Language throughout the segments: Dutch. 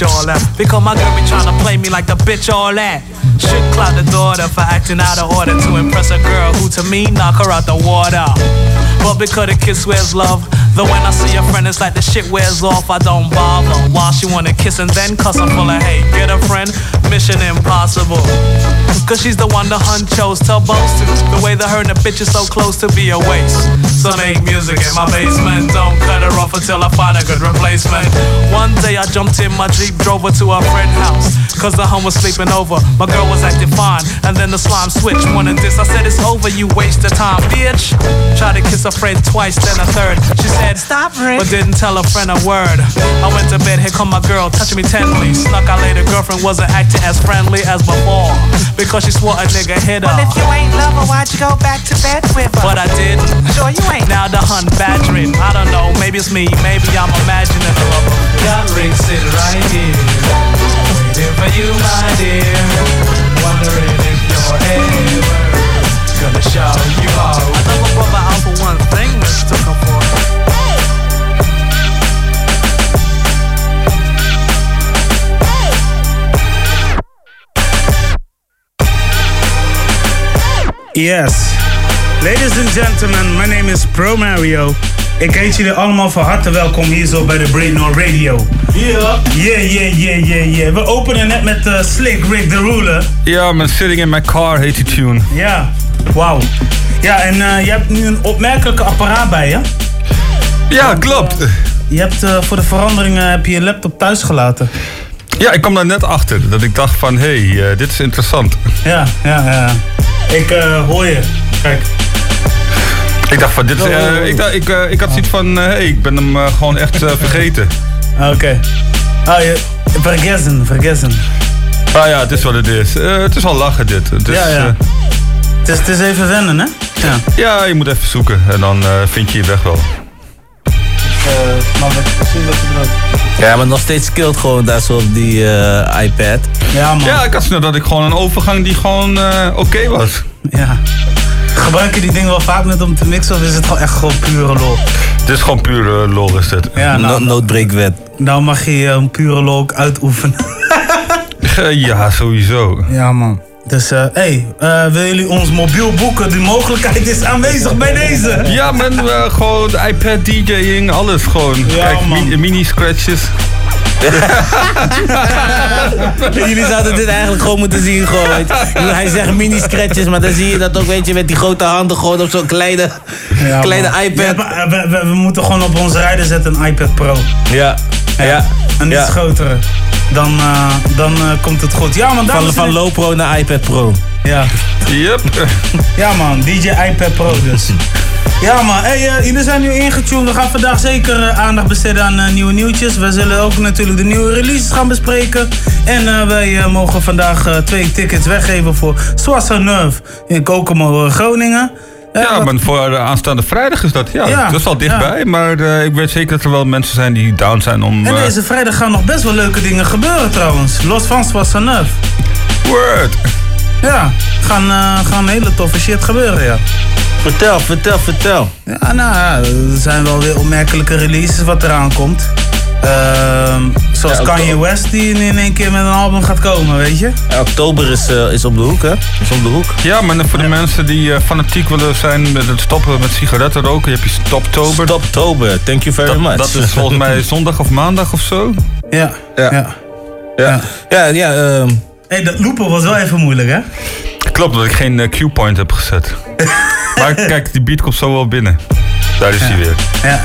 all that. Because my girl be trying to play me like the bitch all that. Should cloud the daughter for acting out of order to impress a girl who to me knock her out the water. But because the kiss wears love, though when I see a friend it's like the shit wears off, I don't bother. While she wanna kiss and then cuss, I'm full of hate. Get a friend, mission impossible. Cause she's the one the hun chose to boast to. The way that her and the bitch is so close to be a waste. So make music in my basement. Don't cut her off until I find a good replacement. One day I jumped in my Jeep, drove her to her friend's house. Cause the hun was sleeping over. My girl was acting fine. And then the slime switched. Wanted this. I said it's over, you waste of time, bitch. Tried to kiss a friend twice, then a third. She said, Stop, Rick. But didn't tell a friend a word. I went to bed, here come my girl, touching me tenderly. Snuck out later, girlfriend wasn't acting as friendly as before. Because she swore a nigga hit her. Well, if you ain't love her, why'd you go back to bed with her? But I didn't. Sure you ain't. Now the hun badgering. I don't know, maybe it's me, maybe I'm imagining. Got Rick sitting right here, waiting for you, my dear. Wondering if you're ever gonna show you out. I know my brother out for one thing, Mr. Comfort. Yes. Ladies and gentlemen, my name is Pro Mario. Ik heet jullie allemaal van harte welkom hier zo bij de Brain On Radio. Yeah. Yeah, yeah, yeah, yeah, yeah. We openen net met uh, Slick Rick the Ruler. Ja, met Sitting in My Car heet die tune. Ja, wauw. Ja, en uh, je hebt nu een opmerkelijke apparaat bij je. Ja, klopt. Je hebt uh, voor de veranderingen heb je je laptop thuis gelaten. Ja, ik kwam daar net achter. Dat ik dacht van, hé, hey, dit is interessant. Ja, ja, ja. Ik hoor je. Kijk. Ik dacht van, dit is, uh, ik, dacht, ik, uh, ik had zoiets van, hé, hey, ik ben hem uh, gewoon echt vergeten. Oké. Okay. Oh, je, vergessen, vergessen. Ah ja, het is wat het is. het is al lachen dit. Het is, ja, ja. Het is, het is even wennen, hè? Ja, ja je moet even zoeken en dan vind je je weg wel. maar precies wat je bedoelt. Ja, maar nog steeds skilled gewoon daar zo op die iPad. Ja, man. Ja, ik had snel dat ik gewoon een overgang die gewoon oké okay was. Ja. Gebruik je die dingen wel vaak net om te mixen of is het gewoon echt gewoon pure lol? Het is gewoon pure lol is het. Ja, nou, no noodbreekwet. Nou mag je een pure lol ook uitoefenen. ja, sowieso. Ja man. Dus hé, uh, hey, uh, willen jullie ons mobiel boeken? Die mogelijkheid is aanwezig bij deze. Ja man, uh, gewoon iPad DJing, alles gewoon. Ja, Kijk, man. mini-scratches. Jullie zouden dit eigenlijk gewoon moeten zien. Gewoon. Hij zegt mini-scratches, maar dan zie je dat ook, weet je, met die grote handen gewoon op zo'n kleine, ja, kleine man. iPad. We, we, we, we, moeten gewoon op onze rijden zetten een iPad Pro. Ja. Ja. ja. Een iets ja. grotere. Dan, uh, dan uh, komt het goed. Ja, man, van, van low pro naar iPad Pro. Ja. Yep. Ja, man, DJ iPad Pro dus. Ja man, hey, uh, jullie zijn nu ingetuned. We gaan vandaag zeker uh, aandacht besteden aan uh, nieuwe nieuwtjes. We zullen ook natuurlijk de nieuwe releases gaan bespreken. En wij mogen vandaag twee tickets weggeven voor Soissonneuf in Kokomo, Groningen. ja, maar voor de aanstaande vrijdag is dat. Ja, Ja, dat is al dichtbij. ja. Maar ik weet zeker dat er wel mensen zijn die down zijn om... En eh, deze vrijdag gaan nog best wel leuke dingen gebeuren trouwens. Los van Soissonneuf. Word! Ja, gaan, eh, gaan hele toffe shit gebeuren, ja. Vertel, vertel, vertel. Ja, nou ja, er zijn wel weer opmerkelijke releases wat eraan komt. Ehm, zoals Ja, Kanye. West die in één keer met een album gaat komen, weet je? Ja, oktober is, eh, is op de hoek, hè? Is op de hoek. Ja, maar voor de mensen die eh, fanatiek willen zijn met het stoppen met sigaretten roken, heb je Stoptober. Stoptober, thank you very Dat, much. dat is volgens mij zondag of maandag of zo. Ja. Ja. ja. Ja, ja, ja ehm, hey, dat loopen was wel even moeilijk, hè? Klopt dat ik geen eh, Q-point heb gezet. maar kijk, die beat komt zo wel binnen. Daar is hij weer. Ja,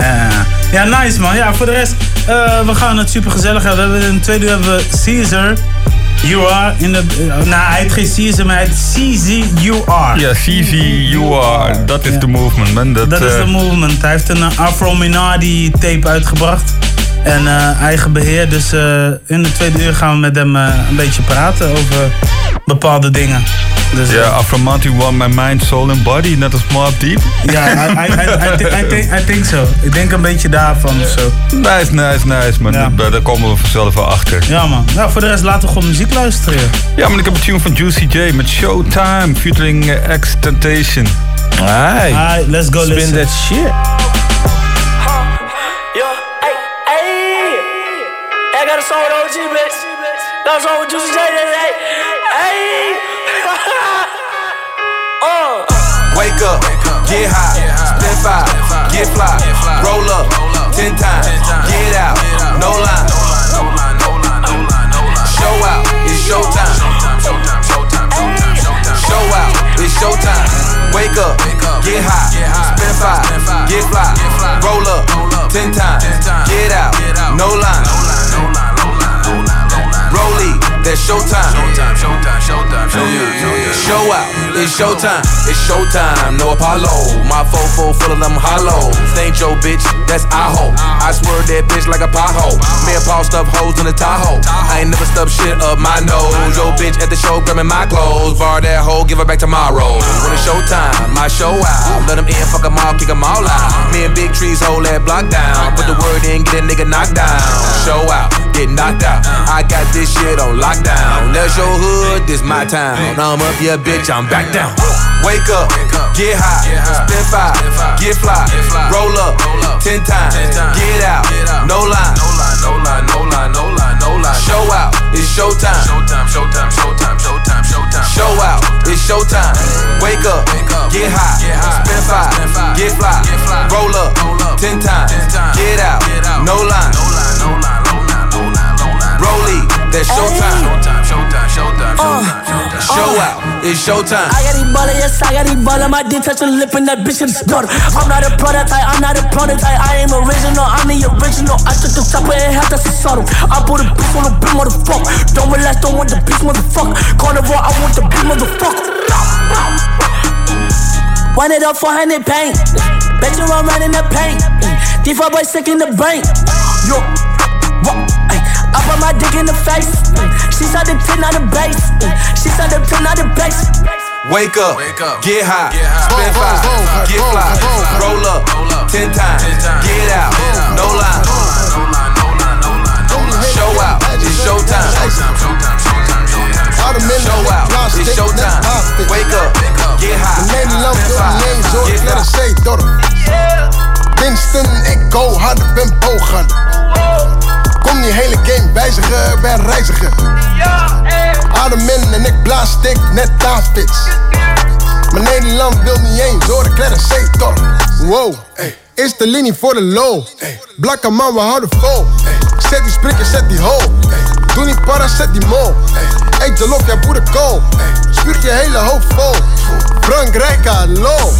ja, nice man. Ja, voor de rest, eh, we gaan het super gezellig hebben. We hebben in het tweede uur hebben we Caesar. You are in de. eh, nou, hij heet geen Caesar, maar hij heet CZUR. Ja, CZUR, dat is de movement, man. Dat, Dat is eh, de movement. Hij heeft een Afro Minardi tape uitgebracht. En eh, eigen beheer. Dus eh, in de tweede uur gaan we met hem eh, een beetje praten over bepaalde dingen. Dus, Ja, Afromanti won my mind, soul and body, net als Mob Deep. ja, I, I, I, I, think- I, think, I think so. Ik denk een beetje daarvan of zo. Nice, nice, nice. Maar Ja. daar daar komen we vanzelf wel achter. Ja man. Nou, voor de rest laten we gewoon muziek luisteren. Ja, maar ik heb een tune van Juicy J met Showtime, featuring eh, X Temptation. Alright. Alright, let's go Spin listen. that shit. Song with OG, bitch. A song with Juicy J today. Hey. uh. Wake up, get high, spin five, get fly, roll up, ten times, get out, no line. Show out, it's showtime. Show out, it's showtime. Wake up, get high, spin five, get fly, roll up, ten times, get out, no line. Rollie, that's showtime. Show ya, show you. Show out, it's showtime, it's showtime. No Apollo, my fofo full of them hollow. Ain't your bitch, that's Aho. I swear that bitch like a pothole. Me and Paul stuff hoes in the Tahoe. I ain't never stuffed shit up my nose. Yo bitch at the show grabbing my clothes. Bar that hoe, give her back tomorrow. When it's showtime, my show out. Let them in, fuck them all, kick them all out. Me and Big Trees hold that block down. Put the word in, get a nigga knocked down. Show out, get knocked out. I got this shit on lockdown. That's your hood, this my town. I'm up, yeah, bitch, I'm back down. Wake up, get high, spin five, get fly, roll up, ten times, get out, no line, no line, no line, no line, no line. show out, it's showtime. Show out, it's showtime. Wake up, get high, spin five, get fly, roll up, ten times, get out, no line. Rollie, that's uh. showtime. Show uh. out, it's showtime. I got these baller, yes, I got these baller. My dick touch a lip and that bitch is blood. I'm not a prototype, I'm not a prototype. I am original, I'm the original. I took the chopper and half that's a subtle. I put a bitch on the beat, motherfucker. Don't relax, don't want the beat, motherfucker. Carnivore, I want the beat, motherfucker. Wind it up 400 paint. Bet you I'm running the paint. D4 boy sick in the brain. Yo, what? Ay, I Put my dick in the face. She saw the pin on the base. She saw the pin on the base. Wake up, get high, get high. spend five, roll, get fly, roll, up, up. Ten, times. ten times, get out, get out. no line, show out, it's showtime. All the men show out, it's showtime. Wake up, get high, spend five, say, fly. Mensen, ik go harder, ben booghard. Kom die hele game wijzigen, ben reiziger. Adem in en ik blaas stik, net Davids. Maar Nederland wil niet eens hoor, ik let een dorp. Wow, eerste linie voor de low. Blakke man, we houden vol. Zet die sprikker, zet die hole. Doe niet para, zet die mol. Eet de lok, ja boerenkool. Spuurt je hele hoofd vol. Frank Rijka, lol.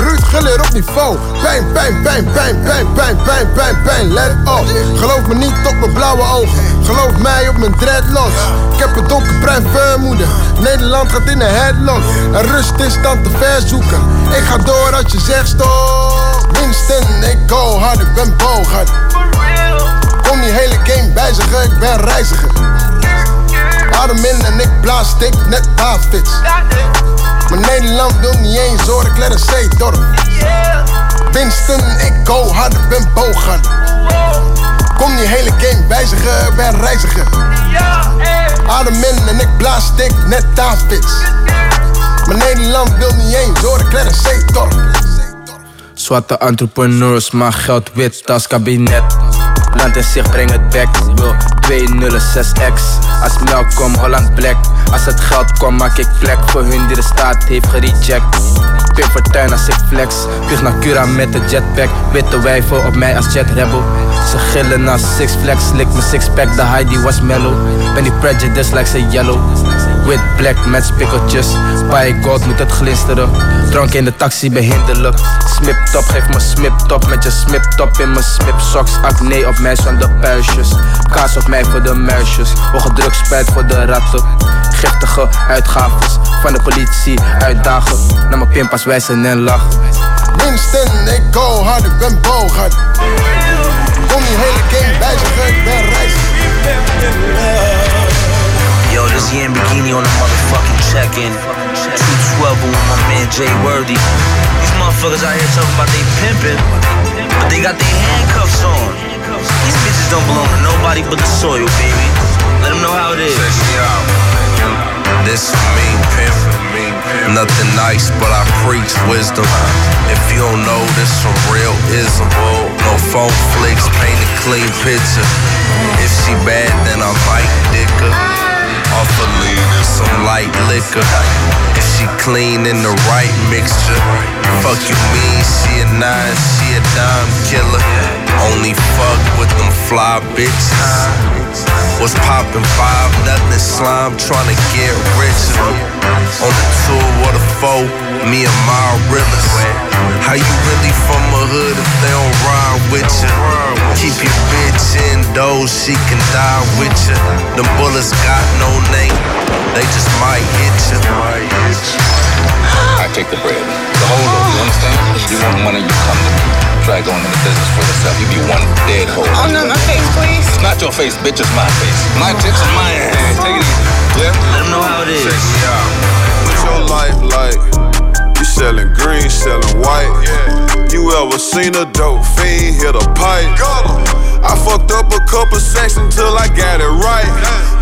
Ruud Guller op niveau. Pijn, pijn, pijn, pijn, pijn, pijn, pijn, pijn, pijn. Let op. Geloof me niet op mijn blauwe ogen. Geloof mij op mijn dreadlocks. Ik heb een donkerbruin vermoeden. Nederland gaat in een headlock. En rust is dan te ver zoeken. Ik ga door als je zegt stop. Ik go hard, ik ben booghard. Kom die hele game wijzigen, ik ben reiziger. Adem in en ik blaas stik, net Davids. Maar Nederland wil niet eens hoor, ik let een zeedorp. Winston, ik go hard, ik ben booghard. Kom die hele game wijzigen, ik ben reiziger. Adem in en ik blaas stik, net Davids. Maar Nederland wil niet eens hoor, ik let een. Zwarte entrepreneurs, maar geld wit als kabinet. Land in zich, breng het back. Wil 206x. Als melk kom, Holland black. Als het geld komt, maak ik plek voor hun die de staat heeft gereject. Pim fortuin als ik flex. Vlieg naar Cura met de jetpack. Witte wijven op mij als jet rebel. Ze gillen als six flex. Lik mijn six pack, de high was mellow. Ben die prejudice like ze yellow. Wit black met spikkeltjes. Bij gold moet het glinsteren. Drank in de taxi behinderlijk. Smip top, geef me smip top met je smip top in mijn smip socks. Acne op mij zonder puistjes. Kaas op mij voor de muisjes. Hoge druk spijt voor de ratten. Giftige uitgaves van de politie uitdagen. Naar mijn pimpas wijzen en lachen. Winston, ik go hard, ik ben booghard. Kom die hele game wijzigen, ik ben reiziger. Yo, this Yan Bikini on the motherfucking check-in. 212 with my man Jay Worthy. These motherfuckers out here talking about they pimping, but they got their handcuffs on. These bitches don't belong to nobody but the soil, baby. Let them know how it is. This for me, pimp. Nothing nice, but I preach wisdom. If you don't know this some real ism. No phone flicks, paint a clean picture. If she bad, then I might dick her. And some light liquor. If she clean in the right mixture. Fuck you mean, she a nine, she a dime killer. Only fuck with them fly bitches. Was poppin' five, nothing slime, tryna get richer. On the tour with a foe, me and my realest. How you really from a hood if they don't ride with you? Keep your bitch indoors, she can die with you. Them bullets got no name, they just might hit you. I take the bread. The whole loaf, you understand? You want money, you come to me. Try going into business for yourself. You be one dead hole. Oh, not my face, please. It's not your face, bitch, it's my face. My tits and my hands. Take it easy. Yeah? Let them know how it is. What's your life like? Selling green, selling white. Yeah. You ever seen a dope fiend hit a pipe? I fucked up a couple sacks until I got it right.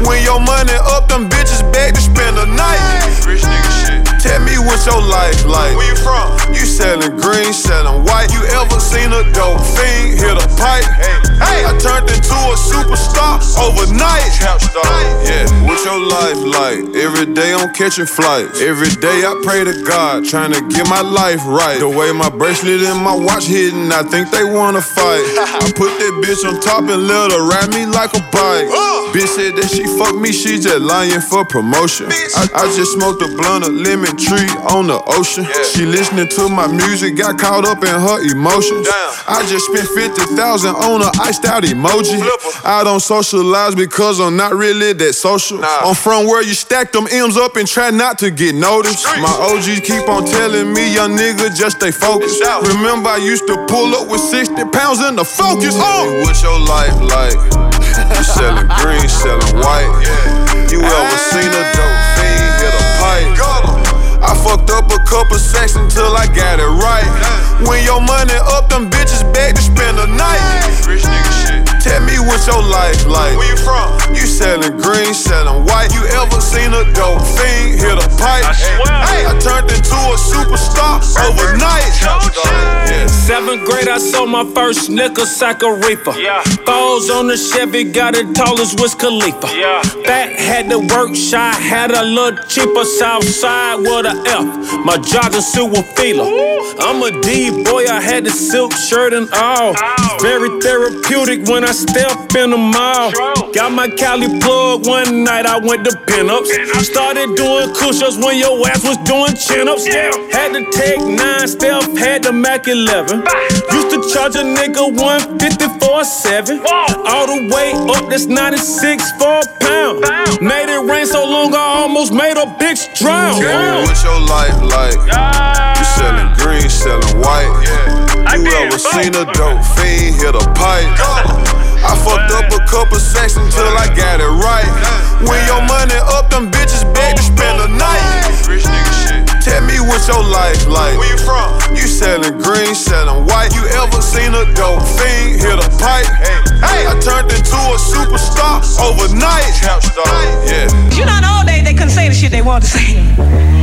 When your money up, them bitches beg to spend the night. Rich nigga shit. Tell me what's your life like? Where you from? You selling green, selling white. You ever seen a dope fiend hit a pipe? Hey, hey. I turned into a superstar overnight. Trap star. Yeah, what's your life like? Every day I'm catching flights. Every day I pray to God, trying to get my life right. The way my bracelet and my watch hitting, I think they wanna fight. I put that bitch on top and let her ride me like a bike. Uh. Bitch said that she fuck me, she just lying for promotion. I, I just smoked a blunt of lemon tree on the ocean. She listening to my music, got caught up in her emotions. I just spent 50,000 on a iced out emoji. I don't socialize because I'm not really that social. I'm from where you stack them M's up and try not to get noticed. My OGs keep on telling me, young nigga, just stay focused. Remember, I used to pull up with 60 pounds in the focus. Oh, what's your life like? You selling green, selling white. Yeah. You ever seen a dope fiend hit a pipe? I fucked up a couple sacks until I got it right. When your money up, them bitches beg to spend the night. Rich nigga shit. Tell me what's your life like? Where you from? You selling green, selling white. You ever seen a dope fiend hit a pipe? I swear. Hey, I turned into a superstar overnight. Yeah. Seventh grade, I sold my first nickel sack of reefer. Yeah. Falls on the Chevy, got it tall as Wiz Khalifa. Yeah. Back had the work shot, had a little cheaper south side with a F. My jogging suit was Fila. I'm a D boy, I had the silk shirt and all. Very therapeutic when I step in the mall. Got my Cali plug one night, I went to pinups. Started doing push-ups when your ass was doing chin-ups. Had to take nine step, had the Mac 11. Used to charge a nigga 150 for a seven. All the way up, that's 96 for a pound. Made it rain so long, I almost made a bitch drown. Tell me what's your life like? You selling green, selling white. You ever seen a dope fiend hit a pipe? I fucked up a couple sacks until I got it right. When your money up, them bitches beg to spend the night. Rich nigga shit. Tell me what your life like? Where you from? You selling green, selling white. You ever seen a dope fiend hit a pipe? Hey, hey. I turned into a superstar overnight. Yeah. You know, in the old days, they couldn't say the shit they wanted to say.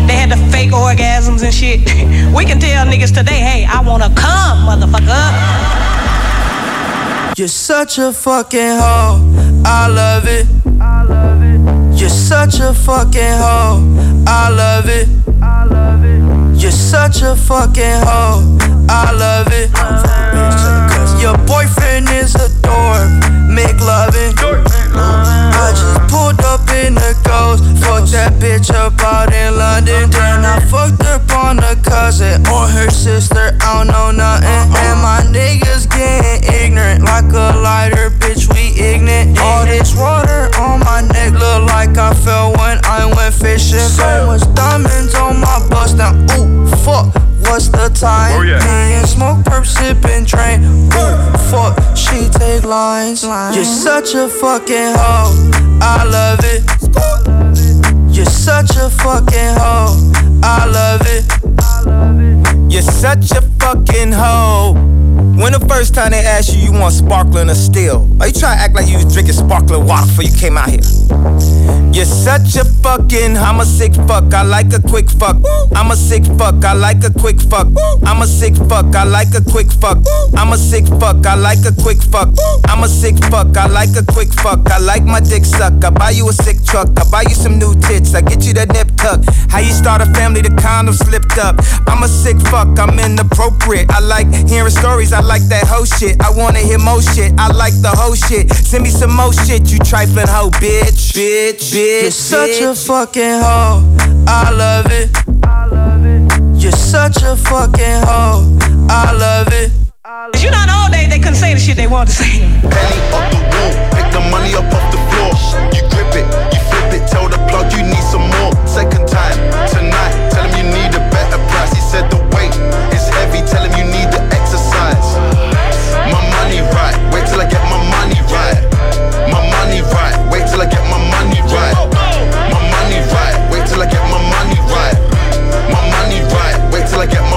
They had the fake orgasms and shit. We can tell niggas today, hey, I wanna come, motherfucker. You're such a fucking hoe. I love it. You're such a fucking hoe. I love it. I love it. You're such a fucking hoe. I love it. Your boyfriend is a dork. Make loving. I just pulled up in the ghost. Fucked that bitch up out in London. Then I fucked her on the cousin, on her sister, I don't know nothing. And my niggas getting ignorant, like a lighter, bitch, we ignorant. All this water on my neck look like I fell when I went fishing. So much diamonds on my bust, now ooh, fuck, what's the time? Oh, yeah. Me and smoke, perp, sippin', train, ooh, fuck, she take lines. You're such a fucking hoe, I love it. You're such a fucking hoe. I love it. You're such a fucking hoe. When the first time they asked you, you want sparkling or still? Are you trying to act like you was drinking sparkling water before you came out here? You're such a fucking, I'm a sick fuck, I like a quick fuck. I'm a sick fuck, I like a quick fuck. I'm a sick fuck, I like a quick fuck. I'm a sick fuck, I like a quick fuck. I'm a sick fuck, I like a quick fuck. I like my dick suck. I buy you a sick truck, I buy you some new tits, I get you that nip tuck. How you start a family, the condom slipped up. I'm a sick fuck, I'm inappropriate. I like hearing stories, I like that hoe shit. I wanna hear more shit, I like the whole shit. Send me some more shit, you trifling hoe, bitch, bitch, bitch. You're such a fucking hoe. I love it. You're such a fucking hoe. I love it. Cause You know, in the old days, they couldn't say the shit they wanted to say. Penny off the wall, pick the money up off the floor. You grip it, you flip it, tell the plug you need some more. Second time, tonight, tell him you need a better price. He said the till I get my money right. My money right, wait till I get my money right. My money right, wait till I get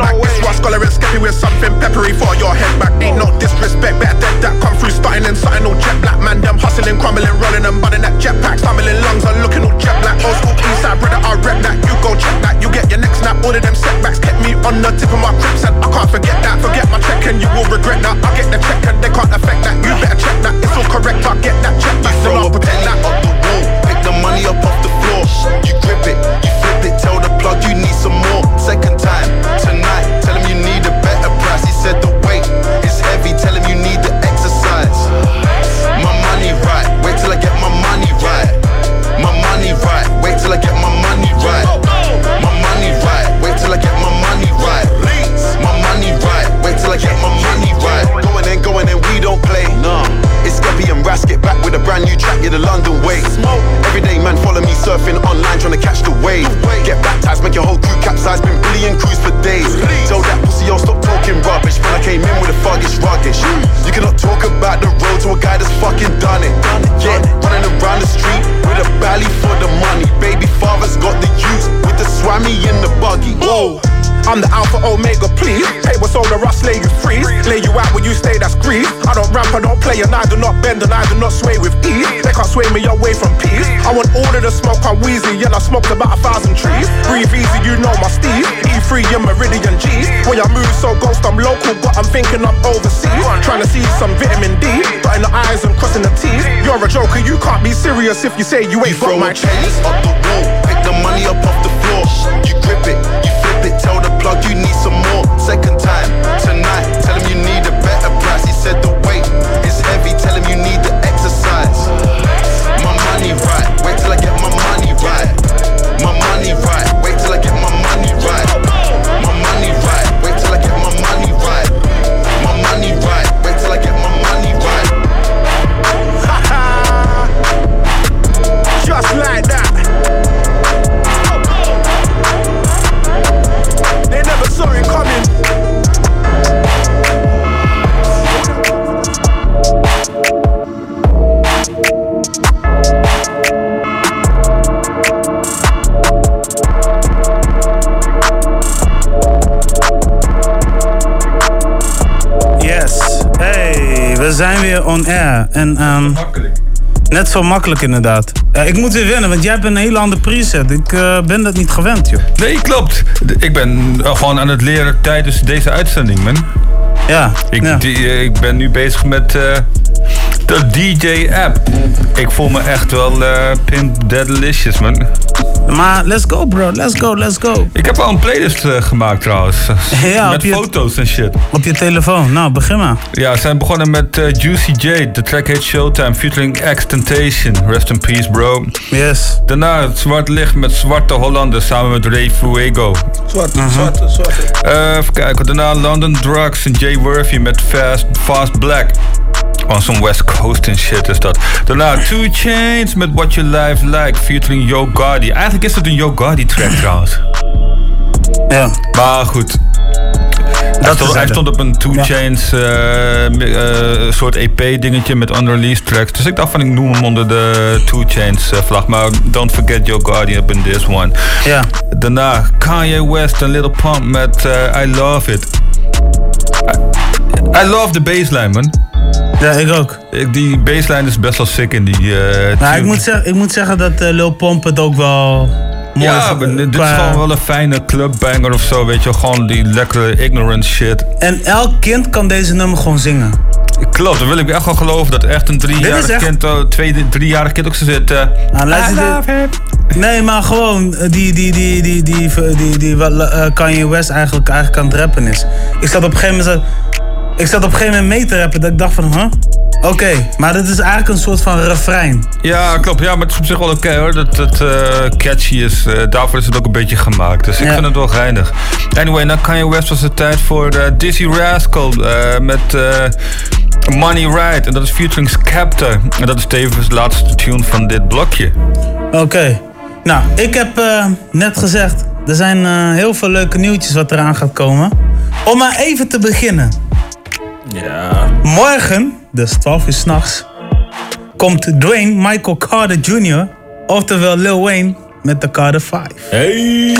no get back. This was scholar and skippy with something peppery for your head back. Ain't no disrespect, better dead that come through, starting and starting no jet black. Man, them hustling, crumbling, rolling and bunning that jetpack, stumbling lungs and looking all jet black. Old school east side brother, I rep that. You go check that, you get your next snap. All of them setbacks kept me on the tip of my grips, and I can't forget that. Forget my check and you will regret that. I get the check and they can't affect that. You better check that, it's all correct. I get that check back, so I'll pretend that. off the wall, pick the money up off the floor. You grip it, you flip it, tell the plug you need No. It's Skeppy and Ras get back with a brand new track, yeah, the London way. Everyday man follow me surfing online trying to catch the wave. Get baptized, make your whole crew capsize, been billion crews for days. Tell that pussy, yo, stop talking rubbish. Man, I came in with a thuggish ruggish. Mm. You cannot talk I'm the Alpha Omega, please. Paper soda, rust, lay you freeze. Lay you out when you stay, that's grease. I don't ramp, I don't play, and I do not bend, and I do not sway with ease. They can't sway me away from peace. I want all of the smoke, I'm wheezy, and I smoked about a thousand trees. Breathe easy, you know my Steve. E3 and Meridian G's. When I move so ghost, I'm local, but I'm thinking I'm overseas. Trying to see some vitamin D, dotting the I's and crossing the T's. You're a joker, you can't be serious if you say you ain't got throw my penny up the wall, pick the money up off the floor. You grip it, you tell the plug you need some more. Second time, tonight, tell him you need a better price. He said zijn weer on air. En, ehm, Net zo makkelijk inderdaad. Ik moet weer wennen, want jij hebt een hele andere preset. Ik eh, ben dat niet gewend, joh. Nee, klopt. Ik ben eh, gewoon aan het leren tijdens deze uitzending, man. Ja. Ik, ja. die, eh, ik ben nu bezig met de DJ-app. Ik voel me echt wel eh Pimp Deadlicious, man. Maar let's go, bro. Let's go, let's go. Ik heb al een playlist eh, gemaakt trouwens. Ja, met foto's en shit. Op je telefoon. Nou, begin maar. Ja, we zijn begonnen met eh, Juicy J. De track heet Showtime, featuring X Temptation. Rest in peace, bro. Yes. Daarna het Zwart Licht met Zwarte Hollander samen met Ray Fuego. Zwarte, Mhm. zwarte, zwarte. Eh, even kijken, daarna London Drugs en Jay Worthy met Fast, Fast Black. Gewoon zo'n West Coast en shit is dat. Daarna Two Chains met What Your Life Like, featuring Yo Gotti. Eigenlijk is het een Yo Gotti track trouwens. Ja. Maar goed. Hij stond, hij stond op een Two Chains eh, eh, soort EP-dingetje met unreleased tracks. Dus ik dacht van ik noem hem onder de Two Chains eh, vlag. Maar don't forget Yo Gotti up in this one. Ja. Daarna Kanye West en Little Pump met I Love It. I love the baseline, man. Ja, ik ook. Ik, die baseline is best wel sick in die. Eh, nou, ik moet, zeggen, ik moet zeggen dat eh, Lil Pomp het ook wel. Mooi ja, dit is gewoon wel een fijne clubbanger of zo, weet je. Gewoon die lekkere ignorant shit. En elk kind kan deze nummer gewoon zingen. Klopt, dan wil ik echt wel geloven dat echt een driejarig kind, uh, twee, driejarig kind ook zo zit. Uh, Nee, maar gewoon die, die, die, die, die, die, die, wat Kanye West eigenlijk, eigenlijk aan het rappen is. Ik zat op een gegeven moment ik zat op een gegeven moment mee te rappen dat ik dacht van, huh? Oké, maar dit is eigenlijk een soort van refrein. Ja, klopt. Ja, maar het is op zich wel oké hoor. Dat het eh, catchy is. Eh, daarvoor is het ook een beetje gemaakt. Dus ik Ja. vind het wel geinig. Anyway, na Kanye West was het tijd voor eh, Dizzy Rascal met Money Right. En dat is featuring Skepta. En dat is tevens de laatste tune van dit blokje. Oké. Nou, ik heb net gezegd, er zijn heel veel leuke nieuwtjes wat eraan gaat komen. Om maar even te beginnen. Ja. Morgen, dus 12 uur s'nachts, komt Dwayne Michael Carter Jr., oftewel Lil Wayne, met de Carter 5. Hey!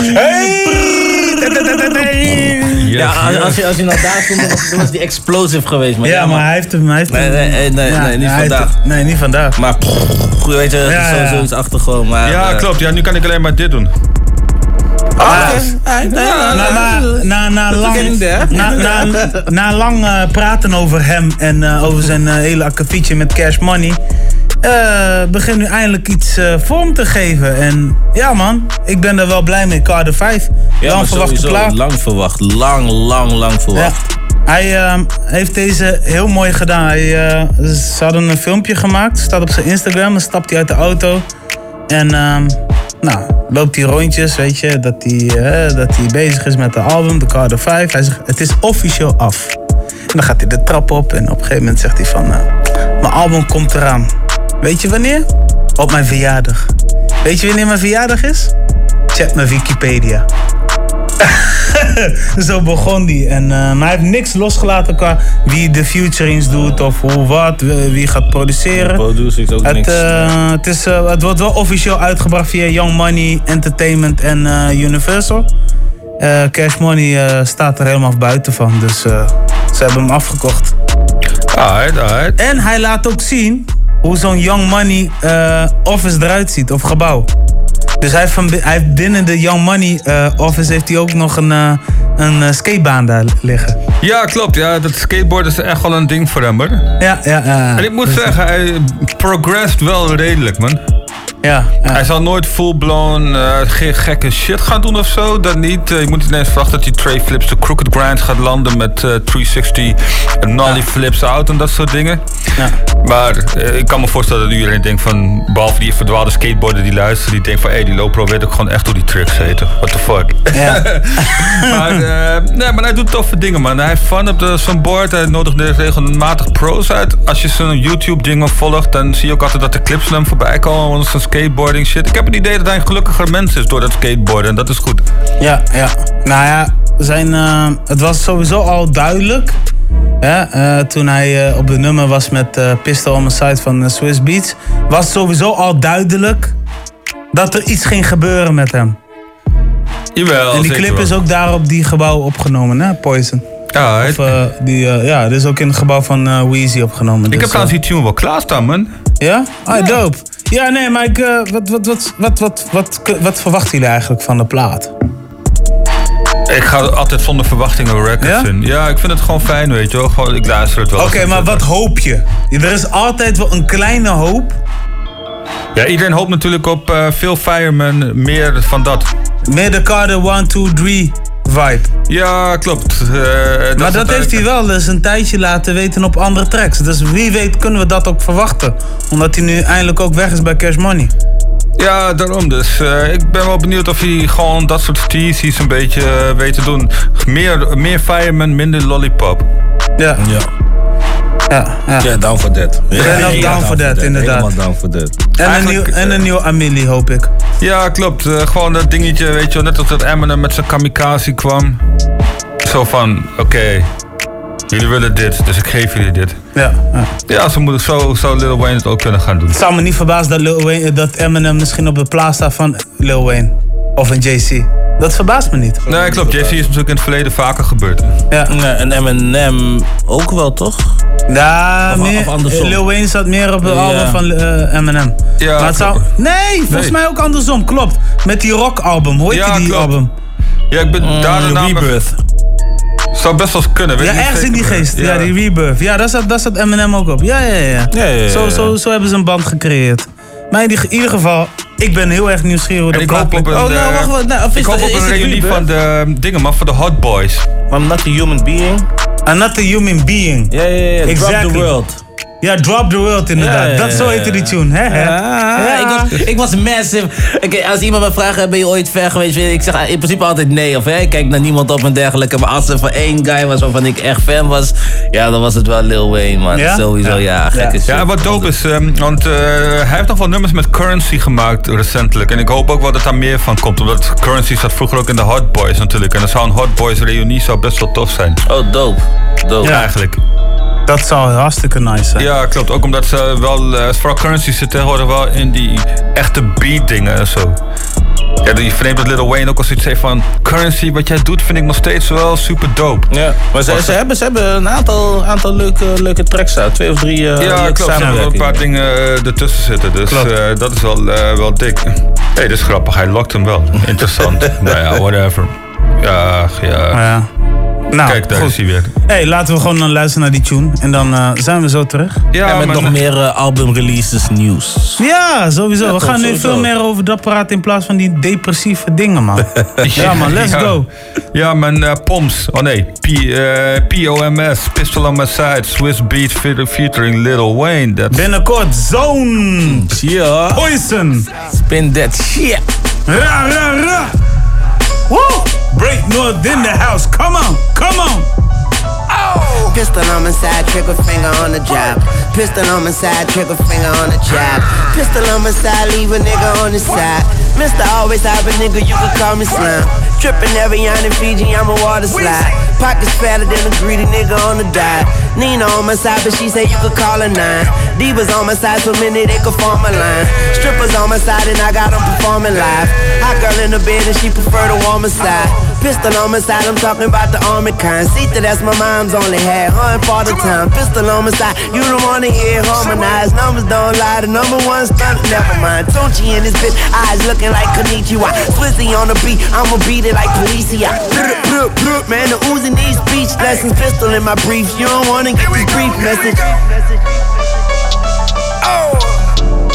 ja, als, je, als je nou daar stond, dan was, die explosive geweest. Maar Ja, maar hij heeft hem. Hij heeft Nee, nee, nee, nee, Ja, nee, niet vandaag. het- nee, niet vandaag. Maar weet je, er is Ja, ja. iets achter gewoon. Maar, Ja, eh, klopt. Ja, nu kan ik alleen maar dit doen. Na, lang, eh, praten over hem en eh, over zijn eh, hele akkefietje met Cash Money, eh begint nu eindelijk iets vorm te geven. En ja man, ik ben er wel blij mee. Carter 5, Ja, lang sowieso plaat. lang verwacht. Lang, lang, lang verwacht. Hij heeft deze heel mooi gedaan. Hij, ze hadden een filmpje gemaakt, staat op zijn Instagram. Dan stapt hij uit de auto. En ehm, nou, loopt hij rondjes, weet je, dat hij, eh, dat hij bezig is met de album, de Carter 5. Hij zegt, het is officieel af. En dan gaat hij de trap op en op een gegeven moment zegt hij van, eh, mijn album komt eraan. Weet je wanneer? Op mijn verjaardag. Weet je wanneer mijn verjaardag is? Check mijn Wikipedia. Zo begon die. En, eh, maar hij heeft niks losgelaten qua wie de featurings doet of hoe wat, wie gaat produceren. Producers ook Het, niks. eh, het, is, eh, het wordt wel officieel uitgebracht via Young Money Entertainment en Universal. Cash Money staat er helemaal buiten van, dus ze hebben hem afgekocht. Alright, alright. En hij laat ook zien hoe zo'n Young Money office eruit ziet, of gebouw. Dus hij heeft, van, hij heeft binnen de Young Money eh, office heeft hij ook nog een, eh, een eh, skatebaan daar liggen. Ja, klopt. Ja, dat skateboard is echt wel een ding voor hem, hoor. Ja, ja, ja. En ik moet zeggen, hij progressed wel redelijk, man. Ja, Hij zal nooit full-blown ge- gekke shit gaan doen of zo. Dat niet. Eh, je moet niet ineens verwachten dat hij tray flips de crooked grind gaat landen met eh 360 en nollie flips out en dat soort dingen. Maar eh, ik kan me voorstellen dat iedereen denkt van, behalve die verdwaalde skateboarder die luistert, die denkt van, hé, hey, die Lopro weet ook gewoon echt hoe die tricks heten. What the fuck. maar, eh, nee, maar hij doet toffe dingen, man. Hij heeft fun op de- zijn board. Hij nodigt regelmatig pro's uit. Als je zijn YouTube-dingen volgt, dan zie je ook altijd dat de clips van hem voorbij komen. Skateboarding shit. Ik heb het idee dat hij een gelukkiger mens is door dat skateboarden. En dat is goed. Ja, ja. Nou ja, zijn, eh, het was sowieso al duidelijk. Hè, eh, toen hij eh, op de nummer was met eh Pistol on the Side van Swiss Beats. Was sowieso al duidelijk dat er iets ging gebeuren met hem. Jawel, en die clip wel. is ook daar op die gebouw opgenomen, hè? Poison. Ja, of, eh, die, eh, ja, dit is ook in het gebouw van eh Weezy opgenomen. Ik dus, heb trouwens die tune wel klaarstaan, man. Ja? Ah, dope. Ja, nee, maar ik, wat, wat, wat, wat, wat, wat, wat verwachten jullie eigenlijk van de plaat? Ik ga altijd zonder verwachtingen records in. Ja, ik vind het gewoon fijn, weet je wel. Gewoon, ik luister het wel. Oké, maar wat hoop je? Er is altijd wel een kleine hoop. Ja, iedereen hoopt natuurlijk op veel Fireman, meer van dat. Meer de Carter 1, 2, 3 vibe. Ja, klopt. Eh, maar dat heeft hij wel dus een tijdje laten weten op andere tracks. Dus wie weet kunnen we dat ook verwachten. Omdat hij nu eindelijk ook weg is bij Cash Money. Ja, daarom dus. Eh, ik ben wel benieuwd of hij gewoon dat soort steezies een beetje eh, weet te doen. Meer, meer Fireman, minder Lollipop. Ja. ja. Ja, ja. down for that. Ben ook down for that, inderdaad. Helemaal down for that. En een, nieuw, en een nieuwe Amelie, hoop ik. Ja, klopt. Eh, gewoon dat dingetje, weet je wel, net als dat Eminem met zijn kamikaze kwam. Zo van, oké, jullie willen dit, dus ik geef jullie dit. Ja, ja. Ja, zo, moet, zo zou Lil Wayne het ook kunnen gaan doen. Het zou me niet verbazen dat, Lil Wayne, dat Eminem misschien op de plaats staat van Lil Wayne. Of een JC. Dat verbaast me niet. Nee, klopt. JC is natuurlijk in het verleden vaker gebeurd. Ja. en Eminem ook wel, toch? Ja, Of- meer, of andersom. Lil Wayne zat meer op het Ja. album van eh, Eminem. Ja, maar het zou... Nee, volgens Nee. mij ook andersom, klopt. Met die rock album, hoe heet Ja, die klopt. album? Ja, ik ben Mm, daar de naam... Rebirth. Zou best wel eens kunnen, weet Ja, ik niet ergens in die geest. Ja, die Rebirth. Ja, daar zat, daar zat Eminem ook op. Ja, ja, ja. Ja, ja, ja, Zo, ja. zo, zo hebben ze een band gecreëerd. Maar in, ieder geval, ik ben heel erg nieuwsgierig hoe plaat op een, klinkt. nou, eh, wacht, wacht, nou, of ik hoop dat- op is een het reunie van de eh, dingen, man, van de Hot Boys. I'm not a human being. I'm not a human being. Ja, ja, ja. Drop Exactly. the world. Ja, Drop the World inderdaad. Ja, ja, dat zo heette die tune, hè? Ja, ik, was, ik was massive. Oké, als iemand me vraagt, ben je ooit ver geweest? Ik zeg in principe altijd nee. Of hè, ik kijk naar niemand op en dergelijke. Maar als er van één guy was waarvan ik echt fan was, ja, dan was het wel Lil Wayne, man. Ja? Sowieso, ja, gekke shit. Ja, wat dope is, ehm, want eh, hij heeft nog wel nummers met Currency gemaakt recentelijk. En ik hoop ook wel dat daar meer van komt. Omdat Currency zat vroeger ook in de Hot Boys natuurlijk. En dan zou een Hot Boys reunie zou best wel tof zijn. Oh, dope. Dope. Ja, eigenlijk. Dat zou hartstikke nice zijn. Ja, klopt. Ook omdat ze wel, eh, vooral Currency zit tegenwoordig wel in die echte beat dingen en zo. Ja, die vreemd dat Lil Wayne ook al zoiets heeft van... Currency, wat jij doet, vind ik nog steeds wel super dope. Ja, maar ze, ze, hebben, ze hebben een aantal, aantal leuke, leuke tracks uit. Twee of drie eh Ja, klopt. Er hebben wel een paar dingen eh, ertussen zitten. Dus Klopt. eh, dat is wel, eh, wel dik. Hé, hey, dat is grappig. Hij lokt hem wel. Interessant. nou ja, whatever. Ja, ja. Ja. Nou, Kijk, daar goed. is hij weer. hey, laten we gewoon dan luisteren naar die tune. En dan eh, zijn we zo terug. en met nog meer uh, album releases nieuws. Ja, sowieso. Ja, we gaan nu sowieso. veel meer over dat praten in plaats van die depressieve dingen, man. ja, man, let's Ja. go. Ja, mijn eh, POMS. Oh nee, P, eh, POMS. Pistol on my side. Swiss Beat fe- featuring Lil Wayne. That's... Binnenkort Zone. Ja. Poison. Spin that shit. Ra, ra, ra. Woo! Break North in the house. Come on, come on. Oh. Pistol on my side, trigger finger on the job. Pistol on my side, trigger finger on the job. Pistol on my side, leave a nigga on the side. Mister always have a nigga, you can call me Slim. Trippin' every on in Fiji, I'm a water slide. Pockets fatter than a greedy nigga on the diet. Nina on my side, but she say you could call her nine. Divas on my side, so many they could form a line. Strippers on my side, and I got them performing live. Hot girl in the bed, and she prefer the warmer side. Pistol on my side, I'm talking about the army kind. That that's my mom's only had, her and for the time. Pistol on my side, you don't wanna hear harmonized. Numbers don't lie, the number one stunt, never mind. Tunchi in this bitch, eyes looking like Konichiwa. Swizzy on the beat, I'ma beat it like Policia. Man, the Uzi needs speech lessons. Pistol in my briefs, you don't wanna get this brief message. Oh,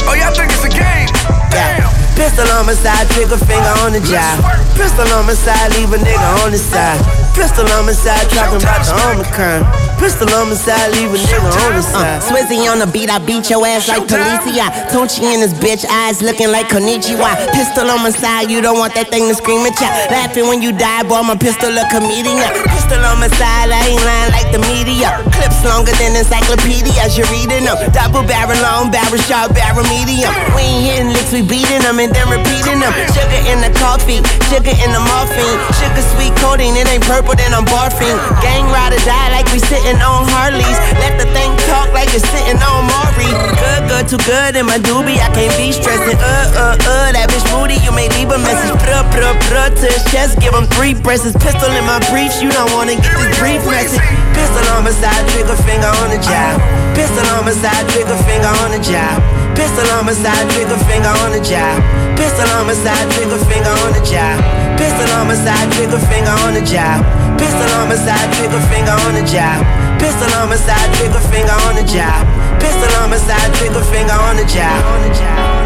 oh, y'all think it's a game? Yeah. Pistol on my side, trigger finger on the job. Pistol on my side, leave a nigga on the side. Pistol on my side, talking about the Omicron. Pistol on my side, leave a nigga on the uh, side. Swizzy on the beat, I beat your ass like Policia. Tunchi in this bitch, eyes looking like Konichiwa. Pistol on my side, you don't want that thing to scream at ya. Laughing when you die, boy, my pistol a comedian. Pistol on my side, I ain't lying like the media. Clips longer than encyclopedias, you're reading them. Double barrel long, barrel short, barrel medium. We ain't hitting licks, we beating them and then repeating them. Sugar in the coffee, sugar in the morphine. Sugar sweet coating, it ain't purple, then I'm barfing. Gang ride or die like we sitting on Harleys. Let the thing talk like it's sitting on Maury. Good, good, too good in my doobie, I can't be stressing. Uh, uh, uh, that bitch moody, you may leave a message. Bruh, bruh, bruh, to his chest, give him three breasts. Pistol in my briefs, you don't wanna get this brief message. Pistol on my side, trigger finger on the job. Pistol on my side, trigger finger on the job. Pistol on my side, trigger finger on the job. Pistol on my side, trigger finger on the job. Pistol on my side, trigger finger on the job. Pistol on my side, trigger finger on the job. Pistol on my side, trigger finger on the job. Pistol on my side, trigger finger on the job. On the job.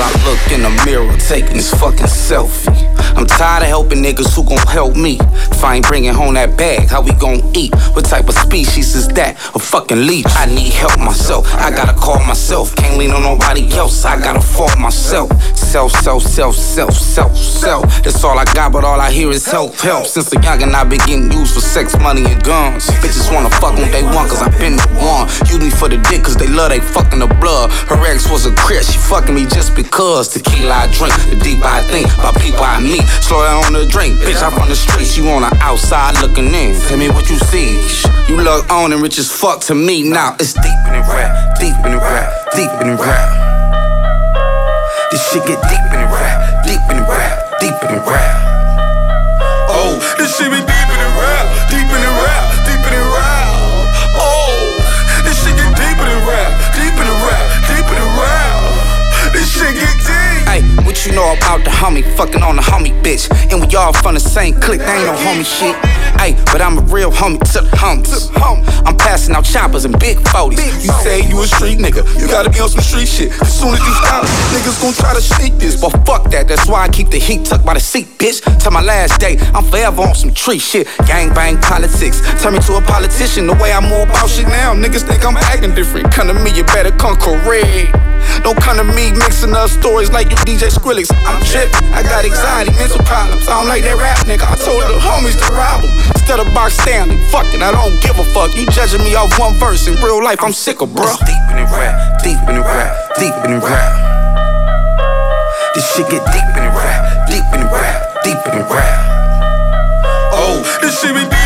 I look in the mirror, taking this fucking selfie. I'm tired of helping niggas who gon' help me. If I ain't bringing home that bag, how we gon' eat? What type of species is that? A fucking leech. I need help myself. I gotta call myself. Can't lean on nobody else. I gotta fall myself. Self, self, self, self, self, self. That's all I got, but all I hear is help, help. Since a youngin' I been getting used for sex, money, and guns. Bitches wanna fuck on day one, cause I been the one. Use me for the dick, cause they love they fucking the blood. Her ex was a crit, she fucking me just because. Tequila I drink, the deep I think, about people I meet. Slow down on the drink, bitch, I'm on the streets. You on the outside looking in. Tell me what you see. You look on and rich as fuck to me. Now it's deep in the rap, deep in the rap, deep in the rap. This shit get deep in the rap, deep in the rap, deep in the rap. Oh, this shit be deep in the rap, deep in the you know about the homie? Fucking on the homie bitch. And we all from the same clique, they ain't no homie shit. Hey, but I'm a real homie to the homies. I'm passing out choppers and big 40s. You say you a street nigga, you gotta be on some street shit. As soon as you stop, niggas gon' try to sneak this. But fuck that, that's why I keep the heat tucked by the seat, bitch. Till my last day, I'm forever on some tree shit. Gang bang politics, turn me to a politician. The way I move about shit now, niggas think I'm acting different. Come to me, you better come correct. Don't come to me mixing up stories like you DJ Skrillex. I'm trippin', I got anxiety, mental problems. I don't like that rap nigga. I told the homies to rob him. Instead of box Stanley, fuck it, I don't give a fuck. You judging me off one verse. In real life, I'm sick of bro. Deep in the rap, deep in the rap, deep in the rap. This shit get deep in the rap, deep in the rap, deep in the rap. Oh, this shit be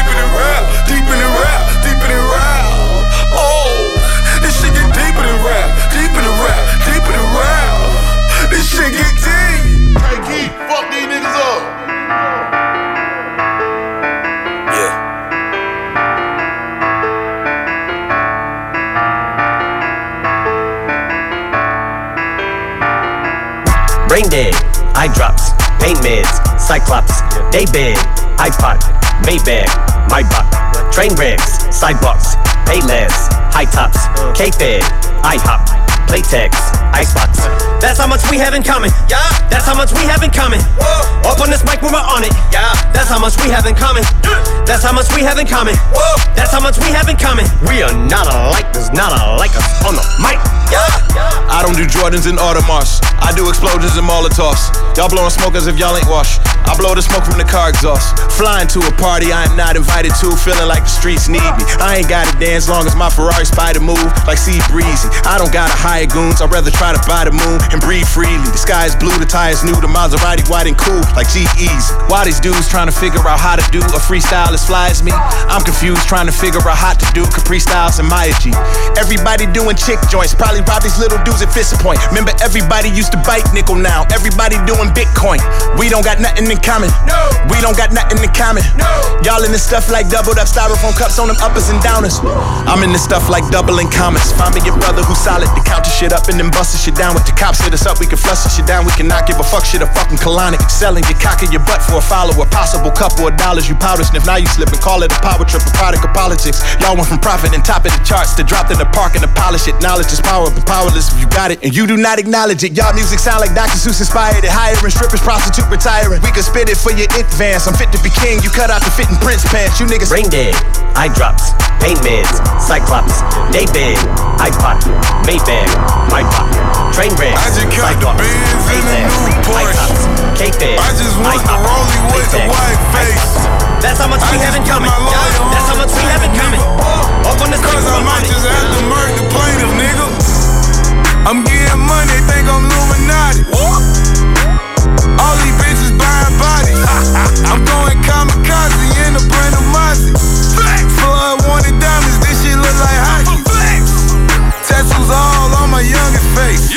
cyclops, day bed, iPod, Maybach, my buck, train wrecks, sidewalks, payless, high tops, K-Fed, IHOP, Playtex, Icebox. That's how much we have in common. Yeah. That's how much we have in common. Whoa. Up on this mic when we're on it. Yeah. That's how much we have in common. That's how much we have in common. Whoa. That's how much we have in common. We are not alike. There's not alike us on the mic. I don't do Jordans and Audemars. I do explosions and Molotovs. Y'all blowing smoke as if y'all ain't washed. I blow the smoke from the car exhaust. Flying to a party I am not invited to, feeling like the streets need me. I ain't gotta dance long as my Ferrari spider move like Sea Breezy. I don't gotta hire goons, I'd rather try to buy the moon and breathe freely. The sky is blue, the tires new, the Maserati white and cool like GE's. Why these dudes trying to figure out how to do a freestyle as fly as me? I'm confused trying to figure out how to do Capri Styles and Maya G. Everybody doing chick joints, probably rob these little dudes at Fist Point. Remember, everybody used to bite nickel now. Everybody doing Bitcoin. We don't got nothing in common. No. We don't got nothing in common. No. Y'all in this stuff like doubled up styrofoam cups on them uppers and downers. I'm in this stuff like doubling commas. Find me your brother who's solid to count your shit up and then bust the shit down with the cops hit us up. We can flush the shit down. We cannot give a fuck shit a fucking colonic. Selling your cock in your butt for a follower. Possible couple of dollars you powder sniff. Now you slip and call it a power trip, a product of politics. Y'all went from profit and top of the charts to dropped in the park and to polish it. Knowledge is power, but powerless if you got it and you do not acknowledge it. Y'all music sound like Dr. Seuss inspired it. Hiring strippers, prostitute retiring. We can spit it for your it vans. I'm fit to be king. You cut out the fitting Prince pants. You niggas Brain dead, eye drops, pain meds, cyclops, day bed, iPod, Maybach, my pop, train wrecks, I just got the sidewalks, Benz in the Payless, new Porsche. iTops, K-Fed, I just want the iHop, rollie with the Playtex, white face. That's how much I we have in just common. my lawyer That's how much we have in common. Up on this Cause I might just have to murder the plaintiff, nigga. I'm getting money, think I'm Illuminati. All these bitches buying bodies. I'm going kamikaze in a brand new Mozzie. Flood wanted diamonds, this shit look like hockey. Tattoos all on my youngest face.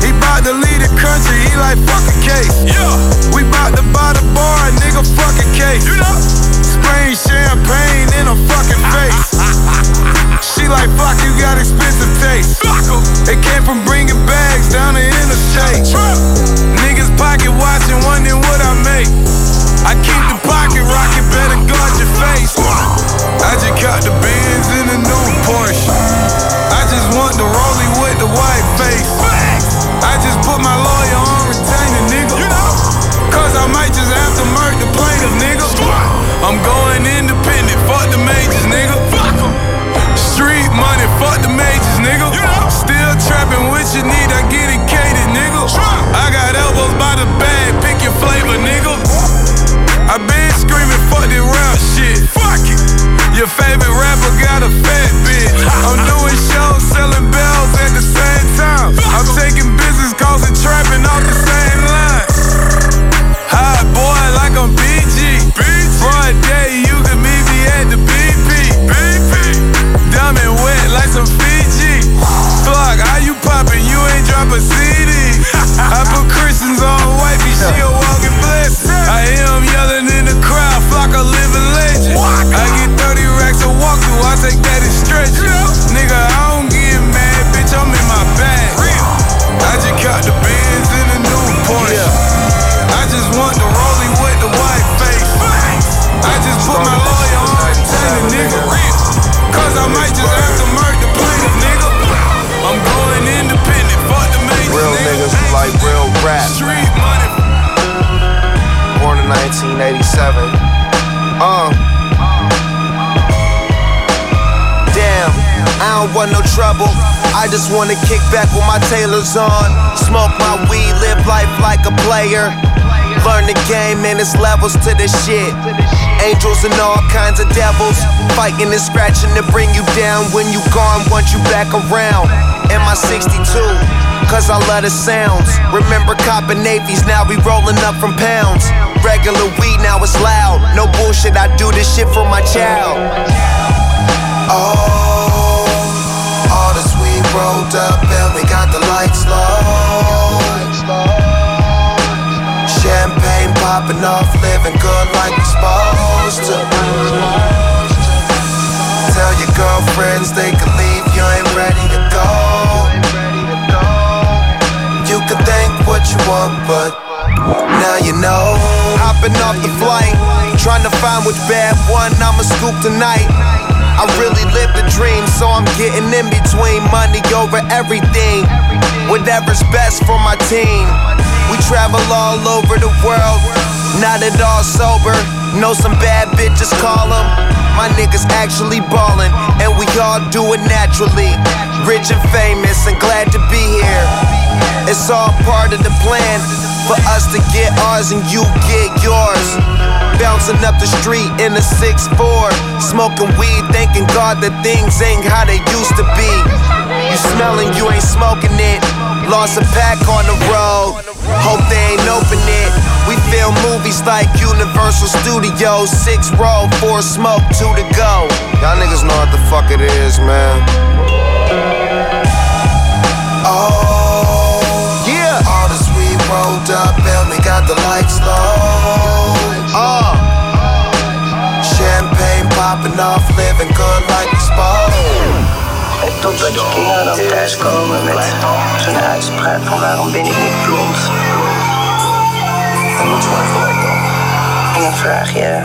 He bout to lead the country, he like fuck a case. We bout to buy the bar, nigga, fuck a case. Spraying champagne in a face. She like, fuck, you got expensive taste. Fuck em. It came from bringing bags down the interstate. Niggas pocket watching, wondering what I make. I keep the pocket rocking, better guard your face. I just caught the Benz in a new Porsche. I just want the rollie with the white face. I just put my lawyer on retainer, nigga. Cause I might just have to murk the plaintiff, nigga. I'm going independent, fuck the majors, nigga. Fuck the majors, nigga. You? Still trapping what you need, I get it catered, nigga. Trump. I got elbows by the bag, pick your flavor, nigga. I been screaming levels to this shit. Angels and all kinds of devils. Fighting and scratching to bring you down. When you gone, want you back around. In my 62, cause I love the sounds. Remember copping navies, now we rolling up from pounds. Regular weed, now it's loud. No bullshit, I do this shit for my child. Oh, all this weed rolled up and we got the lights low. Popping off, living good like we're supposed to. Tell your girlfriends they can leave, you ain't ready to go. You can think what you want, but now you know. Hopping off the flight, trying to find which bad one I'ma scoop tonight. I really live the dream, so I'm getting in between money over everything. Whatever's best for my team. We travel all over the world, not at all sober. Know some bad bitches, call them. My niggas actually ballin', and we all do it naturally. Rich and famous, and glad to be here. It's all part of the plan for us to get ours and you get yours. Bouncing up the street in a 6'4, smoking weed, thanking God that things ain't how they used to be. You smelling, you ain't smoking it. Lost a pack on the road, hope they ain't open it. We film movies like Universal Studios, six roll, four smoke, two to go. Y'all niggas know what the fuck it is, man. Oh, yeah. All this weed rolled up and we got the lights low. Uh, champagne popping off, living good like we supposed. Totdat je kinderen dan thuiskomen met zo'n uitspraak van waarom ben ik niet blond. En dan vraag je,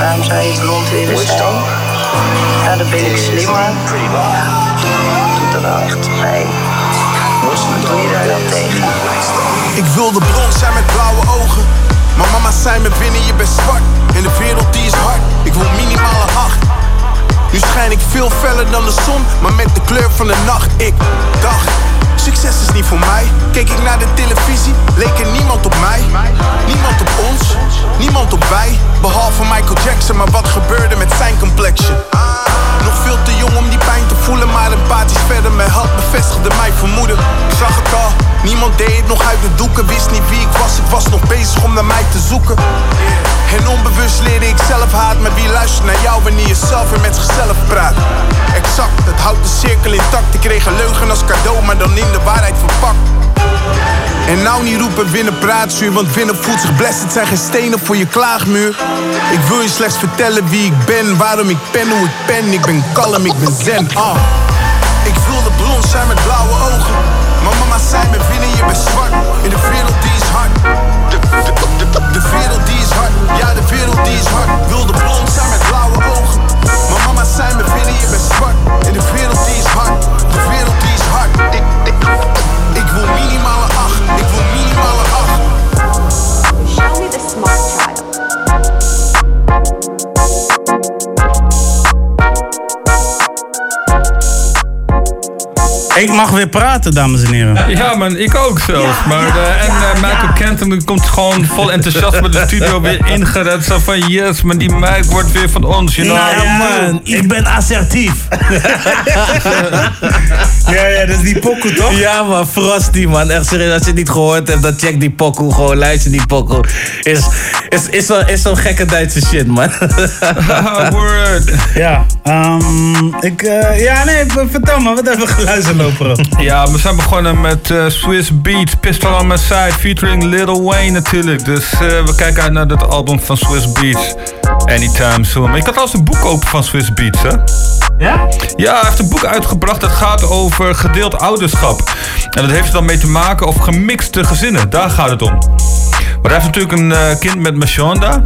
waarom zou je blond willen zijn? Nou, dan ben ik slimmer. Ja, doet er wel echt pijn. Wat doe je daar dan tegen? Ik wilde blond zijn met blauwe ogen. Maar mama zei me binnen je bent zwart. En de wereld die is hard. Feller dan de zon, maar met de kleur van de nacht. Ik dacht, succes is niet voor mij. Keek ik naar de televisie, leek er niemand op mij. Niemand op ons, niemand op wij. Behalve Michael Jackson, maar wat gebeurde met zijn complexion? Nog veel te jong om die pijn te voelen, maar empathisch verder. Mijn hart bevestigde mijn vermoeden. Ik zag het al, niemand deed het nog uit de doeken. Wist niet wie ik was, ik was nog bezig om naar mij te zoeken. En onbewust leerde ik zelf haat, maar wie luistert naar jou wanneer je zelf weer met zichzelf praat? Exact, het houdt de cirkel intact. Ik kreeg een leugen als cadeau, maar dan in de waarheid verpakt. En nou niet roepen winnen praatzuur, want winnen voelt zich blessed. Het zijn geen stenen voor je klaagmuur. Ik wil je slechts vertellen wie ik ben, waarom ik ben, hoe ik ben. Ik ben kalm, ik ben zen, ah. Ik wilde blond zijn met blauwe ogen. Maar mama zei me winnen, je bent zwart. In de wereld die is hard. De, de, de, de wereld die is. Ja, de wereld die is hard. Wilde blond zijn met blauwe ogen. Maar mama zei me winnen, je zwart. In de wereld die is hard. De wereld die is hard. Ik mag weer praten, dames en heren. Ja, man, ik ook zelfs. maar, eh, en eh, Michael Kenton komt gewoon vol enthousiasme de studio weer ingered. Zo van, yes, maar die mic wordt weer van ons, you know. Nou ja, man, ik ben assertief. ja, ja, dat is die pokoe, toch? Ja man, Frosty man. Echt serieus, als je het niet gehoord hebt, dan check die pokoe. Gewoon luister die pokoe. Is, is, is, zo- is zo'n gekke Duitse shit man. Word. Ja, ehm, ik, eh, ja, nee, vertel me, wat hebben we geluisterd Ja, we zijn begonnen met eh, Swiss Beats, Pistol on My Side, featuring Lil Wayne natuurlijk. Dus eh, we kijken uit naar het album van Swiss Beats. Anytime soon. Maar ik had al eens een boek open van Swiss Beats, hè? Ja? Ja, hij heeft een boek uitgebracht dat gaat over gedeeld ouderschap. En dat heeft er dan mee te maken of gemixte gezinnen. Daar gaat het om. Maar hij heeft natuurlijk een eh, kind met Mashonda.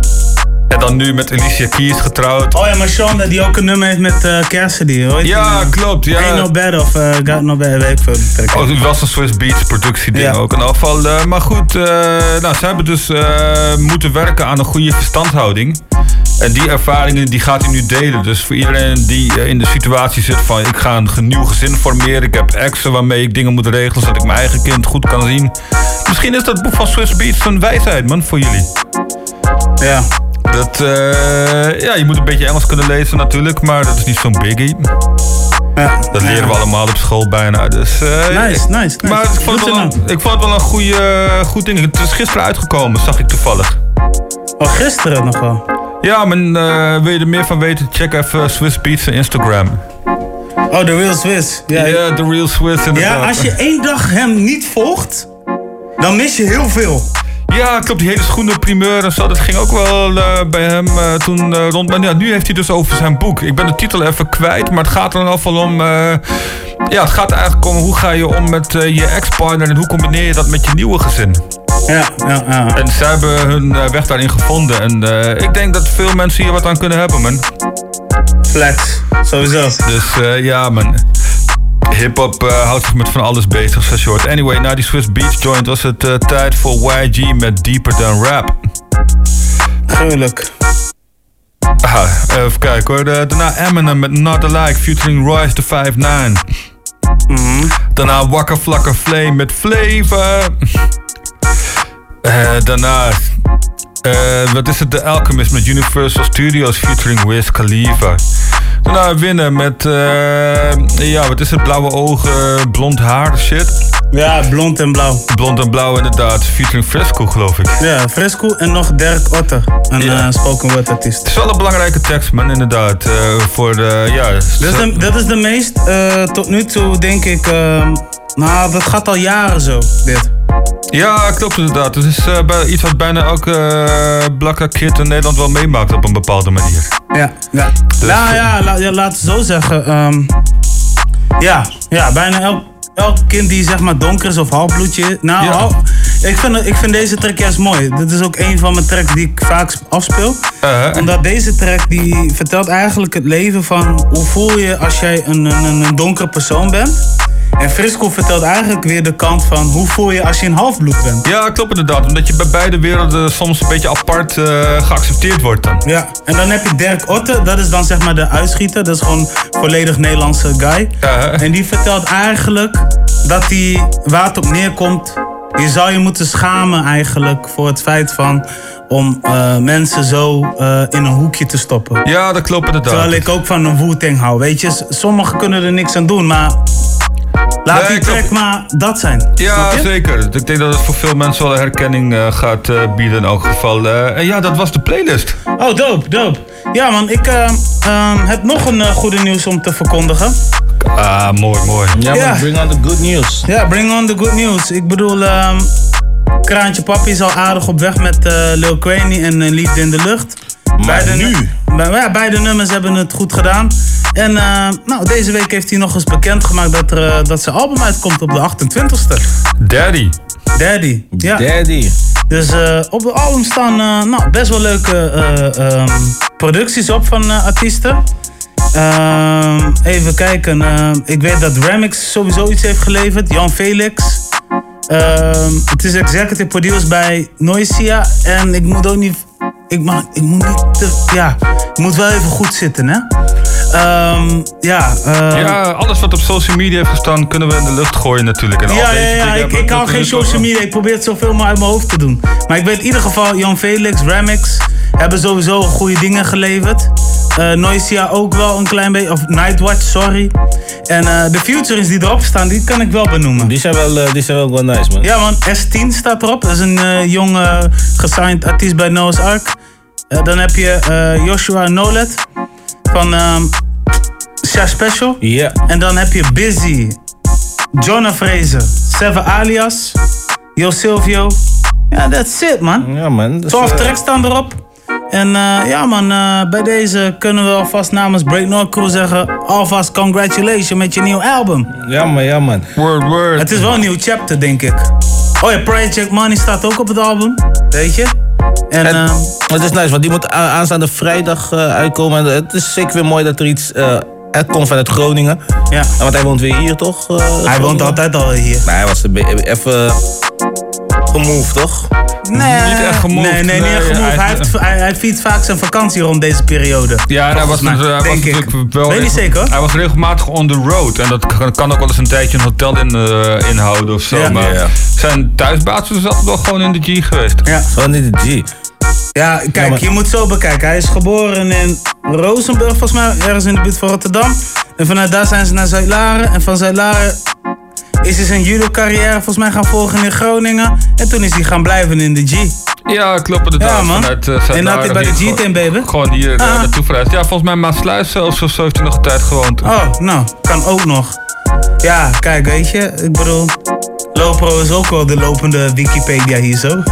En dan nu met Alicia Keys getrouwd. Oh ja, maar Sean, die ook een nummer heeft met uh, Cassidy. Die Ja, nou? klopt. Ja. Ain't no bad of uh, Got no bad, weet ik veel. Oh, het was een Swiss Beats productieding Ja. ook in elk geval. eh, maar goed, eh, nou, ze hebben dus eh, moeten werken aan een goede verstandhouding. En die ervaringen die gaat hij nu delen. Dus voor iedereen die eh, in de situatie zit van ik ga een nieuw gezin formeren. Ik heb exen waarmee ik dingen moet regelen zodat ik mijn eigen kind goed kan zien. Misschien is dat boek van Swiss Beats een wijsheid man voor jullie. Ja. Dat, eh, ja, je moet een beetje Engels kunnen lezen natuurlijk, maar dat is niet zo'n biggie. Ja. Dat leren we allemaal op school bijna. Dus, eh, Nice, nice, nice. Maar ik vond, het wel een, ik vond het wel een goede, eh, goed ding. Het is gisteren uitgekomen, zag ik toevallig. Oh, gisteren nog wel. Ja, maar wil je er meer van weten? Check even Swiss Beats en Instagram. Oh, The Real Swiss. Ja, The Real Swiss inderdaad. ja, als je één dag hem niet volgt, dan mis je heel veel. Ja, klopt. Die hele schoenen primeur en zo. Dat ging ook wel eh, bij hem eh, toen eh, rond. Maar ja, nu heeft hij dus over zijn boek. Ik ben de titel even kwijt. Maar het gaat er in ieder geval om... eh, ja, het gaat eigenlijk om hoe ga je om met je ex-partner... en hoe combineer je dat met je nieuwe gezin. Ja, ja, ja. En zij hebben hun weg daarin gevonden. En ik denk dat veel mensen hier wat aan kunnen hebben, man. Flex, sowieso. Dus ja, man. Hip-hop eh, houdt zich met van alles bezig, zoals je hoort. Anyway, na die Swiss Beats joint was het eh, tijd voor YG met Deeper Than Rap. Gruwelijk. Aha, even kijken hoor. De- daarna Eminem met Not Alike featuring Royce the 5'9. Daarna Wakker Flakker Flame met Flavor. Eh, daarna, eh, wat is het? The Alchemist met Universal Studios featuring Wiz Khalifa. Daarna winnen met, eh, ja, wat is het? Blauwe ogen, blond haar, shit. Ja, blond en blauw. Blond en blauw inderdaad, featuring Fresco geloof ik. Ja, Fresco en nog Dirk Otter, een eh, spoken word artiest. Het is wel een belangrijke tekst, man, inderdaad. eh, voor de, ja... Dat is de, dat is de meest, tot nu toe denk ik, nou dat gaat al jaren zo, dit. Ja, klopt inderdaad. Het is eh, iets wat bijna elke uh, blakke kid in Nederland wel meemaakt op een bepaalde manier. Ja, ja. nou ja, la, ja, laten we zo zeggen. ehm, ja, ja, bijna elk, elk kind die zeg maar donker is of halfbloedje is. Nou, hal- ik, vind, het- ik vind deze track juist mooi. Dit is ook een van mijn tracks die ik vaak afspeel. Omdat deze track die vertelt eigenlijk het leven van hoe voel je als jij een, een, een, een donkere persoon bent. En Frisco vertelt eigenlijk weer de kant van hoe voel je als je een halfbloed bent. Ja, klopt inderdaad. Omdat je bij beide werelden soms een beetje apart eh, geaccepteerd wordt dan. Ja, en dan heb je Dirk Otte, dat is dan zeg maar de uitschieter. Dat is gewoon volledig Nederlandse guy. En die vertelt eigenlijk dat hij, waar het op neerkomt, je zou je moeten schamen eigenlijk voor het feit van om eh, mensen zo eh, in een hoekje te stoppen. Ja, dat klopt inderdaad. Terwijl ik ook van een Wu-Tang hou. Weet je, sommigen kunnen er niks aan doen, maar laat die track maar dat zijn. Ja, zeker. Ik denk dat het voor veel mensen wel een herkenning eh, gaat eh, bieden in elk geval. Eh, en ja, dat was de playlist. Oh, dope, dope. Ja man, ik eh, ehm, heb nog een goede nieuws om te verkondigen. Ah, mooi, mooi. Ja, maar bring on the good news. Ja, bring on the good news. Ik bedoel, ehm, Kraantje Papi is al aardig op weg met Lil Quaney en eh, Liefde in de Lucht. Beide nu? ja, beide nummers hebben het goed gedaan. En eh, nou, deze week heeft hij nog eens bekendgemaakt dat, er, eh, dat zijn album uitkomt op de 28ste. Daddy. Daddy, ja. Daddy. Dus eh, op het album staan eh, nou, best wel leuke eh, ehm, producties op van artiesten. Ehm, even kijken. ehm, ik weet dat Remix sowieso iets heeft geleverd. Jan Felix. Ehm, het is executive produced bij Noisia. En ik moet ook niet... Ik, mag, ik moet niet te... Ja, ik moet wel even goed zitten, hè? Ehm, ja, ehm, Ja, alles wat op social media heeft gestaan, kunnen we in de lucht gooien natuurlijk. En al ja, ja, ja. dingen Ik, ik hou geen social media. Ik probeer het zoveel mogelijk uit mijn hoofd te doen. Maar ik weet in ieder geval, Jan Felix, Remix hebben sowieso goede dingen geleverd. Eh Noisia ook wel een klein beetje. Of Nightwatch, sorry. En eh, de Futures die erop staan, die kan ik wel benoemen. Die zijn wel, eh, die zijn wel, wel nice, man. Ja man, S10 staat erop. Dat is een jong eh, gesigned artiest bij Noah's Ark. Dan heb je Joshua Nolet van ehm Sha Special. Ja. En dan heb je Busy, Jonah Fraser, Seven Alias, Yo Silvio. Ja, that's it man. Ja man. dus, 12 eh, tracks staan erop. En eh, ja man, eh, bij deze kunnen we alvast namens Break North Crew zeggen... alvast congratulations met je nieuw album. Ja man, ja man. Word, word. Het is wel een nieuw chapter, denk ik. Oh ja, Project Money staat ook op het album. Weet je? En, En ehm, het is nice, want die moet aanstaande vrijdag eh, uitkomen. En het is zeker weer mooi dat er iets eh uitkomt vanuit Groningen. Ja. Want hij woont weer hier, toch? eh, hij woont altijd al hier. Maar hij was even gemoved, toch? Nee, niet echt gemoved. Nee, nee, niet echt gemoved. Hij, heeft, hij, hij viert vaak zijn vakantie rond deze periode. Ja, en hij was, mij, dus, hij was denk ik. natuurlijk wel... Weet je niet zeker? hoor? Hij was regelmatig on the road. En dat kan, kan ook wel eens een tijdje een hotel in, eh, inhouden of zo. Ja. Maar Ja. zijn thuisbaas was altijd wel gewoon in de G geweest. Ja. Gewoon in de G. Ja, kijk, je moet zo bekijken. Hij is geboren in Rozenburg, volgens mij, ergens in de buurt van Rotterdam. En vanuit daar zijn ze naar Zuid-Laren. En van Zuid-Laren is hij zijn judo-carrière volgens mij gaan volgen in Groningen. En toen is hij gaan blijven in de G. Ja, klopt inderdaad. Ja, man. Vanuit, uh, En had hij bij de G-team, baby? Gewoon hier eh, Ah. naartoe verhuisd. Ja, volgens mij Maasluis zelfs of zo heeft hij nog een tijd gewoond. Oh, nou, kan ook nog. Ja, kijk, weet je, ik bedoel, Lopro is ook wel de lopende Wikipedia hier zo.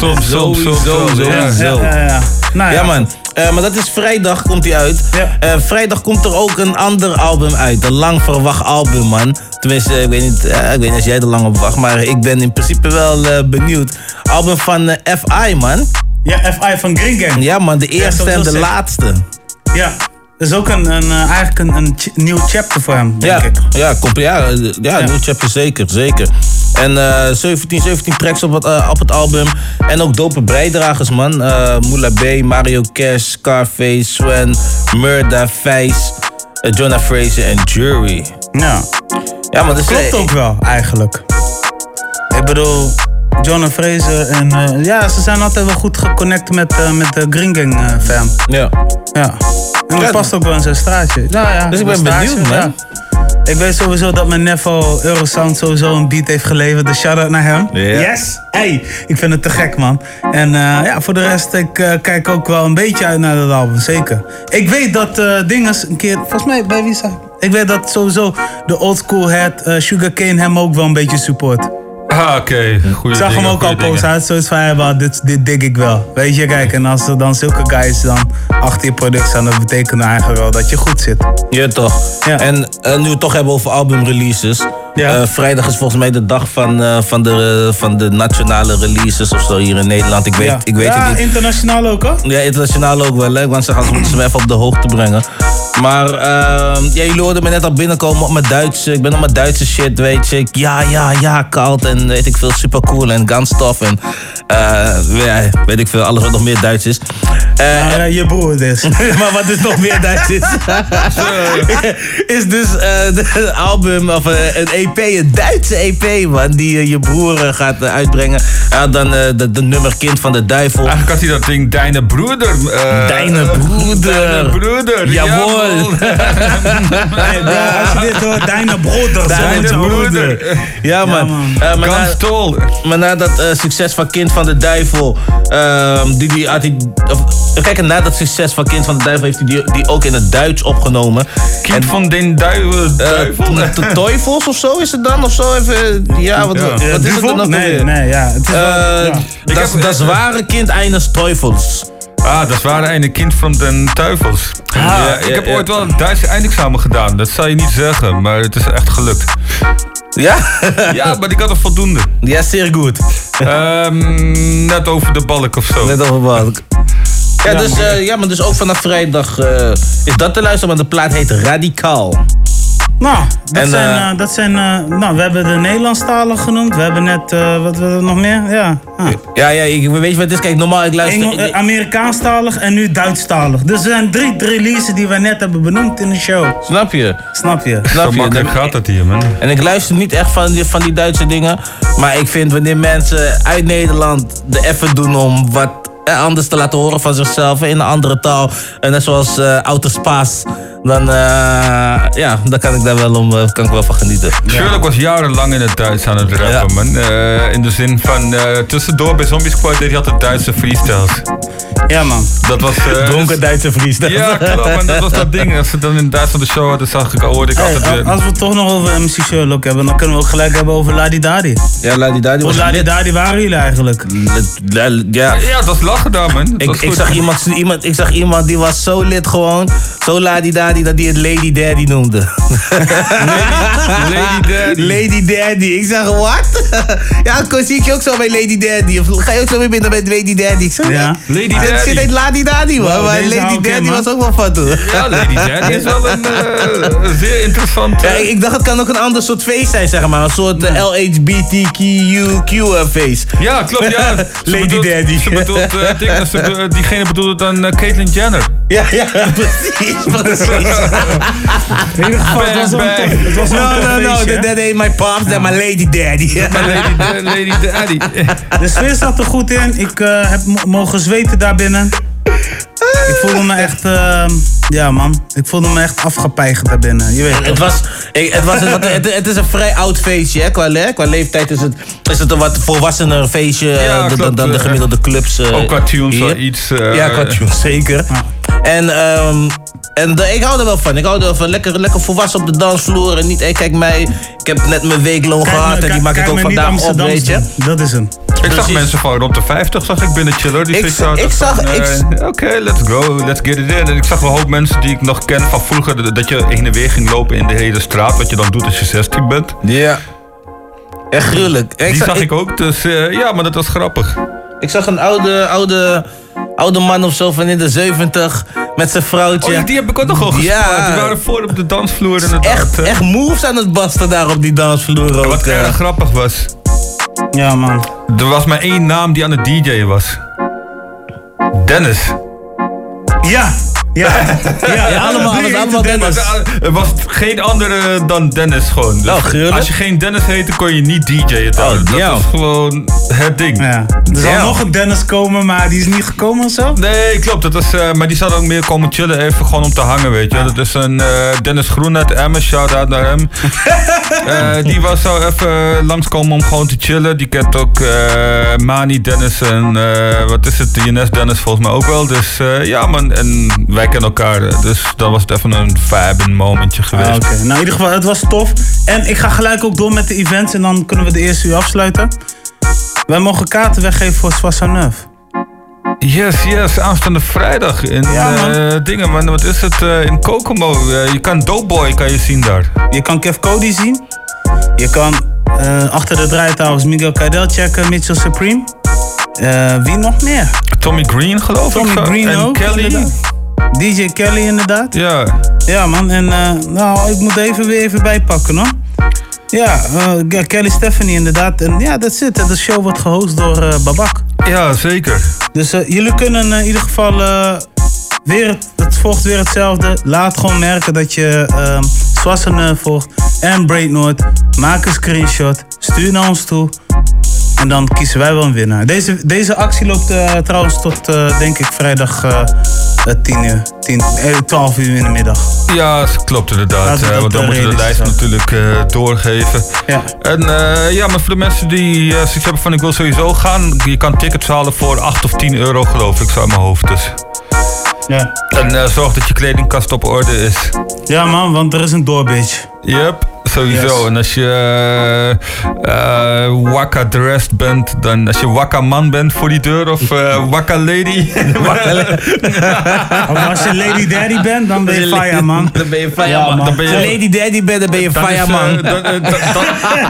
soms, soms, soms. Sowieso, Ja, ja, ja, ja. Nou ja. ja, man. Eh, maar dat is vrijdag, komt hij uit. Eh, vrijdag komt er ook een ander album uit. Een lang verwacht album, man. Tenminste, ik weet niet, eh, ik weet niet als jij er lang op wacht. Maar ik ben in principe wel eh, benieuwd. Album van FI, man. Ja, FI van Green Gang. Ja, man. De eerste en de laatste. Ja, dat is ook een, een, eh, eigenlijk een, een ch- nieuw chapter voor hem, denk Ja, ik. ja, comp- ja, eh, ja, nieuw chapter zeker, zeker. En eh 17, 17 tracks op het, op het album. En ook dope bijdragers, man. Eh Moula B, Mario Cash, Scarface, Swen, Murda, Vijs, Jonah Fraser en Jury. Ja. Ja, maar dat Klopt ook wel, eigenlijk. Ik bedoel, John en Fraser en... eh, ja, ze zijn altijd wel goed geconnect met, eh, met de Green Gang eh, fam. Ja. Ja. En dat past ook wel in zijn straatje. Ja, ja, Dus ik ben straatje, benieuwd, man. ja. Ik weet sowieso dat mijn Nevo Eurosound sowieso een beat heeft geleverd. Dus shout-out naar hem. Yes! Hey, ik vind het te gek, man. En ja, voor de rest, ik kijk ook wel een beetje uit naar dat album, zeker. Ik weet dat Dinges een keer, volgens mij bij zei Ik weet dat sowieso de oldschool head uh, Sugarcane hem ook wel een beetje support. Ah, oké. Ik zag dingen, hem ook al posten. Hij had zoiets van, ja, wel, dit, dit dik ik wel. Weet je, kijk, en als er dan zulke guys dan achter je product staan, dat betekent eigenlijk wel dat je goed zit. Ja, toch. En eh, nu we het toch hebben over albumreleases. Eh, vrijdag is volgens mij de dag van, eh, van, de, van de nationale releases of zo hier in Nederland. Ik weet, ja, ik weet ja het niet. internationaal ook, hoor. Ja, internationaal ook wel. Hè? Want ze gaan ze moeten ze even op de hoogte brengen. Maar ehm, ja, jullie hoorden me net al binnenkomen op mijn Duitse. Ik ben op mijn Duitse shit, weet je. Ja, ja, ja, koud en weet ik veel, super cool en ganstof en eh, ja, weet ik veel, alles wat nog meer Duits is. Ja, je broer dus. maar wat dus nog meer Duits is, is dus de album of een EP, een Duitse EP, man, die eh, je broer eh, gaat eh, uitbrengen. Had dan de, de nummer Kind van de Duivel. Eigenlijk had hij dat ding Deine Broeder. Deine Broeder. Deine Broeder. Jawohl. Ja, als je dit hoort, Deine Broeder. Deine. Broeder. Ja, man. man. Eh, maar, na, maar na dat succes van Kind van de Duivel, ehm, die, die had hij, kijken, na dat succes van Kind van de Duivel heeft hij die, die ook in het Duits opgenomen. Kind van den duivel. duivel. T- Teufels of zo is het dan? Of zo even, ja, wat, Ja. wat is het dan ook Nee, nee, ja. Het is wel- Eh, ja. Dat, heb- dat ware kind eines Teufels. Ah, dat waren een kind van den duivels. ja, ik ja, heb ja. ooit wel een Duitse eindexamen gedaan. Dat zou je niet zeggen, maar het is echt gelukt. Ja? Ja, maar ik had er voldoende. Ja, zeer goed. Ehm, net over de balk of zo. Net over balk. Ja, Ja, dus, maar- eh, ja, maar dus ook vanaf vrijdag eh, is dat te luisteren, want de plaat heet Radicaal. Nou, dat En, zijn, eh, eh, dat zijn eh, nou, we hebben de Nederlandstaligen genoemd. We hebben net, eh, wat we nog meer? Ja. ah. Ja, ja, ik, weet je wat het is? Kijk, normaal, ik luister... Engel, Amerikaanstalig en nu Duitsstalig. Dus er zijn drie releases die we net hebben benoemd in de show. Snap je? Snap je? Snap Zo je? makkelijk Dan- gaat dat hier, man. En ik luister niet echt van die, van die Duitse dingen. Maar ik vind wanneer mensen uit Nederland de effort doen om wat anders te laten horen van zichzelf in een andere taal. En net zoals eh Outer Spaas. Dan, eh, ja, dan kan ik daar wel, om, eh, kan ik wel van genieten. Sherlock was jarenlang in het Duits aan het rappen, man. Eh, in de zin van, eh, tussendoor bij Zombie Squad deed hij altijd Duitse freestyles. Ja, man. Dat was... eh, Dronken Duitse freestyle. Ja, klopt, man. Dat was dat ding. Als ze dan in Duitsland de show hadden, zag ik, hoorde ik Hey, altijd weer... als we het toch nog over MC Sherlock hebben, dan kunnen we ook gelijk hebben over Ladi Dadi. Ja, Ladi Dadi Hoe was Ladi. Dadi waren jullie eigenlijk? Ja, Ja, dat was lachen daar, man. Dat Ik, zag iemand, iemand, ik zag iemand die was zo lid gewoon. Zo dat hij het Lady Daddy noemde. Lady Daddy. Lady Daddy. Ik zeg, wat? ja, zie ik je ook zo bij Lady Daddy? Of ga je ook zo weer binnen bij Lady Daddy? Ik zeg, Ja. Lady shit heet Ladi Dadi, man. Wow, Maar Lady in, Daddy was ook wel van toen. Ja, Lady Daddy is wel een eh, zeer interessant. Ja, ik, ik dacht het kan ook een ander soort feest zijn, zeg maar. Een soort eh, LHBTQQ eh, feest. Ja, klopt, ja. Lady bedoelt- Daddy. Ze bedoelt, eh, diegene bedoelde dan eh, Caitlyn Jenner. Ja, ja, precies, precies. In ieder geval, het was een het was No, no, no, that, that ain't my pops, that my lady daddy. Lady, Lady Daddy. De sfeer zat er goed in. Ik eh, heb mo- mogen zweten daar binnen. Ik voelde me echt, eh, ja man, ik voelde me echt afgepeigerd daar binnen. Je weet Het, was, ik, het, was het, het, het is een vrij oud feestje, hè? Qua, le- qua leeftijd is het, is het een wat volwassener feestje eh, Ja, dan- dan, klopt, dan de eh, gemiddelde clubs. eh, Ook qua tunes hier. wel iets... eh, ja, qua tunes, zeker. En, ehm, en de- ik hou er wel van. Ik hou er wel van. Lekker, lekker volwassen op de dansvloer. En niet, hey, kijk mij, ik heb net mijn weekloon Kijk gehad. me- en die maak ik ook vandaag op, weet je. Dat is hem. Ik zag mensen van rond de 50 zag ik binnen chiller. Die Ik ik zag- van, ik z- Oké, let's go, let's get it in. En ik zag wel een hoop mensen die ik nog ken van vroeger. dat- je heen en weer ging lopen in de hele straat. Wat je dan doet als je 16 bent. Ja. Echt gruwelijk. Die zag ik ook, dus eh, ja, maar dat was grappig. Ik zag een oude, oude, oude man of zo van in de 70 met zijn vrouwtje. Oh, ja, die heb ik ook nog gesproken. Ja. Die waren voor op de dansvloer inderdaad. Echt, echt moves aan het basten daar op die dansvloer ook. Wat grappig was. Ja man. Er was maar één naam die aan het DJ was. Dennis. Ja, ja. Ja, Ja, allemaal, allemaal Dennis. Er was geen andere dan Dennis gewoon. Dus Oh, gruwelijk. als je geen Dennis heette, kon je niet DJ'en. Oh, dat ja. was gewoon het ding. Ja. Er zal nog een Dennis komen, maar die is niet gekomen of zo? Nee, klopt. Dat is, eh, maar die zou ook meer komen chillen, even gewoon om te hangen, weet je. Dat is een eh, Dennis Groen uit Emmen, shout-out naar hem. Eh, die was zou even langskomen om gewoon te chillen. Die kent ook eh, Mani Dennis en eh, wat is het, DNS Dennis volgens mij ook wel. Dus eh, ja man, en wij kennen elkaar. Dus dan was het even een vibe momentje geweest. Ah, Oké, nou in ieder geval, het was tof. En ik ga gelijk ook door met de events en dan kunnen we de eerste uur afsluiten. Wij mogen kaarten weggeven voor Soissonneuf. Yes, yes, aanstaande vrijdag in Ja, eh, dingen, man. Wat is het? eh, in Kokomo. Eh, je kan Doughboy kan je zien daar. Je kan Kev Cody zien. Je kan achter de draaitafels Miguel Cadel checken, Mitchell Supreme. Wie nog meer? Tommy Green geloof ik. Tommy. Green en ook. Kelly. inderdaad. DJ Kelly inderdaad. Ja. Ja man, en eh, nou, ik moet even weer even bijpakken hoor. Ja, eh, ja, Kelly Stephanie inderdaad. En ja, dat zit. De show wordt gehost door eh, Babak. Ja, zeker. Dus jullie kunnen in ieder geval weer, het, volgt weer hetzelfde. Laat gewoon merken dat je ehm Swassene volgt en Braid Noord. Maak een screenshot, stuur naar ons toe. En dan kiezen wij wel een winnaar. Deze, deze actie loopt trouwens tot, denk ik, vrijdag 10 uur. 10, eh, 12 uur in de middag. Ja, klopt inderdaad. Eh, dat, want dan eh, moeten we de lijst natuurlijk eh, doorgeven. Ja. En eh, ja, maar voor de mensen die eh, zoiets hebben van ik wil sowieso gaan, je kan tickets halen voor 8 of 10 euro geloof ik, zo uit mijn hoofd. Dus. Ja. En eh, zorg dat je kledingkast op orde is. Ja man, want er is een doorbitch. Yep, sowieso. Yes. En als je eh eh, wakka dressed bent, dan als je wakka man bent voor die deur of eh wakka lady. Of als je Lady Daddy bent, dan ben je fire man. Dan ben je fire Ja, man. man. Dan ben je Lady Daddy bent, dan ben je Dan is, fire man. dan- dan- dan-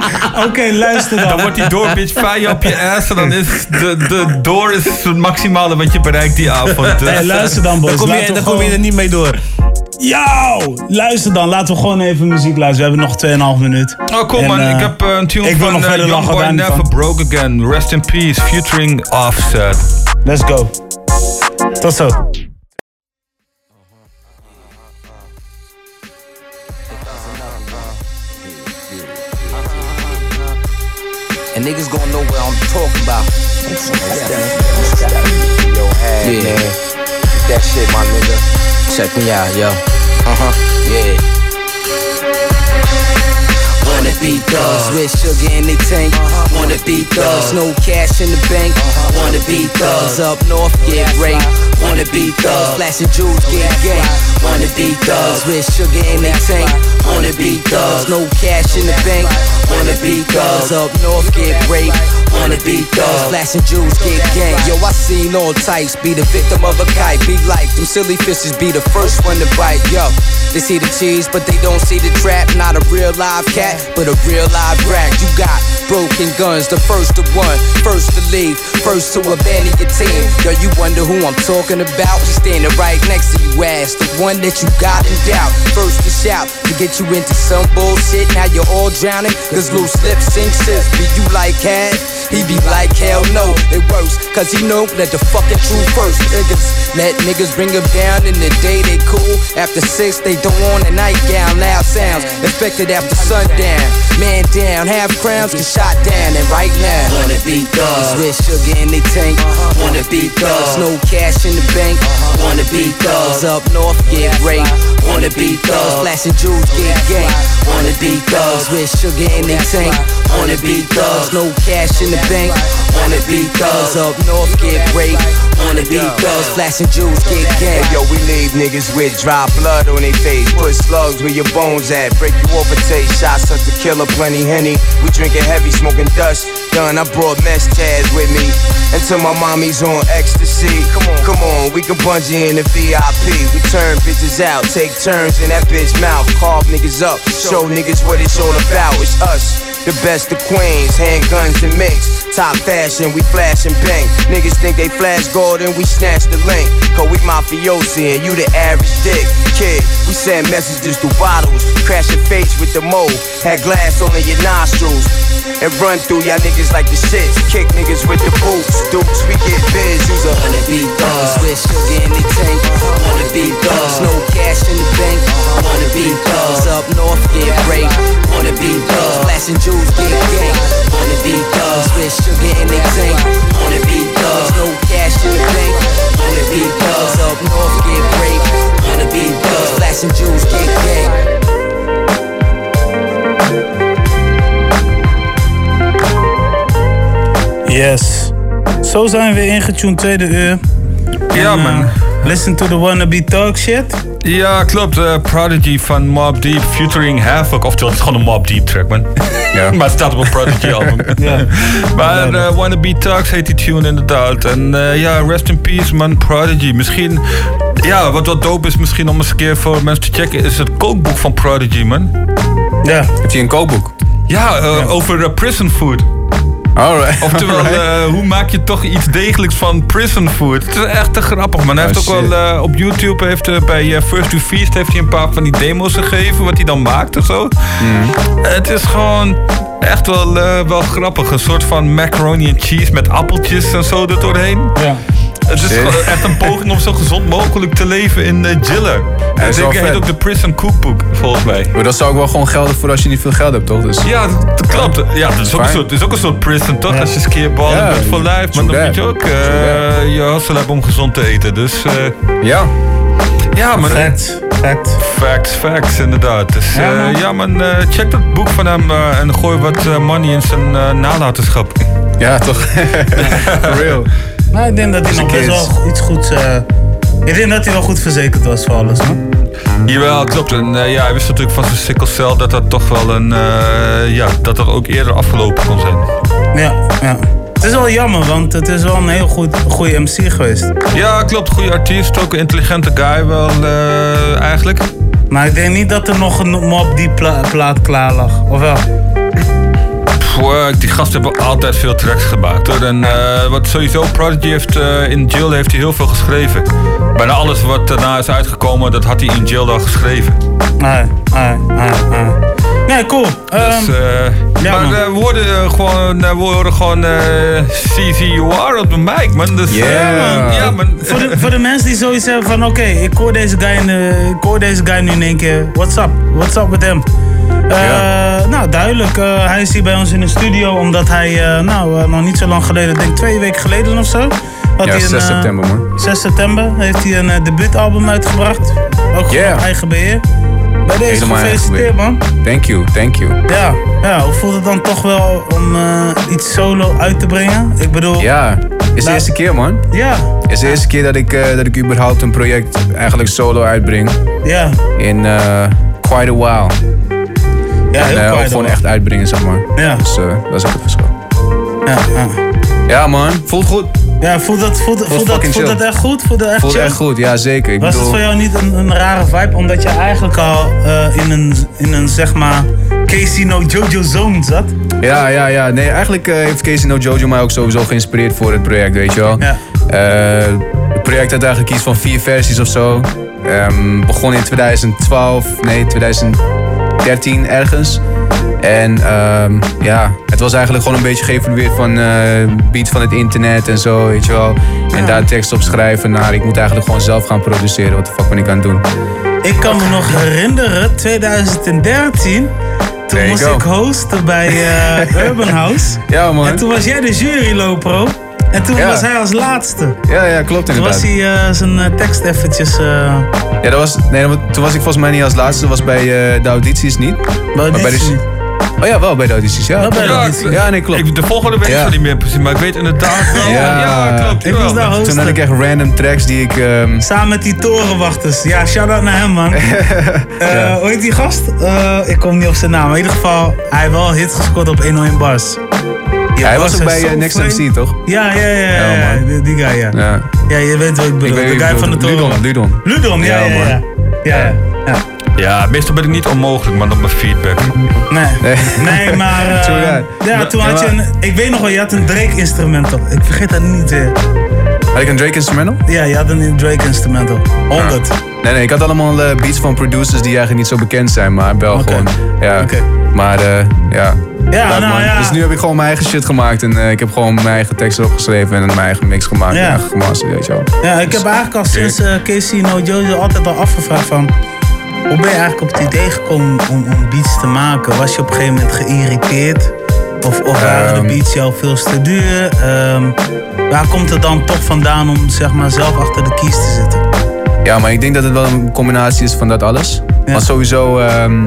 Oké, luister dan. Dan wordt die door bitch fire op je ass en dan is de, de door is het maximale wat je bereikt die avond. Dus, Hey, luister dan boys. Dan kom je, dan kom je er niet mee door. Yo! Luister dan, laten we gewoon even muziek luisteren. We hebben nog 2,5 minuut. Oh, cool En, man. eh, ik heb eh, een tune ik wil van nog eh, verder Young Boy Never van. Broke Again. Rest in Peace, featuring Offset. Let's go. Tot zo. And niggas gonna know what I'm talking about. Yo, hey, Yeah. man. That shit, my nigga. Check me out, yo. Uh huh. Yeah. Wanna be thugs with sugar in they tank. Uh-huh. Wanna be thugs, no cash in the bank. Uh-huh. Wanna be thugs up north, get raped. Wanna be thugs, flashing jewels, get gang. Wanna be thugs with sugar in they tank. Wanna be thugs, no cash in the bank. Wanna be thugs up north, get raped. Wanna be thugs, flashing jewels, get gang. Yo, I seen all types be the victim of a kite. Be like them silly fishes, be the first one to bite. Yo, they see the cheese, but they don't see the trap. Not a real real live cat, but a real live rat. You got broken guns, the first to one, first to leave, first to abandon your team. Yo, you wonder who I'm talking about? She's standing right next to you, ass. The one that you got in doubt. First to shout, to get you into some bullshit. Now you're all drowning, cause loose lips sink ships. Be you like cat? He be like, hell no, it works. Cause he know that the fucking truth first. Niggas let niggas bring them down in the day they cool. After six, they don't want a nightgown. Loud sounds, infected after sundown. Man down, half crowns get shot down. And right now, wanna be thugs. With sugar in they tank, uh-huh. wanna be thugs. No cash in the bank, uh-huh. wanna be thugs. Up north, get raped, wanna be thugs. Flashing jewels, get gang, wanna be thugs. With sugar in they tank, wanna be thugs. No cash in the bank, wanna be thugs. Up north, get raped, wanna be thugs. Flashing jewels, get gang. Hey, yo, we leave niggas with dry blood on their face. Put slugs where your bones at. Break you off a taste. Shots of tequila, plenty henny. We drinking heavy, smoking dust. Done, I brought mess tabs with me. Until my mommy's on ecstasy. Come on, come on, we can bungee in the VIP. We turn bitches out, take turns in that bitch mouth. Carve niggas up, show niggas what it's all about. It's us. The best of queens, handguns and mix. Top fashion, we flash and bang. Niggas think they flash gold and we snatch the link. Cause we mafiosi and you the average dick. Kid, we send messages through bottles. Crash your face with the mold. Had glass on in your nostrils. And run through y'all niggas like the shits. Kick niggas with the boots. Dukes, we get biz. Use a Wanna be thugs with sugar in the tank. Wanna be thugs, no cash in the bank. Wanna be thugs up north, get raped. Wanna be thugs, flashing jewels, get gang. Wanna be thugs with sugar in the tank. Wanna be thugs, no cash in the bank. Wanna be thugs up north, get raped. Wanna be thugs, flashing jewels, get gang. Yes. Zo zijn we ingetuned tweede uur. Ja, En, eh, man. Listen to the wannabe talk shit. Ja, klopt. eh, Prodigy van Mob Deep featuring Havoc. Oftewel, het is gewoon een Mob Deep track, man. maar het staat op een Prodigy album. Ja. maar eh Wannabe Talks heet die tune inderdaad. En ja, rest in peace, man. Prodigy. Misschien... Ja, wat wat dope is misschien om eens een keer voor mensen te checken... is het kookboek van Prodigy, man. Ja. Heb je een kookboek? Ja, over prison food. Alright. Oftewel, Alright. eh, hoe maak je toch iets degelijks van prison food? Het is echt te grappig, man. Hij Oh, heeft ook shit. wel eh, op YouTube, heeft, eh, bij First to Feast, heeft hij een paar van die demos gegeven, wat hij dan maakt of zo. Mm. Het is gewoon echt wel, wel grappig. Een soort van macaroni and cheese met appeltjes en zo er doorheen. Ja. Het is echt een poging om zo gezond mogelijk te leven in uh, Jiller. Het is wel heet vet. ook de Prison Cookbook, volgens mij. Maar dat zou ook wel gewoon gelden voor als je niet veel geld hebt, toch? Dus... Ja, dat, dat klopt. Ja, dat is ook, een Fijn. soort, dat is ook een soort prison, toch? Als je skeerballen Ja, bent voor lijf. Maar true dan that. moet je ook True eh, je hustle hebben om gezond te eten. Dus eh, Ja. ja, maar... Facts. Facts. Facts, facts, inderdaad. Dus Ja, ja, man. ja man, eh, check dat boek van hem eh, en gooi wat eh, money in zijn eh, nalatenschap. Ja, toch? For real. Nou, ik denk dat hij nog best wel iets goeds... eh, ik denk dat hij wel goed verzekerd was voor alles, man. Jawel, klopt. En eh, ja, hij wist natuurlijk van zijn sikkelcel dat dat toch wel een... eh, ja, dat dat ook eerder afgelopen kon zijn. Ja, ja. Het is wel jammer, want het is wel een heel goed, goede MC geweest. Ja, klopt. Goede artiest, ook een intelligente guy wel eh, eigenlijk. Maar ik denk niet dat er nog een mop die pla- plaat klaar lag, of wel? Die gasten hebben altijd veel tracks gemaakt hoor. En eh, wat sowieso, Prodigy heeft eh, in Jill heeft hij heel veel geschreven. Bijna alles wat daarna is uitgekomen, dat had hij in Jill al geschreven. Nee, nee, nee, nee. Nee, cool. Dus, Ehm, eh, ja, maar we hoorden eh, gewoon, eh, we horen gewoon eh CCUR op de mic, man. Dus, Ja, man. ja, man. Voor de, voor de mensen die zoiets hebben van, oké, ik hoor deze guy ik hoor deze guy nu in één keer. What's up? What's up with him? Eh, Nou, duidelijk. eh, hij is hier bij ons in de studio omdat hij, eh, nou, nog niet zo lang geleden, ik denk twee weken geleden of zo. had Ja, hij een, 6 eh, september, man. 6 september heeft hij een eh, debuutalbum uitgebracht. Ook Yeah. eigen beheer. Bij deze Helemaal gefeliciteerd, man. Thank you, thank you. Ja, ja, hoe voelt het dan toch wel om iets solo uit te brengen? Ik bedoel... Ja, is de eerste keer, man. Ja. Is de eerste keer dat ik, dat ik überhaupt een project eigenlijk solo uitbreng. Ja. In quite a while. Ja, en eh, ook gewoon echt uitbrengen, zeg maar. Ja. Dus eh, dat is ook het verschil. Ja, ja. Ja, man. Voelt goed. Ja, voelt dat, voelt, voelt, dat, voelt dat echt goed? Voelt dat echt Voelt chill? echt goed, ja zeker. Ik Was bedoel, het voor jou niet een, een rare vibe? Omdat je eigenlijk al eh, in, een, in een zeg maar Casey No Jojo Zone zat. Ja, ja, ja. Nee, eigenlijk eh, heeft Casey No Jojo mij ook sowieso geïnspireerd voor het project, weet je wel. Ja. Eh, het project had eigenlijk iets van vier versies of zo. Ehm, begon in 2012, nee, 2013 ergens. En ehm, ja, het was eigenlijk gewoon een beetje geëvolueerd van eh beats van het internet en zo, weet je wel. En daar tekst op schrijven naar, ik moet eigenlijk gewoon zelf gaan produceren. Wat de fuck ben ik aan het doen? Ik kan me nog herinneren, 2013. Toen There moest ik hosten bij eh, Urban House. Ja, man. En toen was jij de jurylopro. En toen Ja. was hij als laatste. Ja, ja, klopt Toen inderdaad. was hij eh, zijn eh, tekst eventjes... eh, Ja, dat was, nee, toen was ik volgens mij niet als laatste. Dat was bij eh, de audities niet. Maar bij audities de, Oh ja, wel bij de audities, ja. Wel bij de ja, audities. Ja, nee, klopt. Ik, de volgende weet ik Ja. niet meer precies, maar ik weet inderdaad wel. Ja, klopt. Ik daar Toen had ik echt random tracks die ik... ehm, Samen met die torenwachters. Ja, shout-out naar hem, man. Eh Ja. Hoe heet die gast? Eh, ik kom niet op zijn naam. Maar in ieder geval, hij heeft wel hits gescoord op 101 Bars. Hij was ook bij eh, Next. MC, toch? Ja, ja, ja. ja. Die, die guy, ja. Ja. Ja, je weet wat ik bedoel. de guy van de toren. Ludon, Ludon. Ludon, ja, Ja, ja, ja. Ja. meestal ben ik niet onmogelijk, man, op mijn feedback. Nee. Nee, maar... eh, True that. ja, toen had je maar- een... Ik weet nog wel, je had een Drake-instrumental. Ik vergeet dat niet weer. Had ik een Drake instrumental? Ja, je had een Drake-instrumental. 100. Nee, nee, ik had allemaal eh, beats van producers die eigenlijk niet zo bekend zijn, maar wel Oké. gewoon. Ja. Maar eh, ja. Ja, Laat nou man. ja. Dus nu heb ik gewoon mijn eigen shit gemaakt en eh, ik heb gewoon mijn eigen tekst erop geschreven en mijn eigen mix gemaakt Ja. en eigen gemasterd, weet je wel. Ja, ik heb eigenlijk al sinds eh Casey No Jojo altijd al afgevraagd van... Hoe ben je eigenlijk op het idee gekomen om, om beats te maken? Was je op een gegeven moment geïrriteerd? Of, of waren Ehm. de beats jou veel te duur? Ehm, waar komt het dan toch vandaan om zeg maar, zelf achter de keys te zitten? Ja, maar ik denk dat het wel een combinatie is van dat alles. Want sowieso, ehm,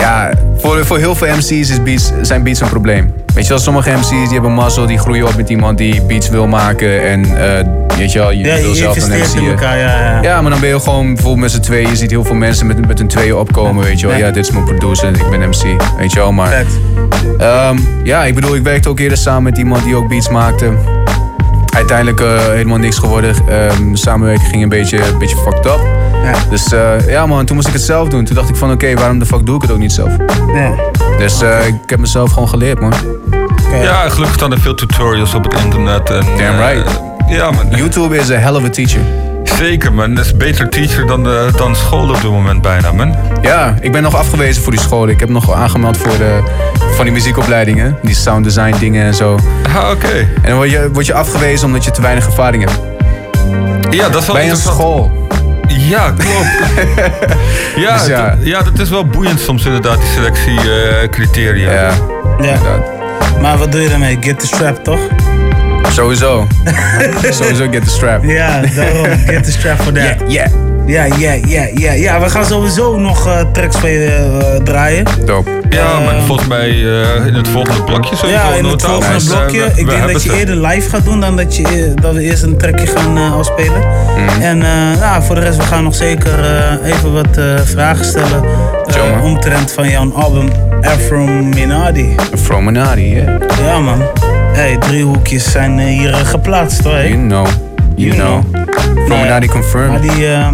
ja, voor, voor heel veel MC's is beats, zijn beats een probleem. Weet je wel, sommige MC's die hebben mazzel, die groeien op met iemand die beats wil maken. En eh, weet je wel, je Ja, je wil zelf een MC. in elkaar, ja, ja. Ja, maar dan ben je gewoon bijvoorbeeld met z'n tweeën. Je ziet heel veel mensen met, met hun tweeën opkomen, weet je wel. Ja. Ja, dit is mijn producer, ik ben MC, weet je wel. Maar Ehm, ja, ik bedoel, ik werkte ook eerder samen met iemand die ook beats maakte. Uiteindelijk eh, helemaal niks geworden. Ehm, samenwerking ging een beetje, een beetje fucked up. Dus eh, ja man, toen moest ik het zelf doen. Toen dacht ik van oké, waarom de fuck doe ik het ook niet zelf? Ja. Dus eh, ik heb mezelf gewoon geleerd man. Ja, gelukkig staan er veel tutorials op het internet. En, Damn right. ja, man. YouTube is a hell of a teacher. Zeker, man. Dat is een beter teacher dan, de, dan school op dit moment bijna, man. Ja, ik ben nog afgewezen voor die school. Ik heb nog aangemeld voor de, van die muziekopleidingen. Die sound design dingen en zo. Ah, oké. En dan word je, word je afgewezen omdat je te weinig ervaring hebt. Ja, dat is wel Bij een school. Ja, klopt. ja, Dus ja. dat- ja, dat is wel boeiend soms inderdaad, die selectiecriteria. ja. Ja. Maar wat doe je daarmee? Get the strap, toch? Sowieso. Sowieso get the strap. Ja, daarom. Get the strap for that. Yeah, Ja, ja, ja, ja. Ja, we gaan sowieso nog eh, tracks van je eh, draaien. Dope. Ja, maar Ehm, volgens mij eh, in het volgende blokje sowieso. Ja, in het volgende blokje. we- ik denk dat je eerder live gaat doen dan dat, je, dat we eerst een trackje gaan afspelen. Mhm. En ja, voor de rest, we gaan nog zeker even wat vragen stellen. Zo, omtrent van jouw album Afro Minardi. Afro Minardi, yeah. Ja, man. Hey, driehoekjes zijn eh, hier geplaatst hoor. You know. You, know. Minardi confirmed. Maar die, eh,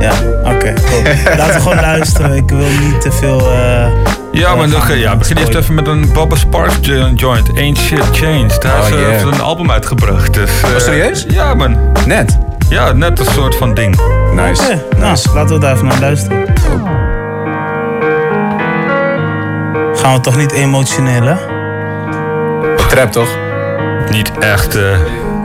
ja, oké. cool. Laten we gewoon luisteren. Ik wil niet te veel. eh, Ja, maar eh, nog, gaan ja, begin eerst even met een Bubba Sparks jo- joint. Ain't shit changed. Hij Oh, heeft eh, yeah. een album uitgebracht. Dus, Oh, serieus? Ja, man. Net? Ja, net een soort van ding. Nice. Oké, nou, laten we daar even naar luisteren. Gaan we toch niet emotioneel, hè? Trap toch? Niet echt. eh,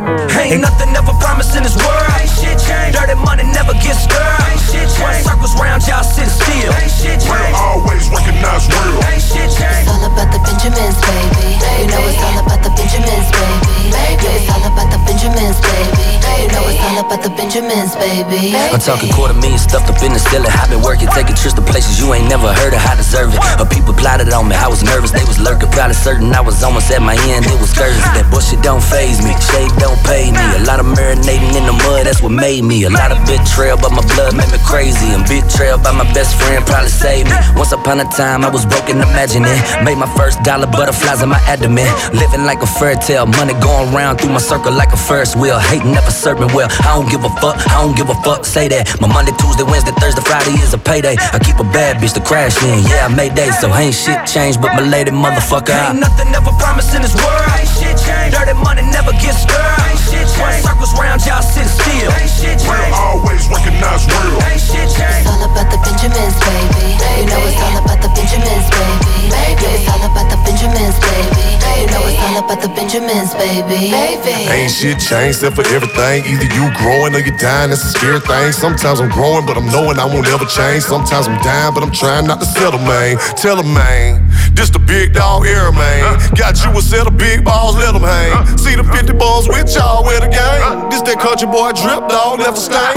Ain't nothing ever promised in this world. Ain't shit changed. Dirty money never gets stirred. Ain't shit changed. Circles round y'all sit still. Ain't shit changed. Always recognize real. Ain't shit changed. About the Benjamins, baby. You know it's all about the Benjamins, baby. Yeah, it's all about the Benjamins, baby. You know it's all about the Benjamins, baby. I'm talking quarter million stuffed up in the ceiling. I've been working, taking trips to places you ain't never heard of. I deserve it. Uh, people plotted on me. I was nervous, they was lurking. Probably certain I was almost at my end. It was curtains. That bullshit don't phase me. Shade don't pay me. A lot of marinating in the mud, that's what made me. A lot of betrayal, but my blood made me crazy. And betrayal by my best friend probably saved me. Once upon a time, I was broken, imagine it. Made my first dollar, butterflies in my abdomen. Living like a fairy tale, money going round through my circle like a Ferris wheel. Hating never serving well. I don't give a fuck I don't give a fuck, say that. My Monday, Tuesday, Wednesday, Thursday, Friday is a payday. I keep a bad bitch to crash in, yeah, I made days, so ain't shit changed, but my lady motherfucker. Ain't nothing ever promised in this world. Ain't shit changed. Dirty money never gets stirred. Ain't shit changed. circles round, y'all sit still. Ain't shit changed. always recognize real. Ain't shit changed. It's all about the Benjamins, baby. You know it's all about the Benjamins, baby. Baby, it's all about the Benjamins, baby. You know it's all about the Benjamins, baby. Baby. Ain't shit changed except for everything. Either you growing or you dying. That's a scary thing. Sometimes I'm growing, but I'm knowing I won't ever change. Sometimes I'm dying, but I'm trying not to settle, man. Tell 'em, man. This the big dog era, man. Got you a set of big balls, let 'em hang. See the 50 balls with y'all with the game. This that country boy drip dog, left a stain.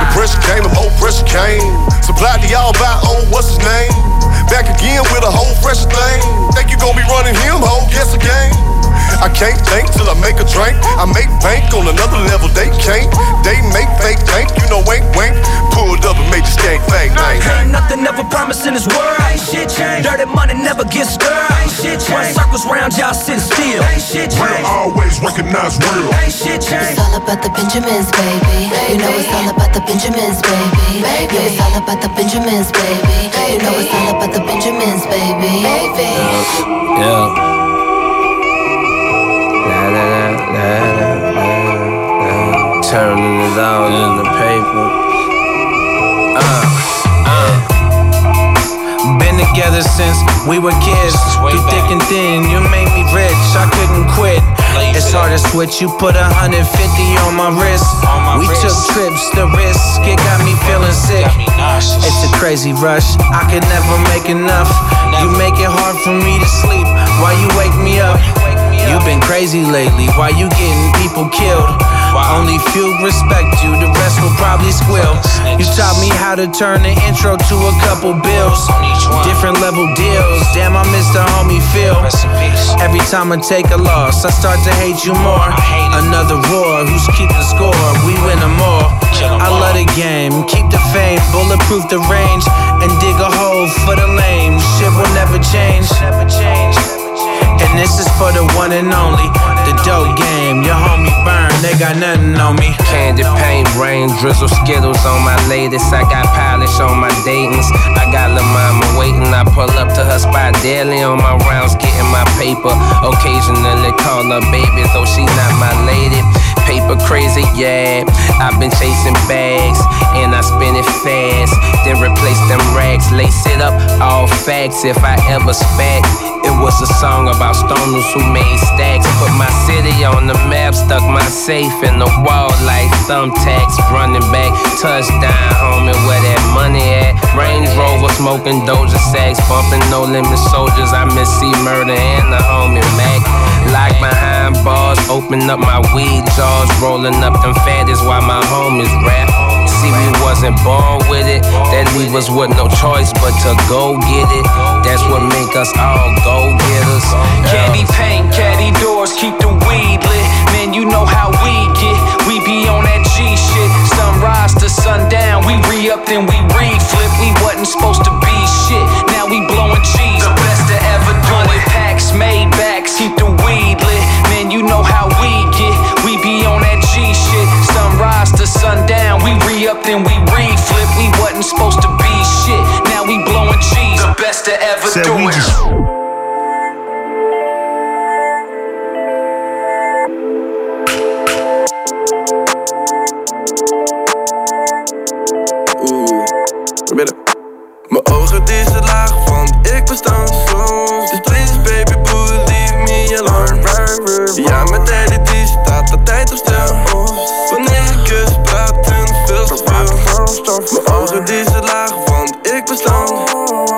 The pressure came, the more pressure came. Supplied to y'all by oh, what's his name? Back again with a whole fresh thing. Think you gon' be running him, ho? Guess again. I can't think till I make a drink. I make bank on another level, they can't. They make fake think, you know, wink, wink. Pulled up and made you skank fake, bang. Ain't nothing ever promised in this world. Ain't shit changed. Dirty money never gets stirred. Ain't shit changed. circles round, y'all sit still. Ain't shit changed. always recognize real. Ain't shit changed. It's all about the Benjamins, baby. You know it's all about the Benjamins, baby. Baby, it's all about the Benjamins, baby. You know it's all about the Benjamins, baby. Baby. Yeah. La, la, la, la, la, la, la. Turning it out in the paper. Uh, uh. Been together since we were kids. Through thick and thin, you made me rich. I couldn't quit. It's hard to switch. You put a hundred fifty on my wrist. We took trips, the risk. It got me feeling sick. It's a crazy rush. I can never make enough. You make it hard for me to sleep while you wake me up. You've been crazy lately. Why you getting people killed? Only few respect you, the rest will probably squill. You taught me how to turn the intro to a couple bills. Different level deals. Damn, I miss the homie feel. Every time I take a loss, I start to hate you more. Another war, who's keeping score? We win them all. I love the game, keep the fame, bulletproof the range, and dig a hole for the lame. Shit will never change. And this is for the one and only, the dope game. Your homie burn, they got nothing on me. Candy paint, rain, drizzle, skittles on my latest. I got polish on my datings. I got La Mama waiting. I pull up to her spot daily on my rounds, getting my paper. Occasionally call her baby, though she not my lady. Paper crazy, yeah. I've been chasing bags, and I spin it fast. Then replace them rags, lace it up, all facts. If I ever spat, it was a song about stoners who made stacks. Put my city on the map, stuck my safe in the wall like thumbtacks. Running back, touchdown, homie, where that money at? Range Rover, smoking Doja sacks, bumping no limit soldiers. I miss C Murder and the homie Mac. Lock behind bars, open up my weed jaws, rolling up them fatties while my homies rap. See, we wasn't born with it. That leave us with no choice but to go get it. That's what make us all go getters. Caddy paint, caddy doors, keep the weed lit. Man, you know how we get. We be on that G shit. Sunrise to sundown, we re up then we re-flip. We wasn't supposed to be shit. Now we blowing G's. The best to ever do it. Made backs, keep the weed lit. Man, you know how we get. We be on that G shit. Sunrise to sundown, we re up then we re-flip. We wasn't supposed to be shit. Now we blowing G's. The best to ever Said do it. Die zijn laag, want ik bestaan.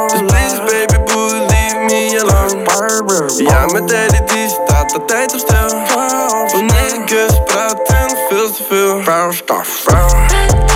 Dus please baby boo, leave me alone. Ja, mijn daddy staat altijd op stil. Wanneer ik kus, praten veel te veel. Foul stuff, foul.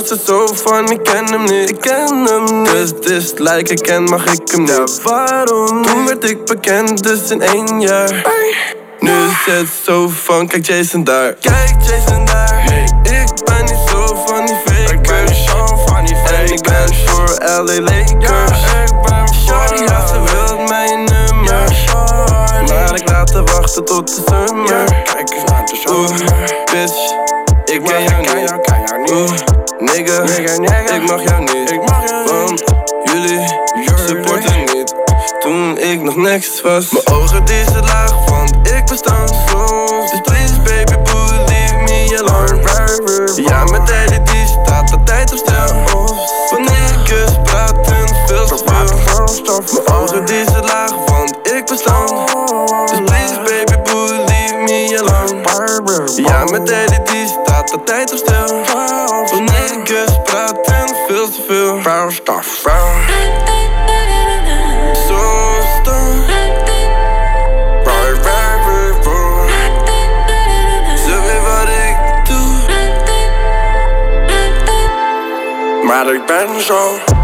Was er zo van, ik ken hem niet, ik ken hem niet. Dus this like ik ken, mag ik hem niet? Waarom? Toen werd ik bekend, dus in één jaar. Nu is het zo van, kijk Jason daar. Kijk Jason daar. Ik ben niet zo van die fakers En ik ben voor LA Lakers. Shorty, ja ze wil mijn nummer. Maar ik laat haar wachten tot de zomer Kijk eens naar de zomer. Bitch, ik ken jou niet. Oeh, nigga, ik mag jou niet. Want jullie supporten niet. Toen ik nog niks was. Mijn ogen die zijn laag, want ik bestand soms. Dus please baby boo, leave me alone Ja, mijn daddy die staat altijd op stil. Wanneer ik kus, praten veel te veel Mijn ogen die zijn laag, want ik bestand Dus please baby boo, leave me alone Ja, mijn daddy die staat altijd op stil weet wat ik doe Maar ik ben zo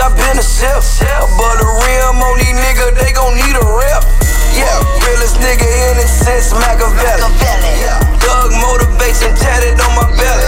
bitch. I been a chef. But a rim on these nigga, they gon' need a rep. Yeah, realest nigga in it since Machiavelli. Thug motivation tatted on my belly.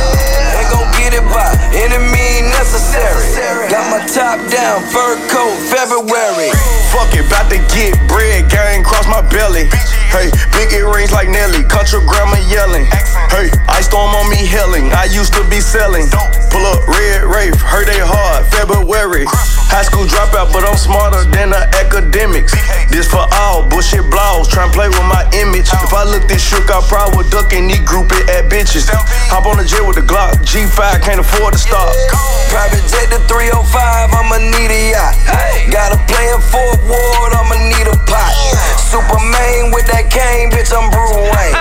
Ain't gon' get it by any means necessary. Got my top down, fur coat, February. Fuck it, bout to get bread, gang cross my belly. Hey, big earrings like Nelly, country grandma yelling. Hey, ice storm on me helling, I used to be selling. Pull up red rape, hurt they hard, February. High school dropout, but I'm smarter than the academics. This for all bullshit blogs, tryna play with my image. If I look this shook, I probably would duck and knee group it at bitches. Hop on the jet with the Glock, G5 can't afford to stop. Private jet to 305, I'ma need a yacht. Got a plan for a ward, I'ma need a pot. Superman with that cane, bitch, I'm Bruce Wayne.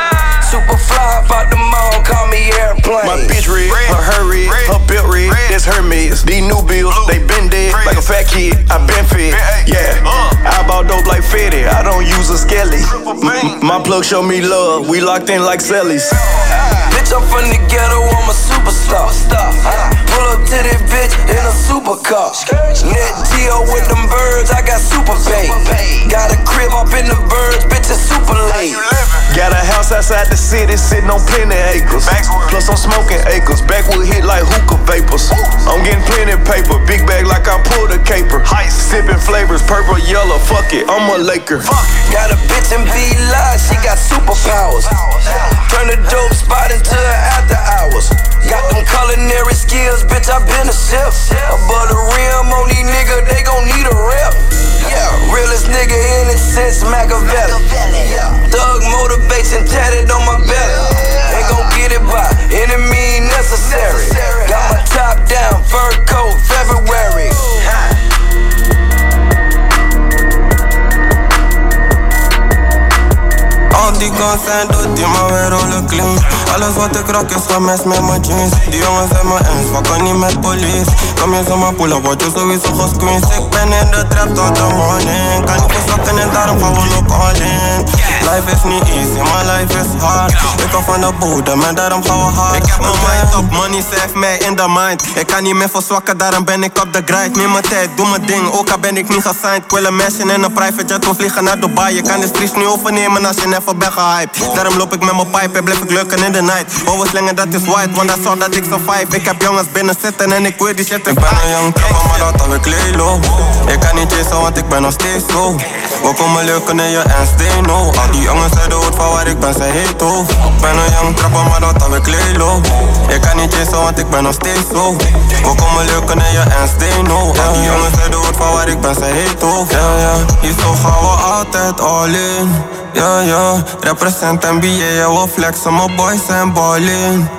Super fly, out the mall, call me airplane. My bitch red, her hair red, her belt red, that's Hermes. These new bills, they been dead like a fat kid. I been fed, yeah. I bought dope like Fetty, I don't use a skelly. M- My plug show me love, we locked in like cellies. Bitch, I'm from the ghetto, I'm a superstar. Pull up to this bitch in a supercar. Net deal with them birds, I got super pay. Got a crib up in the birds, bitch, it's super late. Got a house outside the city, sitting on plenty acres. Plus I'm smoking acres, backwood hit like hookah vapors. I'm getting plenty paper, big bag like I pulled a. Sipping flavors, purple, yellow, fuck it, I'm a Laker. Got a bitch in V-Line, she got superpowers. Turn the dope spot into her after hours. Got them culinary skills, bitch, I been a chef. But a rim on these nigga, they gon' need a rep. Yeah, realest nigga in it since Machiavelli. Thug motivation tatted on my belly. Ain't gon' get it by any means necessary. Got my top down, fur coat, February. Al die guns zijn dood, die maar weer rollen clean Alles wat ik rock is gemest met mijn jeans. Die jongens zijn mijn eens, fucken niet met police. Kom je zomaar pull up, word je sowieso gesqueezed Ik ben in de trap tot de morning. Kan niet verzakken en daarom gaan we ook all in Life is niet easy, maar life is hard. Ik hou van de bodem en daarom gaan we hard. Ik heb mijn mind op, money save mij in de mind. Ik kan niet meer verzwakken, daarom ben ik op de grind. Neem mijn tijd, doe mijn ding, ook al ben ik niet gesigned. Ik wil een en een private jet, we vliegen naar Dubai. Je kan de streets niet overnemen als je never bent gehyped. Daarom loop ik met mijn pipe en blijf ik leuken in de night. Overslingen dat is white, want dat zorgt dat ik survive Ik heb jongens binnen zitten en ik weet die shit Ik ben een young trapper, maar dat al ik lelo. Ik kan niet chasen, want ik ben nog steeds zo. We komen leuken in je en stay no Al die jongens uit de hoed van waar ik ben, ze heet tof Ik ben een young trapper, maar dat al ik lelo. Ik kan niet chasen, want ik ben nog steeds zo. We komen leuken in je en stay no Al die jongens uit de hoed van waar ik ben, ze heet tof Ja, ja, hier zo gaan we altijd all in Ja, ja, represent NBA, ja, we flexen, mijn boys zijn ballin'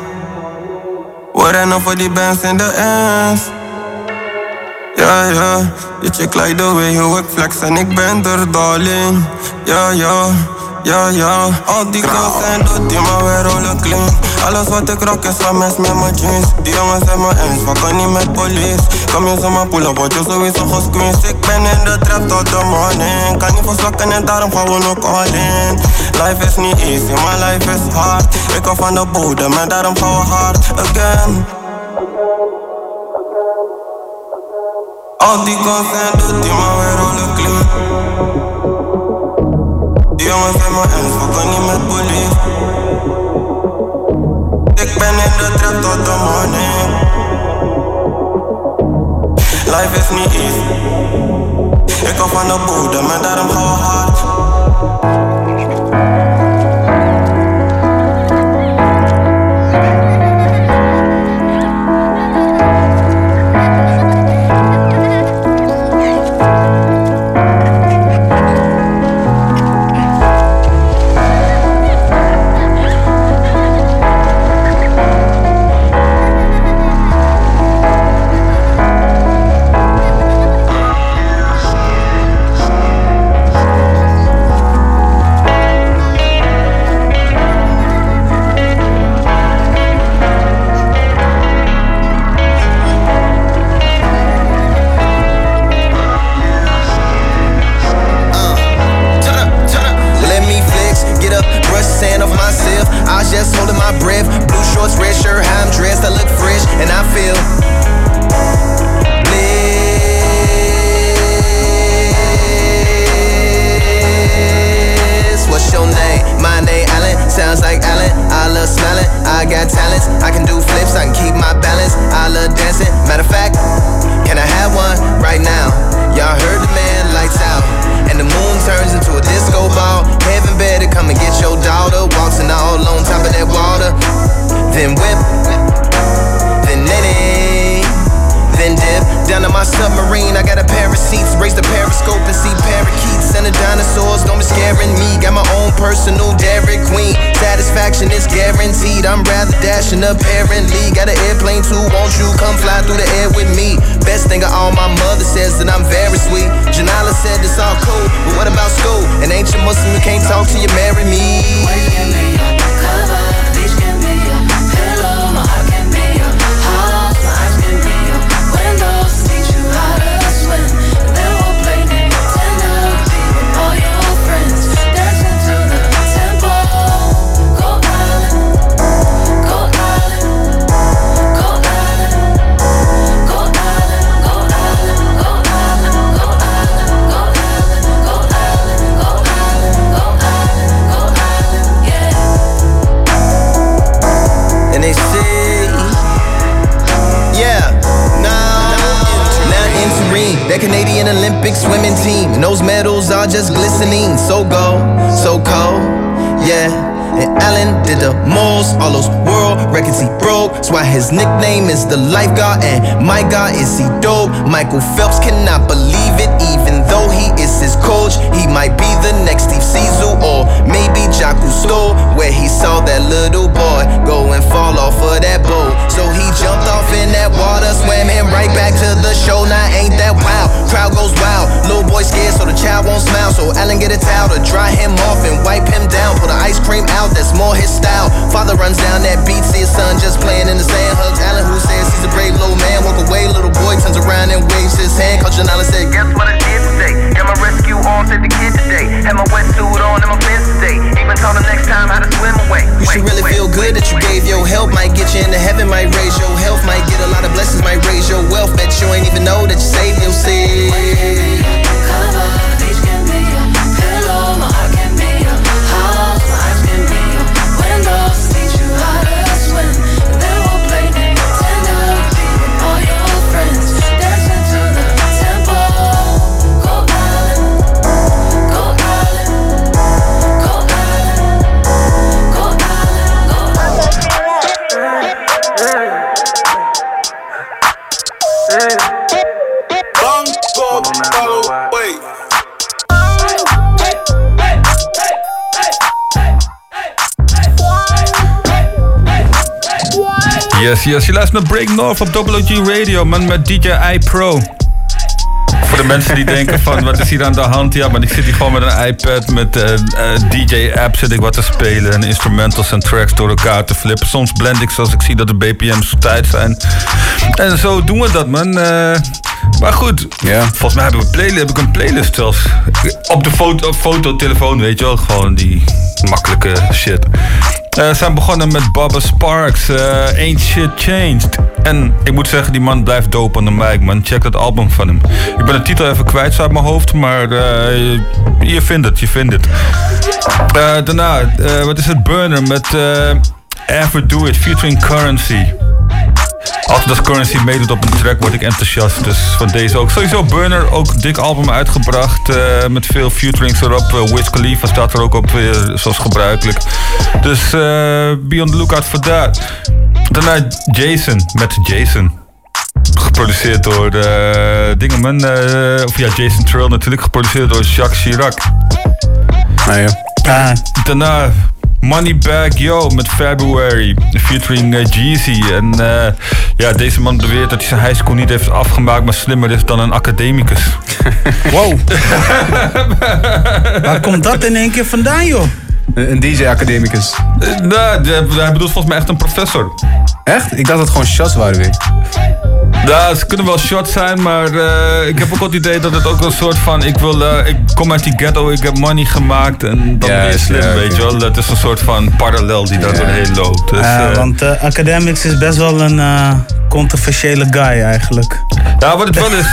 We rennen voor die bands in de ends. Ja, ja, je chick like the way hoe ik flex en ik ben er dol in Ja, yeah, yeah. Adică sunt ultima erole clean. A las toate crache să mes mi mă jeans. Dígame se mă ens, facă nimeni polis Cam eu să mă pulă, bă, eu să uit să hos cu insect Bene de trap toată morning. Ca ni fost facă ne dar îmi fac unul calling. Life is ni easy, my life is hard. Wake up on the boat, the man dar îmi fac hard. Again. Adică sunt ultima erole clean. Ik ben in de trap tot de morning. Life is niet easy. Ik hou van de boede, maar daarom gaan hard. luistert Break North op WG Radio, man, met DJ Pro. Voor de mensen die denken van, wat is hier aan de hand? Ja, maar ik zit hier gewoon met een iPad, met eh, eh, uh, DJ-app zit ik wat te spelen. En instrumentals en tracks door elkaar te flippen. Soms blend ik zoals ik zie dat de BPM's tijd zijn. En zo doen we dat, man. Eh. Maar goed, ja. volgens mij hebben we playlist, heb ik een playlist zelfs. Op de foto, fototelefoon, weet je wel. Gewoon die makkelijke shit. Ze zijn begonnen met Bubba Sparks, eh, Ain't Shit Changed. En ik moet zeggen, die man blijft dope aan de mic, man. Check dat album van hem. Ik ben de titel even kwijt uit mijn hoofd, maar eh, je vindt het, je vindt het. Daarna, wat is het? Burner met Ever Do It, featuring Currency. Altijd als Currency meedoet op een track word ik enthousiast. Dus van deze ook. Sowieso Burner, ook dik album uitgebracht. eh, met veel featurings erop. Uh, Wiz Khalifa staat er ook op, weer, zoals gebruikelijk. Dus eh, be on the lookout for that. Daarna Jason, met Jason. Geproduceerd door de Dingeman. eh, of ja, Jason Trill natuurlijk. Geproduceerd door Jacques Chirac. Ah, ja. Daarna Moneybag Yo met February, featuring eh, Jeezy. En eh, ja, deze man beweert dat hij zijn high school niet heeft afgemaakt, maar slimmer is dan een academicus. Wow. Waar komt dat in één keer vandaan, joh? Een, een DJ-academicus. nou, hij bedoelt volgens mij echt een professor. Echt? Ik dacht dat het gewoon shots waren weer. Ja, ze kunnen wel shots zijn, maar eh, ik heb ook het idee dat het ook een soort van... Ik, wil, eh, ik kom uit die ghetto, ik heb money gemaakt en dan ben je Juist, slim, weet je wel. Het is een soort van parallel die daar doorheen loopt. Dus, Ja, eh, want Academics is best wel een controversiële guy eigenlijk. Ja, wat het wel is,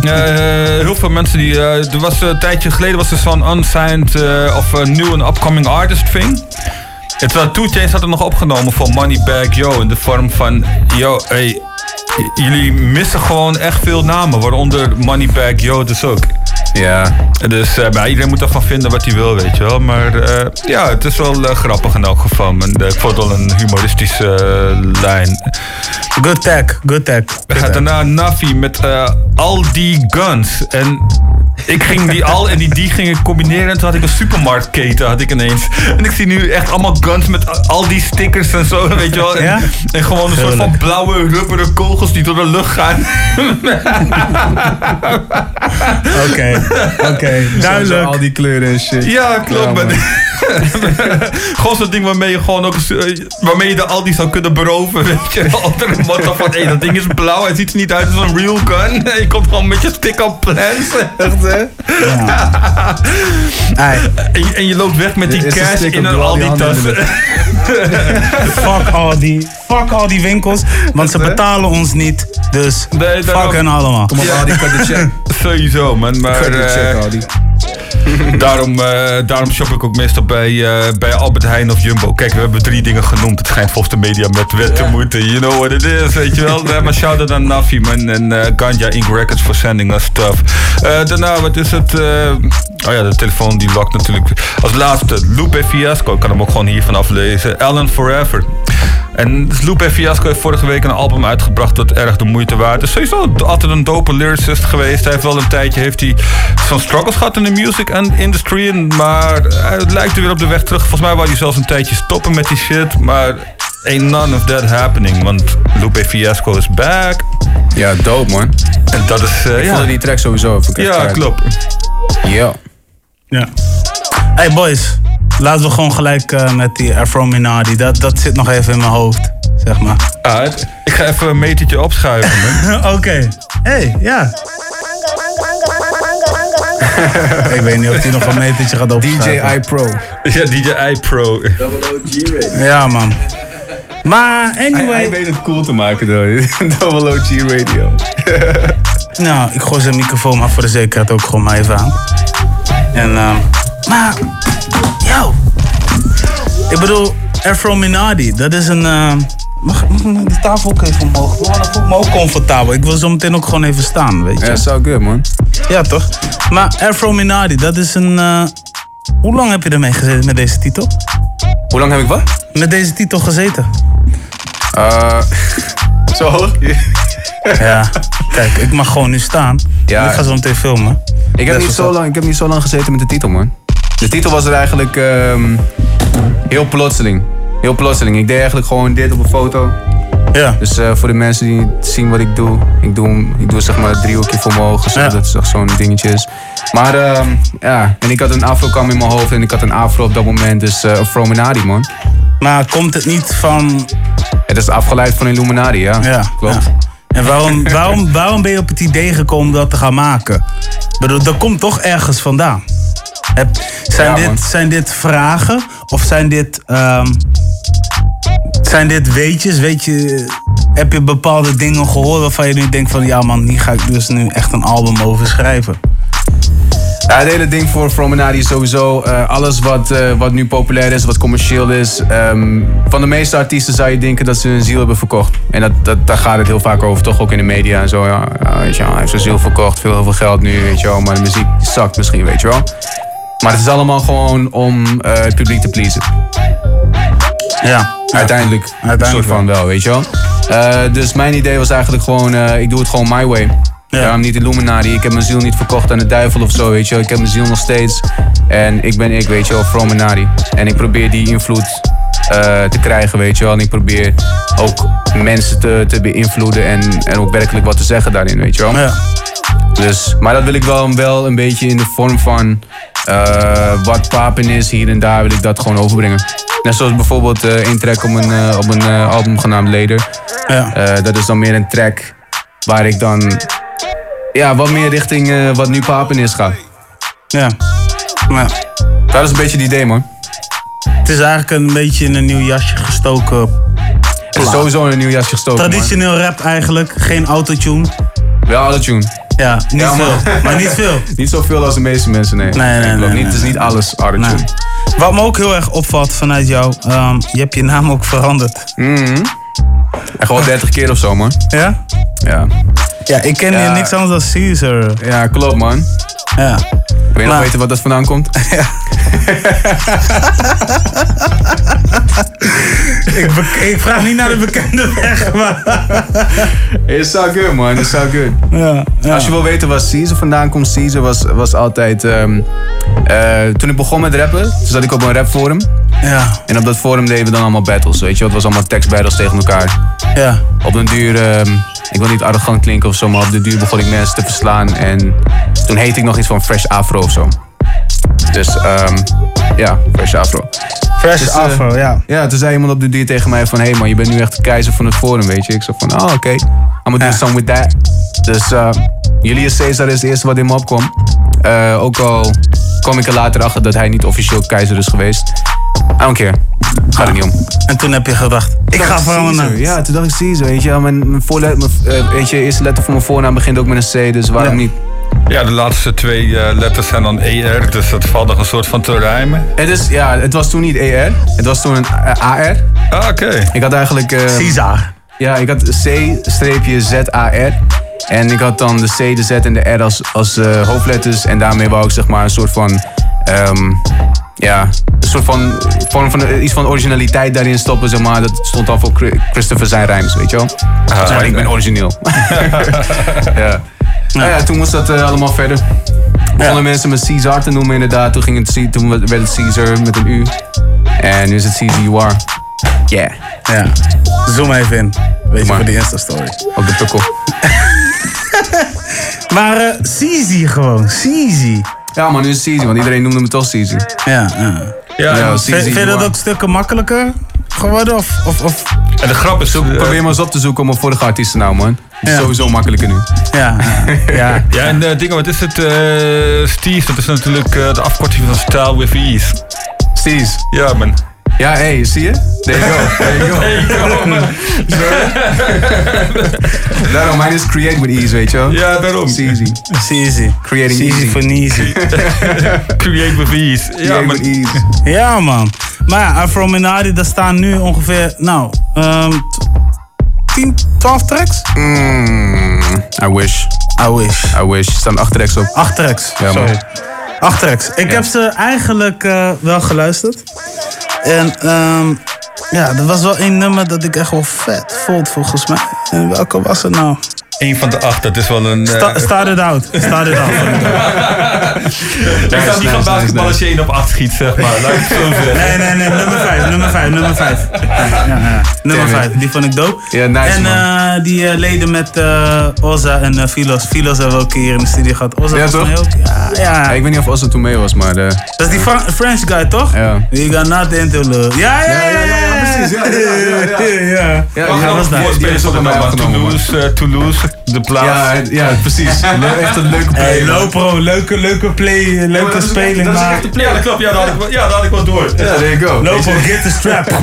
heel veel mensen die. er was een tijdje geleden was er zo'n unsigned of een new and upcoming artist thing. En terwijl Two Chainz had het nog opgenomen voor Moneybag Yo in de vorm van yo, hey, jullie missen gewoon echt veel namen, waaronder Moneybag Yo dus ook. Ja. Dus eh, iedereen moet ervan vinden wat hij wil, weet je wel. Maar eh, ja, het is wel eh, grappig in elk geval. En, ik vond het wel een humoristische lijn. Good tag, good tag. We gaan daarna Navi met al die guns. En ik ging die al en die die gingen combineren. En toen had ik een supermarktketen had ik ineens. En ik zie nu echt allemaal guns met al die stickers en zo, weet je wel. En, Ja? en gewoon een soort van blauwe rubberen kogels die door de lucht gaan. Oké, oké, duidelijk. Al die kleuren en shit. Ja, klopt. Ja, man. gewoon zo'n ding waarmee je gewoon ook eh, waarmee je de Aldi zou kunnen beroven, weet je. Altijd een motto van, hé, dat ding is blauw, het ziet er niet uit als een real gun. Je komt gewoon met je stick-up plans. Echt, hè? En, je, en je loopt weg met die cash in een al die Aldi-tas. in fuck al die, fuck al die winkels, want ze betalen ons niet. Dus fuck hen allemaal. Kom op, Aldi, cut the check. Sowieso, man. Maar, Cut the check, eh, Aldi. daarom, eh, daarom shop ik ook meestal bij, eh, bij Albert Heijn of Jumbo. Kijk, we hebben drie dingen genoemd. Het schijnt volgens de media met wet te moeten. You know what it is, weet je wel. Maar shout-out aan Nafi, man. En eh, Ganja Ink Records for sending us stuff. Daarna, wat is het? oh ja, de telefoon die lokt natuurlijk. Als laatste, Lupe Fiasco. Ik kan hem ook gewoon hier vanaf lezen. Ellen Forever. En Lupe Fiasco heeft vorige week een album uitgebracht dat erg de moeite waard is. Sowieso altijd een dope lyricist geweest. Hij heeft wel een tijdje heeft hij zo'n struggles gehad in de music en industry. Maar hij lijkt er weer op de weg terug. Volgens mij wou hij zelfs een tijdje stoppen met die shit. Maar ain't none of that happening. Want Lupe Fiasco is back. Ja, dope man. En dat is... eh, Ik ja. vond die track sowieso even Ja, klopt. Ja. Ja. Hey boys, laten we gewoon gelijk eh, met die Afro Minardi. Dat, dat zit nog even in mijn hoofd, zeg maar. Ah, het- ik ga even een metertje opschuiven. Oké. Hey, ja. ik weet niet of hij nog een metertje gaat opschuiven. DJ iPro. Ja, DJ iPro. Ja, man. Maar Hij, anyway. hij weet het cool te maken door Double OG Radio. Nou, ik gooi zijn microfoon maar voor de zekerheid ook gewoon maar even aan. En, ehm maar, yo. Ik bedoel, Afro Minardi, dat is een... ehm, mag, mag de tafel ook even omhoog? Oh, dan voel ik me ook comfortabel. Ik wil zo meteen ook gewoon even staan, weet je. Ja, so good man. Ja, toch? Maar Afro Minardi, dat is een... eh, hoe lang heb je ermee gezeten met deze titel? Hoe lang heb ik wat? Met deze titel gezeten. Eh, zo hoog? Ja, kijk, ik mag gewoon nu staan. Ja. Ik ga zo meteen filmen. Ik heb, Dat niet zo lang, ik heb niet zo lang gezeten met de titel, man. De titel was er eigenlijk ehm, heel plotseling. Heel plotseling. Ik deed eigenlijk gewoon dit op een foto. Ja. Dus eh, voor de mensen die niet zien wat ik doe, ik doe, ik doe zeg maar een driehoekje voor mijn ogen, dat is zo'n dingetje is. Maar ehm, ja, en ik had een afro in mijn hoofd en ik had een afro op dat moment, dus eh Frominati man. Maar komt het niet van... Het is afgeleid van Illuminati, ja. Ja, klopt. En waarom, waarom, waarom ben je op het idee gekomen om dat te gaan maken? Ik bedoel, dat komt toch ergens vandaan. Heb, zijn, Ja, man. dit, zijn dit vragen of zijn dit, ehm, zijn dit weetjes? Weet je, heb je bepaalde dingen gehoord waarvan je nu denkt van... ja man, hier ga ik dus nu echt een album over schrijven. Ja, het hele ding voor Promenade is sowieso eh, alles wat, eh, wat nu populair is, wat commercieel is. ehm, van de meeste artiesten zou je denken dat ze hun ziel hebben verkocht. En dat, dat, daar gaat het heel vaak over, toch ook in de media en zo. Ja, ja, weet je hij heeft zijn ziel verkocht, veel, heel veel geld nu, weet je wel. Maar de muziek zakt misschien, weet je wel. Maar het is allemaal gewoon om eh, het publiek te pleasen. Ja. Uiteindelijk, een soort van wel, weet je wel. Eh, dus mijn idee was eigenlijk gewoon, eh, ik doe het gewoon my way. Ja. niet Illuminati, ik heb mijn ziel niet verkocht aan de duivel of zo, weet je wel. Ik heb mijn ziel nog steeds. En ik ben ik, weet je wel, Frominati. En ik probeer die invloed te krijgen, weet je wel. En ik probeer ook mensen te, te beïnvloeden en, en ook werkelijk wat te zeggen daarin, weet je wel. Dus, maar dat wil ik wel, wel een beetje in de vorm van eh, wat papen is hier en daar, wil ik dat gewoon overbrengen. Net zoals bijvoorbeeld eh één track op een, eh, op een album genaamd Later. Eh, dat is dan meer een track waar ik dan ja, wat meer richting wat nu papen is ga. Ja. Maar dat is een beetje het idee, man. Het is eigenlijk een beetje in een nieuw jasje gestoken. Het is sowieso in een nieuw jasje gestoken, man. Traditioneel rap eigenlijk, geen autotune. Wel autotune. Ja, niet Ja, veel. maar- niet veel. niet zoveel als de meeste mensen, nee. Nee, nee, nee, niet, Het is niet alles autotune. Nee. Wat me ook heel erg opvalt vanuit jou, ehm, je hebt je naam ook veranderd. Mhm. En gewoon 30 keer of zo, man. Ja? Ja. Ja, ik ken je Ja. niks anders dan Caesar. Ja, klopt, man. Ja. Wil je nog weten wat dat vandaan komt? ik, be- ik vraag niet naar de bekende weg, maar... It's all good, man. It's all good. Ja, ja. Als je wil weten waar Caesar vandaan komt, Caesar was, was altijd... ehm, eh, toen ik begon met rappen, toen zat ik op een rapforum. Ja. En op dat forum deden we dan allemaal battles, weet je. Het was allemaal tekstbattles tegen elkaar. Ja. Op den duur, ehm, ik wil niet arrogant klinken of zo, maar op de duur begon ik mensen te verslaan. En toen heette ik nog iets van Fresh Afro of zo. Dus ehm, ja, Fresh Afro. Fresh Dus, eh, Afro, ja. Ja, toen zei iemand op de duur tegen mij van... Hé hey man, je bent nu echt de keizer van het forum, weet je. Ik zei van, oh oké, I'm gonna do something with that. Dus eh Julius Caesar is het eerste wat in me opkwam. Eh, ook al kwam ik er later achter dat hij niet officieel keizer is geweest. I don't care. Gaat er niet om. En toen heb je gedacht, ik ga veranderen. Ja, toen dacht ik Caesar, weet je. Mijn, mijn, eh, weet je, eerste letter van mijn voornaam begint ook met een C, dus waarom niet? Ja, de laatste twee eh, letters zijn dan ER, dus dat valt nog een soort van te rijmen. Het, is, ja, het was toen niet ER, het was toen een eh, AR. Ah, oké. Ik had eigenlijk... eh, Caesar. Ja, ik had C-Z-A-R. En ik had dan de C, de Z en de R als, als eh, hoofdletters. En daarmee wou ik zeg maar een soort van... ehm, ja, een soort van, vorm van eh, iets van originaliteit daarin stoppen, zeg maar. Dat stond dan voor Chri- Christopher zijn rijms, weet je wel. Ah, maar ik ben origineel. ja. Nou ja, toen moest dat eh, allemaal verder. Begonnen mensen me Caesar te noemen inderdaad. Toen, ging het, C- toen werd het Caesar met een U. En nu is het CZUR. Yeah. Ja. Zoom even in. Weet je, voor de Insta-story. Op de tukkel. Maar eh Caesar gewoon, Caesar. Ja, maar nu is het Caesar, want iedereen noemde me toch Caesar. Ja, ja. Ja, Vind- Caesar Vind je dat ook stukken makkelijker geworden? Of, of, of? En de grap is... Probeer maar eens op te zoeken op mijn vorige artiesten nou, man. Ja. sowieso makkelijker nu. Ja, ja. Ja, en eh, dingen, wat is het? eh, Steve, dat is natuurlijk eh, de afkorting van Style with Ease. Steez. Ja, man. Ja, hey, zie je? There you go. There you go. Daarom, mijn is create with ease, weet je wel? Ja, daarom. Easy. Caesar. Creating Caesar easy. voor Easy. Create with Ease. Ja, Create man. with ease. Ja, man. Maar ja, Afro Minari, daar staan nu ongeveer, nou, ehm 10, 12 tracks? Mm, I wish. I wish. I wish. Er staan acht tracks op. Acht tracks, Ja, man. sorry. Acht tracks. Ik heb ze eigenlijk eh, wel geluisterd. En ehm, ja, er was wel één nummer dat ik echt wel vet vond, volgens mij. En welke was het nou? Eén van de acht, dat is wel een... eh, Sta, start it out. Start it out. Ik kan niet van basketbal als je één op acht schiet, zeg maar. Laat ik het zo zeggen. Nee, nee, nee. Nummer 5, nummer 5, nummer 5. Ja, ja, ja. Nummer. 5, die vond ik dope. Ja, nice, en man. eh, die eh, leden met eh Ozza en eh, Filos. Filos hebben we ook hier in de studio gehad. Ozza Ja, was toch? ook. Ja, ja. ik weet niet of Oslo toen mee was, maar... eh, Dat is die Fra- French guy, toch? Ja. You got nothing to lose. Ja, ja, ja, ja, ja, precies. Ja, ja, ja, ja. ja. Ja, ja, een. Toulouse, eh, Toulouse, de plaats. Ja, ja, precies. Echt een leuke play. Hey. Lopro, leuke, leuke play, leuke speling. Dat is maar- echt de play. Ja, dat klopt. Ja, dat had ik, wel- ja, had ik wel door. Ja, there you go. Lopo, get the strap.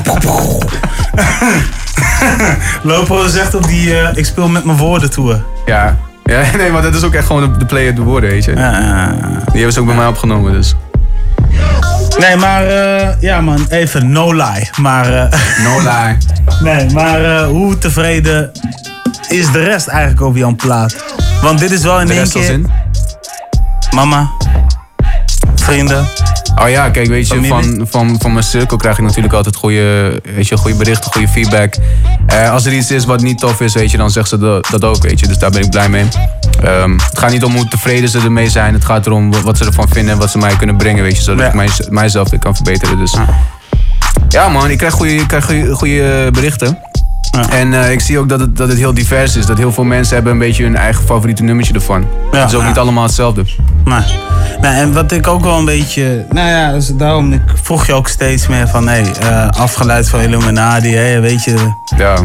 Lopo zegt op die eh, ik speel met mijn woorden tour. Ja. ja, nee, maar dat is ook echt gewoon de, de play de woorden, weet je. Die hebben ze ook bij mij opgenomen, dus. Nee, maar eh, ja man, even no lie. Maar, eh, No lie. nee, maar eh, hoe tevreden is de rest eigenlijk over jouw plaat? Want dit is wel in De één keer... in? Mama, vrienden. Oh ja, kijk, weet je, van, van, van mijn cirkel krijg ik natuurlijk altijd goede, weet je, goede berichten, goede feedback. Eh, als er iets is wat niet tof is, weet je, dan zegt ze dat, dat ook, weet je. Dus daar ben ik blij mee. Ehm, het gaat niet om hoe tevreden ze ermee zijn. Het gaat erom wat ze ervan vinden en wat ze mij kunnen brengen, weet je. Zodat ik mij, mijzelf weer kan verbeteren. Dus ja man, ik krijg goede, ik krijg goede, goede berichten. En eh, ik zie ook dat het, dat het heel divers is. Dat heel veel mensen hebben een beetje hun eigen favoriete nummertje ervan. het is ook ja. niet allemaal hetzelfde. Maar, nou, en wat ik ook wel een beetje. Nou ja, dus daarom ik vroeg je ook steeds meer van. Hé, eh, afgeleid van Illuminati, hè, weet je. Ja.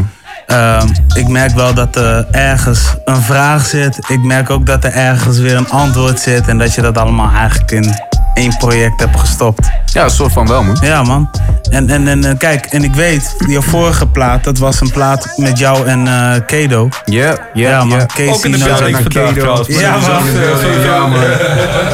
Ehm, ik merk wel dat er ergens een vraag zit. Ik merk ook dat er ergens weer een antwoord zit. En dat je dat allemaal eigenlijk in één project hebt gestopt. Ja, een soort van wel, man. Ja, man. En, en, en kijk, en ik weet, je vorige plaat, dat was een plaat met jou en eh Kedo. Ja, ja, ja, man. Casey Ook in de building trouwens. Ja, man. Ja, man.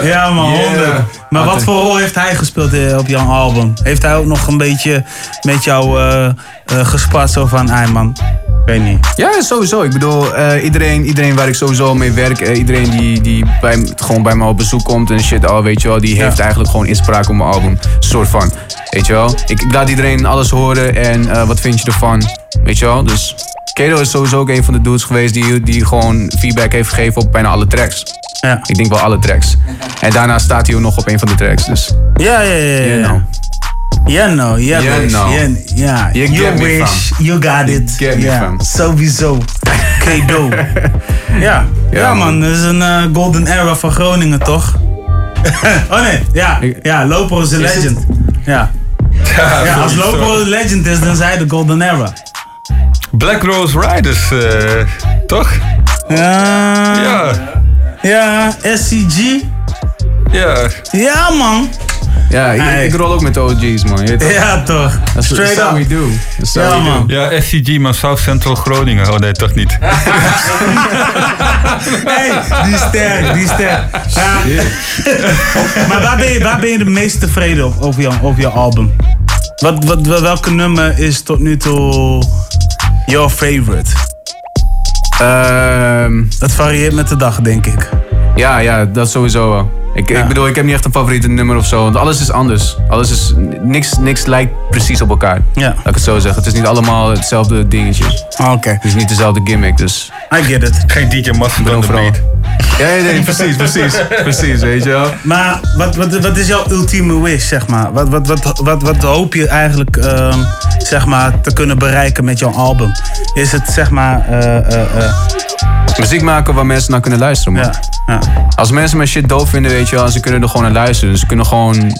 Ja, man, Yeah. honderd. Maar wat voor rol heeft hij gespeeld eh, op jouw album? Heeft hij ook nog een beetje met jou eh eh, gespart zo van, ai man, weet niet. Ja, sowieso. Ik bedoel, eh, iedereen, iedereen waar ik sowieso mee werk, eh, iedereen die, die bij, gewoon bij me op bezoek komt en shit, al weet je wel, die heeft eigenlijk gewoon inspraak op mijn album. Soort van. Weet je wel? Ik, ik laat iedereen alles horen en eh, wat vind je ervan? Weet je wel? Dus Kedo is sowieso ook een van de dudes geweest die, die gewoon feedback heeft gegeven op bijna alle tracks. Ja. Ik denk wel alle tracks. En daarna staat hij ook nog op een van de tracks. Dus. Ja, ja, ja. ja. You know. Ja, no, ja, You wish. ja. You wish, you got it. get me, ja, fam. sowieso. Ja. ja, man, dat is een eh, golden era van Groningen, toch? oh nee, ja, ja, Lopo is een legend. Ja. Ja, als. Lopo een legend is, dan zij de golden era. Black Rose Riders, eh, toch? Ja. Ja. Ja, SCG. Ja. Ja, man. Ja, ik, rol ook met de OG's, man. Je weet toch? Ja, toch. Straight that's how up. we do. That's Ja, we do. man. Ja, SCG, maar South Central Groningen. Oh nee, toch niet. Hey, die is sterk, die is sterk. Ja. maar waar ben, je, waar ben je het meest tevreden op, over, jouw, over jouw album? Wat, wat, wel- welke nummer is tot nu toe your favorite? Ehm, Dat varieert met de dag, denk ik. Ja, ja, dat sowieso wel. Ik, ik bedoel, ik heb niet echt een favoriete nummer of zo. Want alles is anders. Alles is, niks, niks lijkt precies op elkaar. Ja. Laat ik het zo zeggen. Het is niet allemaal hetzelfde dingetje. Oké. Het is niet dezelfde gimmick, dus... I get it. Geen DJ Mastodon de beat. Ja, ja, nee, precies, precies. precies, weet je wel. Maar wat, wat, wat is jouw ultieme wish, zeg maar? Wat, wat, wat, wat, wat hoop je eigenlijk ehm, zeg maar, te kunnen bereiken met jouw album? Is het zeg maar... eh, eh, eh, Muziek maken waar mensen naar kunnen luisteren, man. ja, ja. Als mensen mijn shit doof vinden, weet je wel, ze kunnen er gewoon naar luisteren. Ze kunnen gewoon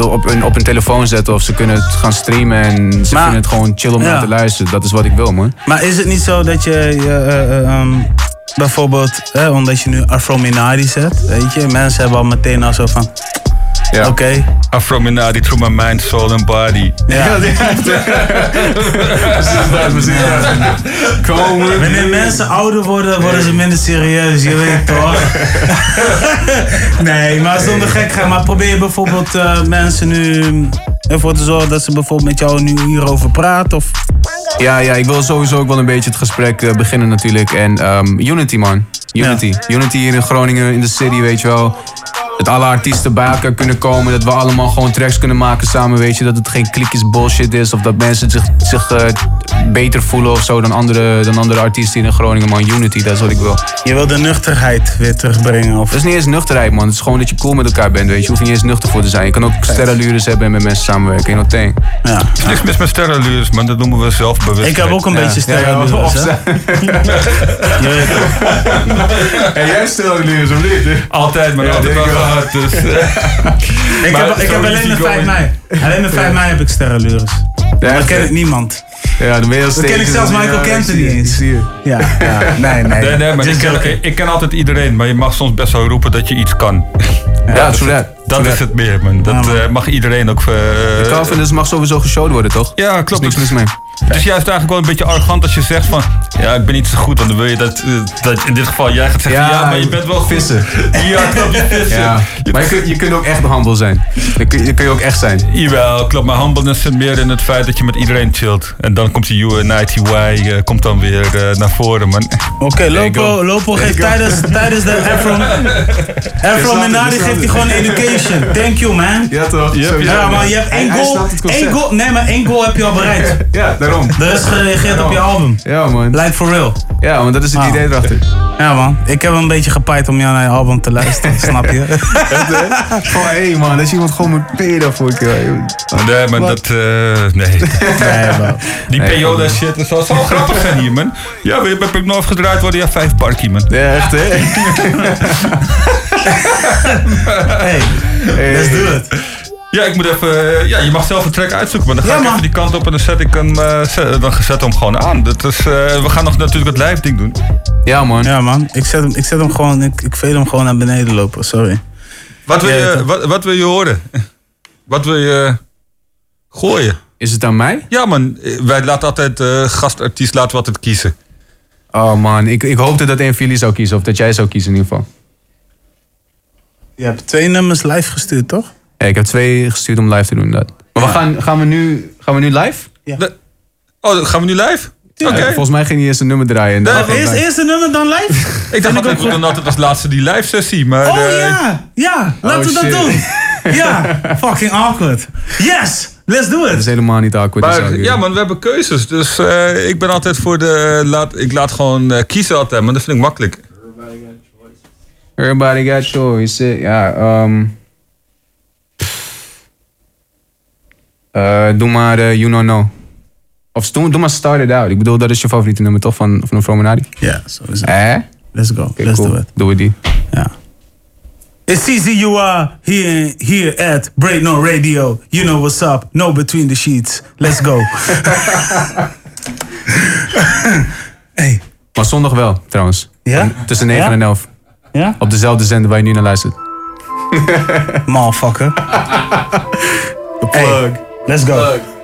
op hun, op hun telefoon zetten of ze kunnen het gaan streamen en ze Maar- vinden het gewoon chill om Ja. naar te luisteren. Dat is wat ik wil, man. Maar is het niet zo dat je, je eh, eh, ehm, bijvoorbeeld, hè, omdat je nu Afro-Minari zet, weet je, mensen hebben al meteen al zo van, Ja. oké, Afro-Minari through my mind, soul and body. ja. Wanneer mensen ouder worden, worden ze minder serieus, je weet toch? nee, maar zonder gek gaan. Maar probeer je bijvoorbeeld eh, mensen nu ervoor te zorgen dat ze bijvoorbeeld met jou nu hierover praten? Of... Ja, ja, ik wil sowieso ook wel een beetje het gesprek eh, beginnen natuurlijk. En ehm, Unity, man. Unity. Unity hier in Groningen, in de city, weet je wel. Dat alle artiesten bij elkaar kunnen komen. Dat we allemaal gewoon tracks kunnen maken samen, weet je. Dat het geen klikjes bullshit is. Of dat mensen zich, zich eh, beter voelen of zo dan andere, dan andere artiesten in Groningen, man. Unity, dat is wat ik wil. Je wil de nuchterheid weer terugbrengen. Of... Dat is niet eens nuchterheid, man. Het is gewoon dat je cool met elkaar bent, weet je. Je hoeft niet eens nuchter voor te zijn. Je kan ook sterrenlures hebben en met mensen samenwerken. You know? Ja. Er is niks mis met sterrenlures, man. Dat noemen we zelfbewust. Ik heb ook een beetje sterrenlures, hè? En jij sterrenlures, of niet? Altijd, maar Ja, altijd wel denk ik wel. Gehad. Dus, Ik Maar heb, ik heb zo alleen de 5 going. mei. Alleen de 5 mei heb ik sterrenlures. Ja, Dat ken ik niemand. Ja, dan ben je als Dat ken ik zelfs Michael Kenten niet eens. Ja, ja, nee, nee. Nee, nee, maar ik ken, ik, ik ken altijd iedereen, maar je mag soms best wel roepen dat je iets kan. Ja, that. Dat is het meer, man. Dat eh, mag iedereen ook. eh, Ik hou van, dus mag sowieso geshowd worden, toch? Ja, klopt. Is niks mis mee. Het is juist eigenlijk wel een beetje arrogant als je zegt van... Ja, ik ben niet zo goed. Want dan wil je dat, eh, dat in dit geval jij gaat zeggen... Ja, maar je bent wel goed. vissen. Ja, klopt, je vissen. Ja. Maar je kunt, je kunt ook echt humble zijn. Dan kun, je kun je ook echt zijn. Jawel, klopt. Maar humbleness zit meer in het feit dat je met iedereen chillt. En dan komt die UNITY uh, komt dan weer eh, naar voren, man. Oké, Lopo, Lopo geeft tijdens, tijdens de Efron... Efron Minari geeft hij gewoon education. Thank you, man. Ja, toch? Ja, maar je hebt één goal, één goal... Nee, maar één goal heb je al bereikt. Ja, daarom. Er is gereageerd op je album. Ja, man. Like for real. Ja, want dat is het Ah. idee erachter. Ja, man. Ik heb een beetje gepaaid om jou naar je album te luisteren, snap je? Gewoon, hé man, dat je iemand gewoon moet payen daarvoor. joh. Nee, maar dat... eh, nee. Nee, bro. Die Nee, peyoda shit, zal wel grappig zijn hier, man. Ja, we hebben nog gedraaid worden. Ja, vijf parkie, man. Ja, echt, hè? Hey, let's do it. Ja, ik moet even... eh, Ja, je mag zelf een track uitzoeken, maar dan ga Ja, ik even die kant op en dan zet ik hem, eh, zet, dan zet hem gewoon aan. Dat is, eh, we gaan nog natuurlijk het live ding doen. Ja, man. Ja, man. Ik zet hem, ik zet hem gewoon... Ik, ik veel hem gewoon naar beneden lopen, sorry. Wat wil, je, wat, wat wil je horen? Wat wil je gooien? Is het aan mij? Ja, man. Wij laten altijd eh gastartiest laten we altijd kiezen. Oh man, ik, ik hoopte dat een van jullie zou kiezen. Of dat jij zou kiezen in ieder geval. Je hebt twee nummers live gestuurd, toch? Ja, ik heb twee gestuurd om live te doen. Dat. Maar we gaan, gaan, we nu, gaan we nu live? Ja. De- oh, gaan we nu live? Oké. Volgens mij ging hij eerst een nummer draaien. gewoon eerst, eerst een nummer, dan live? Ik dacht altijd, we doen altijd als laatste die live sessie, maar... Oh eh, ja, ja, laten we Oh, dat doen. Ja, fucking awkward. Yes, let's do Dat it. is helemaal niet awkward. Maar ja, man, we hebben keuzes. Dus eh, ik ben altijd voor de. Laat, ik laat gewoon eh, kiezen altijd, maar dat vind ik makkelijk. Everybody got choice. eh, Ja, ehm eh, doe maar eh, You Know No. Of doe, doe maar Start It Out. Ik bedoel, dat is je favoriete nummer toch van, van Promenade? Ja, zo is het. Eh? Let's go, let's cool. do it. Doen we die. Ja. It's easy you are here, here at Break No Radio. You know what's up, no between the sheets. Let's go. hey. Maar zondag wel, trouwens. Ja? Tussen 9 Ja? en 11. Ja? Op dezelfde zender waar je nu naar luistert. Motherfucker. Hey, let's go.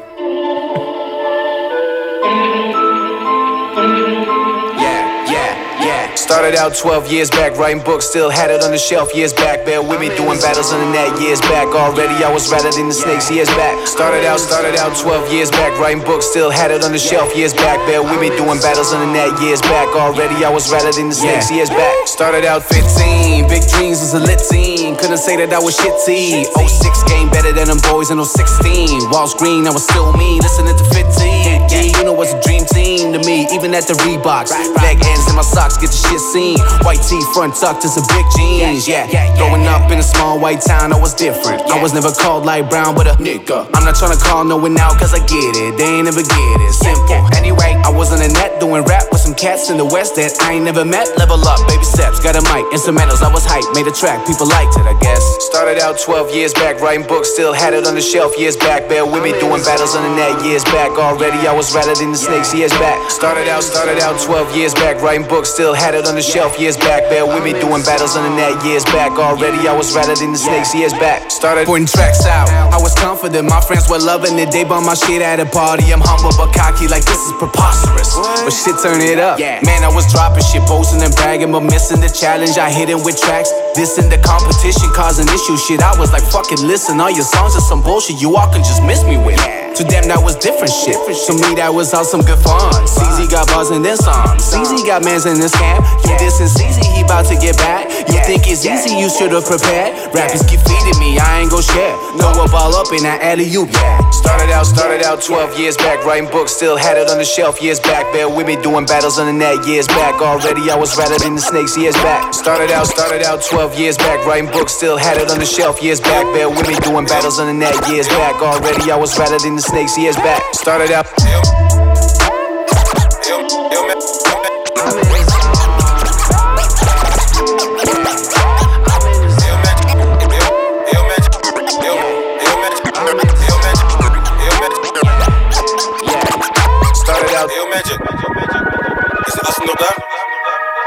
Started out 12 years back, writing books, still had it on the shelf years back. Bear with me, doing battles on the net years back. Already I was rather than the snakes years back. Started out, started out 12 years back, writing books, still had it on the shelf years back. Bear with me, doing battles on the net years back. Already I was rather than the snakes years back. Started out 15, big dreams was a lit team. Couldn't say that I was shitty. 06 game better than them boys in 016. Walls green, I was still me, listening to 15. Yeah, you know it's a dream team to me, even at the Reeboks. Flag ends in my socks, get the shit seen. White tee, front tucked to some big jeans. Yeah, growing up in a small white town, I was different. I was never called light brown, but a nigga. I'm not trying to call no one out, cause I get it. They ain't never get it. Simple. Anyway, I was on the net doing rap with some cats in the west that I ain't never met. Level up, baby steps, got a mic, instrumentals. I was hype, made a track, people liked it, I guess. Started out 12 years back, writing books, still had it on the shelf years back. Bear with me, doing battles on the net years back. Already I was rather than the snakes years back. Started out, started out 12 years back, writing books, still had it on the shelf years back. Bear with me, doing battles on the net years back. Already I was rather than the snakes years back. Started putting tracks out. I was confident, my friends were loving it. They bump my shit at a party. I'm humble but cocky, like this is preposterous. But shit, turn it up. Man, I was dropping shit, posting and bragging, but missing the challenge. I hit it with tracks. This in the competition causing issues. Shit, I was like, fucking listen, all your songs are some bullshit you all can just miss me with. To them, that was different shit. To me, that was all some good fun. CZ got bars in this song. CZ got mans in this camp. You dissing CZ, he about to get back. You think it's easy, you should've prepared. Rappers keep feeding me, I ain't gon' share. Throw a ball up in that alley oop, yeah. Started out, started out 12 years back, writing books, still had it on the shelf years back. Bear with me, doing battles on the net years back. Already I was rather than the snakes years back. Started out, started out 12 years back, writing books, still had it on the shelf years back. Bear with me, doing battles on the net years back. Already I was rather than the snakes years back. Started out.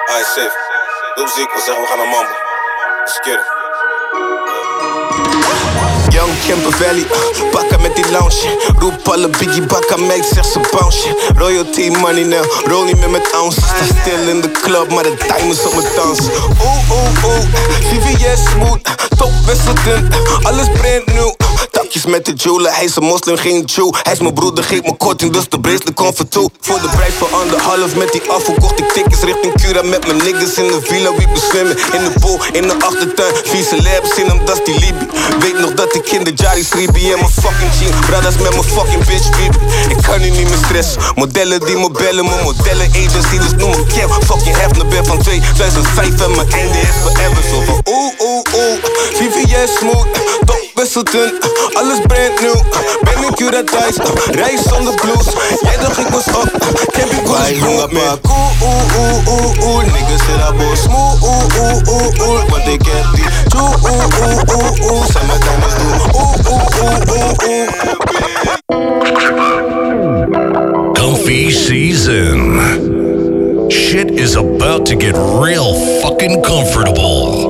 Alright, safe. We zeggen we gaan naar Mambo. Let's get it. Young Kemper Valley, uh, bakken met die lounge. Roep alle biggie bakken, meid zegt ze bounce. Royalty money now, roll niet meer met ounces. Sta stil in de club, maar de diamonds op mijn dans. Oeh, oeh, oeh, VVS smooth, top wisselend, alles brand new. Takjes met de jeweler, hij is een moslim, geen Jew. Hij is mijn broeder, geeft me korting, dus de bracelet komt voor toe. Voor de prijs van anderhalf met die afval kocht ik tickets richting Cura met mijn niggas in de villa. Wie bezwemmen in de pool, in de achtertuin. Vieze labs in hem, dat is die Libi. Weet nog dat in de Jari Sribi en mijn fucking jean. Brothers met mijn fucking bitch Bibi. Ik kan nu niet meer stressen. Modellen die me bellen, mijn modellen agency, dus noem me Kev. Fucking Hefner ben van 2005 en mijn einde is forever. Zo van oeh, oeh, oeh. VVS smooth, top wisselten, alles brand new. Ben ik thuis, reis zonder blues. Jij dacht ik was op, camping koers smooth. Met oeh, oeh, oeh, oeh, oeh. Niggas zit daar boos, smooth, oeh, oeh, oeh, oeh. Season. Shit is about to get real fucking comfortable.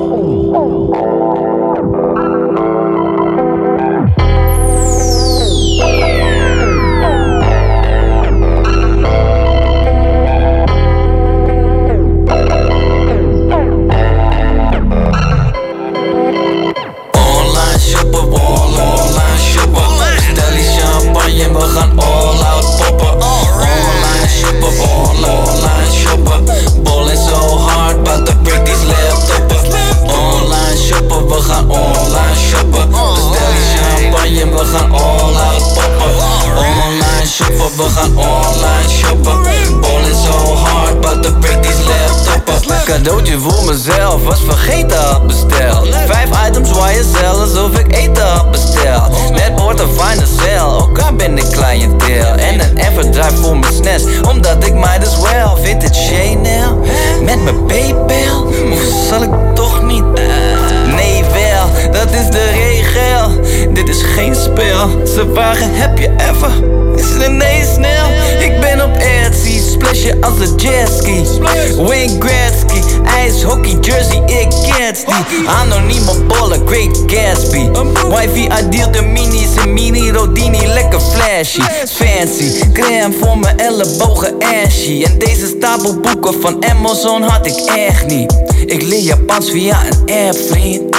Wifey, I deal de minis in mini Rodini, lekker flashy. Fancy, crème voor mijn ellebogen ashy. En deze stapel boeken van Amazon had ik echt niet. Ik leer Japans via een app, vriend.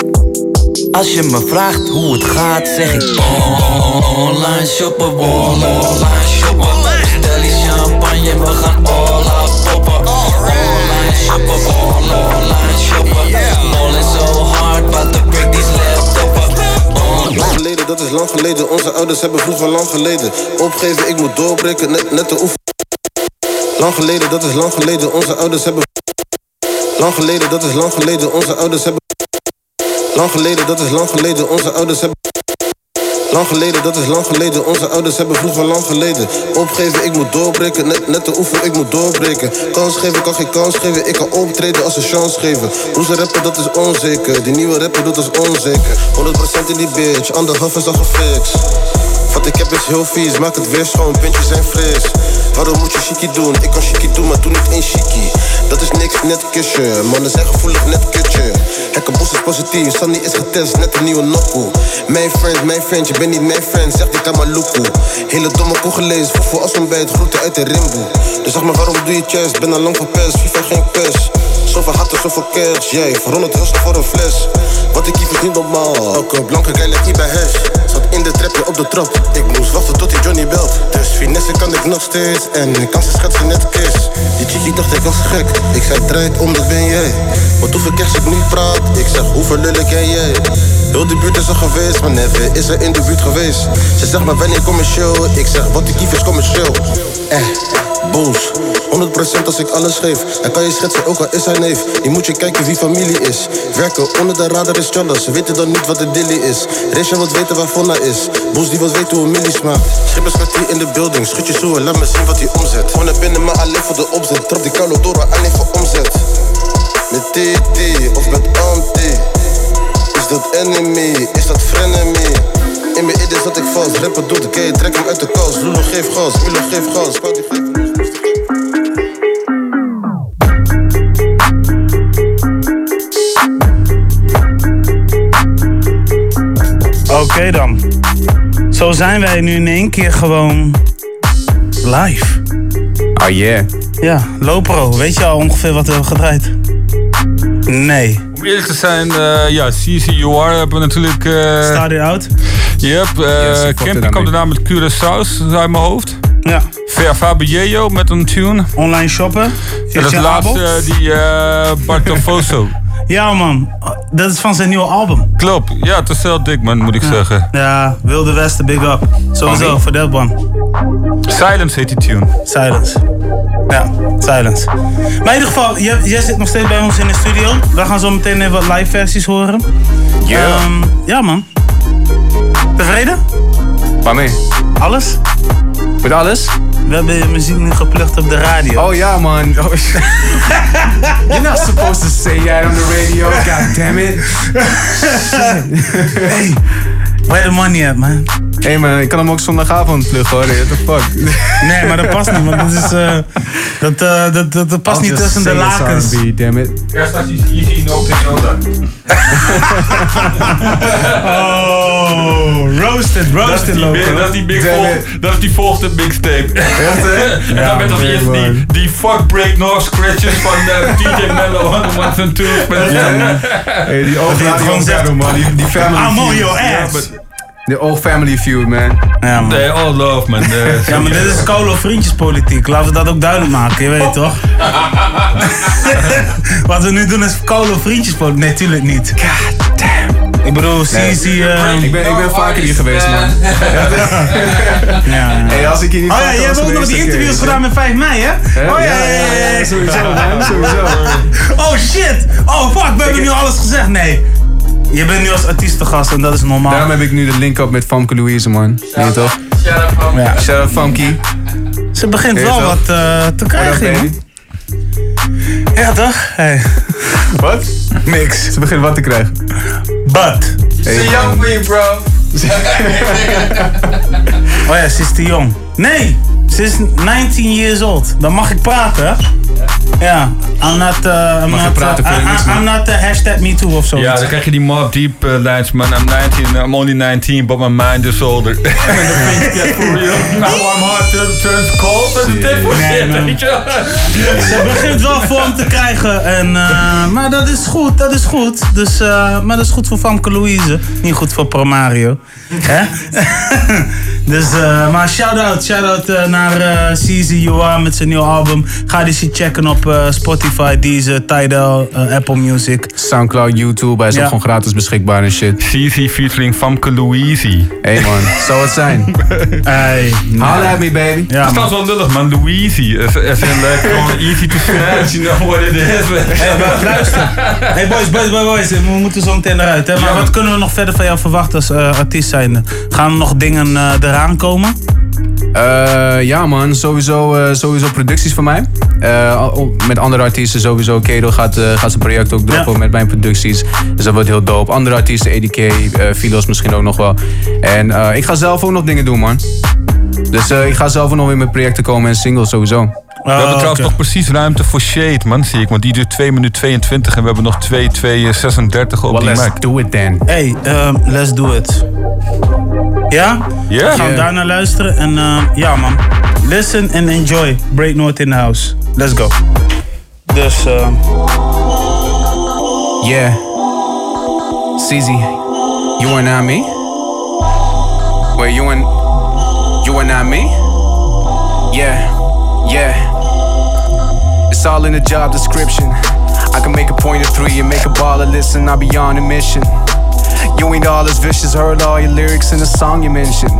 Als je me vraagt hoe het gaat, zeg ik Online shoppen, online shoppen Stel champagne, we gaan all out poppen Online shoppen, online shoppen dat is lang geleden. Onze ouders hebben vroeger lang geleden. Opgeven, ik moet doorbreken, net, net de oefen. Lang geleden, dat is lang geleden. Onze ouders hebben. Lang geleden, dat is lang geleden. Onze ouders hebben. Lang geleden, dat is lang geleden. Onze ouders hebben. Lang geleden, dat is lang geleden. Onze ouders hebben vroeger lang geleden. Opgeven, ik moet doorbreken. Net, net de oefen, ik moet doorbreken. Kans geven, kan geen kans geven. Ik kan optreden als een chance geven. Hoe ze rappen, dat is onzeker. Die nieuwe rapper doet als onzeker. 100% in die bitch, anderhalf is al gefixt. Wat ik heb is heel vies, maak het weer schoon, pintjes zijn fris. Waarom moet je chicky doen? Ik kan chicky doen, maar doe niet één chicky. Dat is niks, net kusje. Mannen zijn gevoelig, net kutje. Hekkenbos is positief, Sandy is getest, net een nieuwe nokkoe. Mijn friend, mijn friend, je bent niet mijn friend, aan mijn loekoe. Hele domme koe gelezen, voel als ontbijt, groeten uit de rimboe. Dus zeg maar waarom doe je chest? Ben al lang verpest, FIFA geen pest. Zoveel hatten, zoveel cash, jij. Voor 100 rustig voor een fles. Wat ik hier verdien normaal. Elke blanke guy lijkt niet bij hash. De trapje op de trap. Ik moest wachten tot hij Johnny belt. Dus finesse kan ik nog steeds. En ik kan ze schetsen net kis. Die chickie dacht ik was gek. Ik zei draait om, dat ben jij. Want hoeveel cash ik nu praat. Ik zeg hoeveel lullen ken jij. Heel de buurt is er geweest, maar never is er in de buurt geweest. Ze zegt maar wanneer commercieel. Ik zeg wat ik kief is commercieel. Eh, boos. 100% als ik alles geef. Hij kan je schetsen, ook al is hij neef. Je moet je kijken wie familie is. Werken onder de radar is challa. Ze weten dan niet wat de dilly is. Resha wat weten waar Fonna is. Boos die wat weten hoe een millie smaakt. Schipperskwartier in de building. Schud je zo en laat me zien wat hij omzet. Gewoon naar binnen, maar alleen voor de opzet. Trap die koude door, alleen voor omzet. Met TT of met anti. Is dat enemy? Is dat frenemy? In mijn idee zat ik vast. Rapper doet de K, trek hem uit de kast. Lulo geef gas, Milo geef gas. Oké dan. Zo zijn wij nu in één keer gewoon live. Oh yeah. Ja, Lopro, weet je al ongeveer wat we hebben gedraaid? Nee. Om eerlijk te zijn, eh, ja, CCUR hebben we natuurlijk... eh Staat hier out? Yep, uh, Camping kwam daarna met Curaçao's uit mijn hoofd. Ja. Ver Fabio met een tune. Online shoppen. En Via laatste, die uh, Bartofoso. Ja man, dat is van zijn nieuwe album. Klopt, ja, het is heel dik man, moet ik zeggen. Ja, Wilde Westen, big up. Sowieso, voor that one. Silence heet die tune. Silence. Ja, silence. Maar in ieder geval, jij, jij zit nog steeds bij ons in de studio. We gaan zo meteen even wat live versies horen. Ja. Ehm, ja man. Tevreden? Waarmee? Alles? Met alles? We hebben je muziek nu geplukt op de radio. Oh ja, man. Oh, shit. You're not supposed to say that on the radio. God damn it. hey, where the money at, man? Hé hey man, ik kan hem ook zondagavond pluggen hoor. What the fuck? Nee, maar dat past niet, want dat is. eh, dat, eh, dat, dat, dat past I'll niet tussen de lakens. R&B, damn it. Eerst als je Easy No Yoda. Oh, roasted, roasted big- dat is die big dat is die volgende mixtape. en Ja, dan met nog man, eerst man. die, die fuck break North scratches van uh, DJ Mello on the ones and twos. Ja, man. Hey, die radio gewoon battle, man. Die, die family I'm on your ass. De old family feud, man. Ja, man. All love man. Ja, maar dit is Colo vriendjespolitiek. Laten we dat ook duidelijk maken, je weet toch? Wat we nu doen is Colo vriendjespolitiek. Nee, tuurlijk niet. God damn. Ik bedoel, Nee. CC... eh, Ik ben, ik ben vaker hier geweest, man. Ja, Hey, als ik hier niet Oh ja, jij hebt ook nog die interviews gedaan met 5 mei, hè? Oh ja, Ja, ja, ja, ja. sowieso, man, sowieso. Oh shit! Oh fuck, we hebben nu alles gezegd. Nee. Je bent nu als artiest te gast en dat is normaal. Daarom heb ik nu de link-up met Famke Louise, man. Weet je toch? Ja. Shout out Famke. Ze begint wel toch? wat eh, te krijgen, man. Ja, toch? Hey. Wat? Niks. Ze begint wat te krijgen. But. Hey. young me, bro. Oh ja, ze is te jong. Nee, ze is 19 years old. Dan mag ik praten, hè? Ja, I'm not, uh, I'm not, praten, uh, I- I- I'm not uh, hashtag me too of zo. Ja, dan krijg je die Mob Deep uh, lijns, man. I'm 19, I'm only 19, but my mind is older. For real, now I'm hard, turn- turns cold, en dit voor shit, weet je. Ze begint wel vorm te krijgen. En, eh, maar dat is goed, dat is goed. Dus, eh, maar dat is goed voor Famke Louise. Niet goed voor Promario. Hè? dus, eh, maar shout-out, shout-out naar eh CZ UR met zijn nieuw album. Ga die shit checken op eh, Spotify, Deezer, Tidal, eh, Apple Music. Soundcloud, YouTube, hij is Ja. ook gewoon gratis beschikbaar en shit. CC featuring Famke Louise. Hey man, zou het zijn. Hey, Holla at me, baby. Dat Ja, is man. wel lullig, man. Louise. As, as in, like, gewoon easy to pronounce, you know what it is. Hey, maar luister. Hey boys, boys, boys, boys. We moeten zo meteen eruit. Hè? Maar wat kunnen we nog verder van jou verwachten als eh, artiest zijnde? Gaan er nog dingen eh, eraan komen? Eh, ja man, sowieso, eh, sowieso producties van mij. Eh, met andere artiesten sowieso. Kedo gaat, gaat zijn project ook droppen Ja. met mijn producties. Dus dat wordt heel dope. Andere artiesten, EDK, Filos misschien ook nog wel. En ik ga zelf ook nog dingen doen man. Dus ik ga zelf ook nog weer met projecten komen en singles sowieso. We hebben trouwens oké. nog precies ruimte voor Shade, man, zie ik. Want die duurt 2 minuten 22 en we hebben nog 2, 2, 36 op Well, die let's do it then. Hey, um, let's do it. Ja? Ja. Gaan we daar naar luisteren. En eh, ja man, listen and enjoy. Break North in the house. Let's go. Dus, eh Yeah. CZ, you are not me? Wait, you and you are not me? Yeah, yeah. It's all in the job description. I can make a point of three and make a ball baller listen. I'll be on a mission. You ain't all as vicious, heard all your lyrics in the song you mentioned.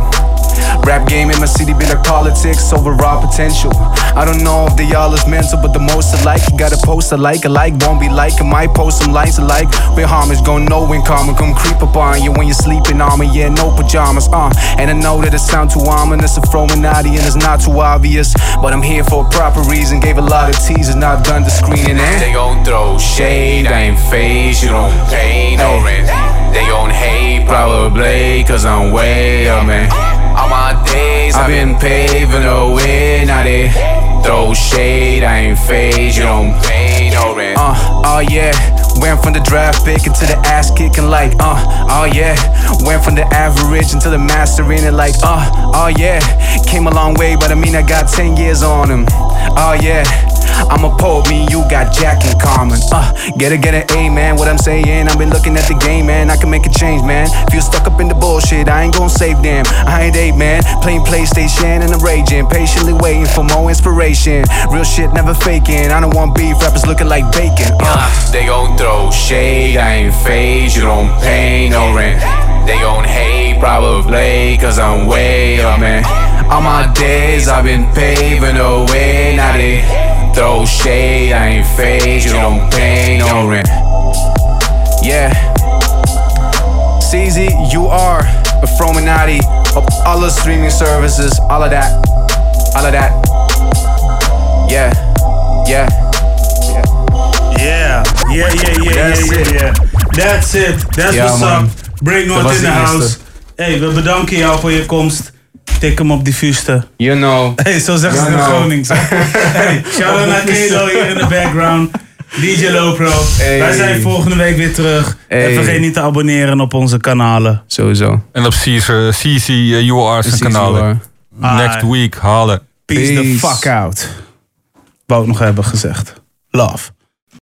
Rap game in my city be like politics over raw potential. I don't know if they all is mental, but the most alike. You gotta post alike, alike, won't be like. I might post some lines alike. With homage, gon' know when karma come creep up on you when you're sleeping on me. Yeah, no pajamas, uh. And I know that it sound too ominous, a Fruminati, and it's not too obvious. But I'm here for a proper reason. Gave a lot of teasers, not done the screening. Eh? They gon' throw shade, I ain't phased, you don't pay no rent. They gon' hate, probably, cause I'm way up, man. All my days I've been paving the way, now they throw shade, I ain't phased, you don't pay no rent. Uh, oh yeah. Went from the draft pick into the ass kicking like, uh, oh yeah. Went from the average into the master in it like, uh, oh yeah. Came a long way, but I mean I got 10 years on him. Oh yeah. I'm a poet, me you got Jack in common. Uh, get it, get it, A man. What I'm saying, I've been looking at the game, man. I can make a change, man. If you stuck up in the bullshit, I ain't gon' save them. I ain't eight, man. Playing PlayStation and I'm raging, patiently waiting for more inspiration. Real shit, never faking. I don't want beef rappers looking like bacon. Uh. They gon' throw shade, I ain't phased, you don't pay no rent. They gon' hate, probably, cause I'm way up, man. All my days I've been paving the way, now they throw shade, I ain't phased, you don't pay no rent. Yeah. CZ, you are a Fruminati of all the streaming services, all of that, all of that. Yeah, yeah. Yeah, yeah, yeah, yeah, That's yeah, it. yeah, yeah. That's it. That's Ja, what's man. up. North was in the house. Hey, we bedanken jou voor je komst. Tik hem op die vuisten. You know. Hey, zo zeggen ze in know. Gronings. hey, shout-out naar Kelo hier in de background. DJ Lopro. Hey. Wij zijn volgende week weer terug. Hey. En vergeet niet te abonneren op onze kanalen. Sowieso. En op CC, CC uh, UR's CC kanalen. Next week halen. Peace, the fuck out. Wou ik nog hebben gezegd. Love.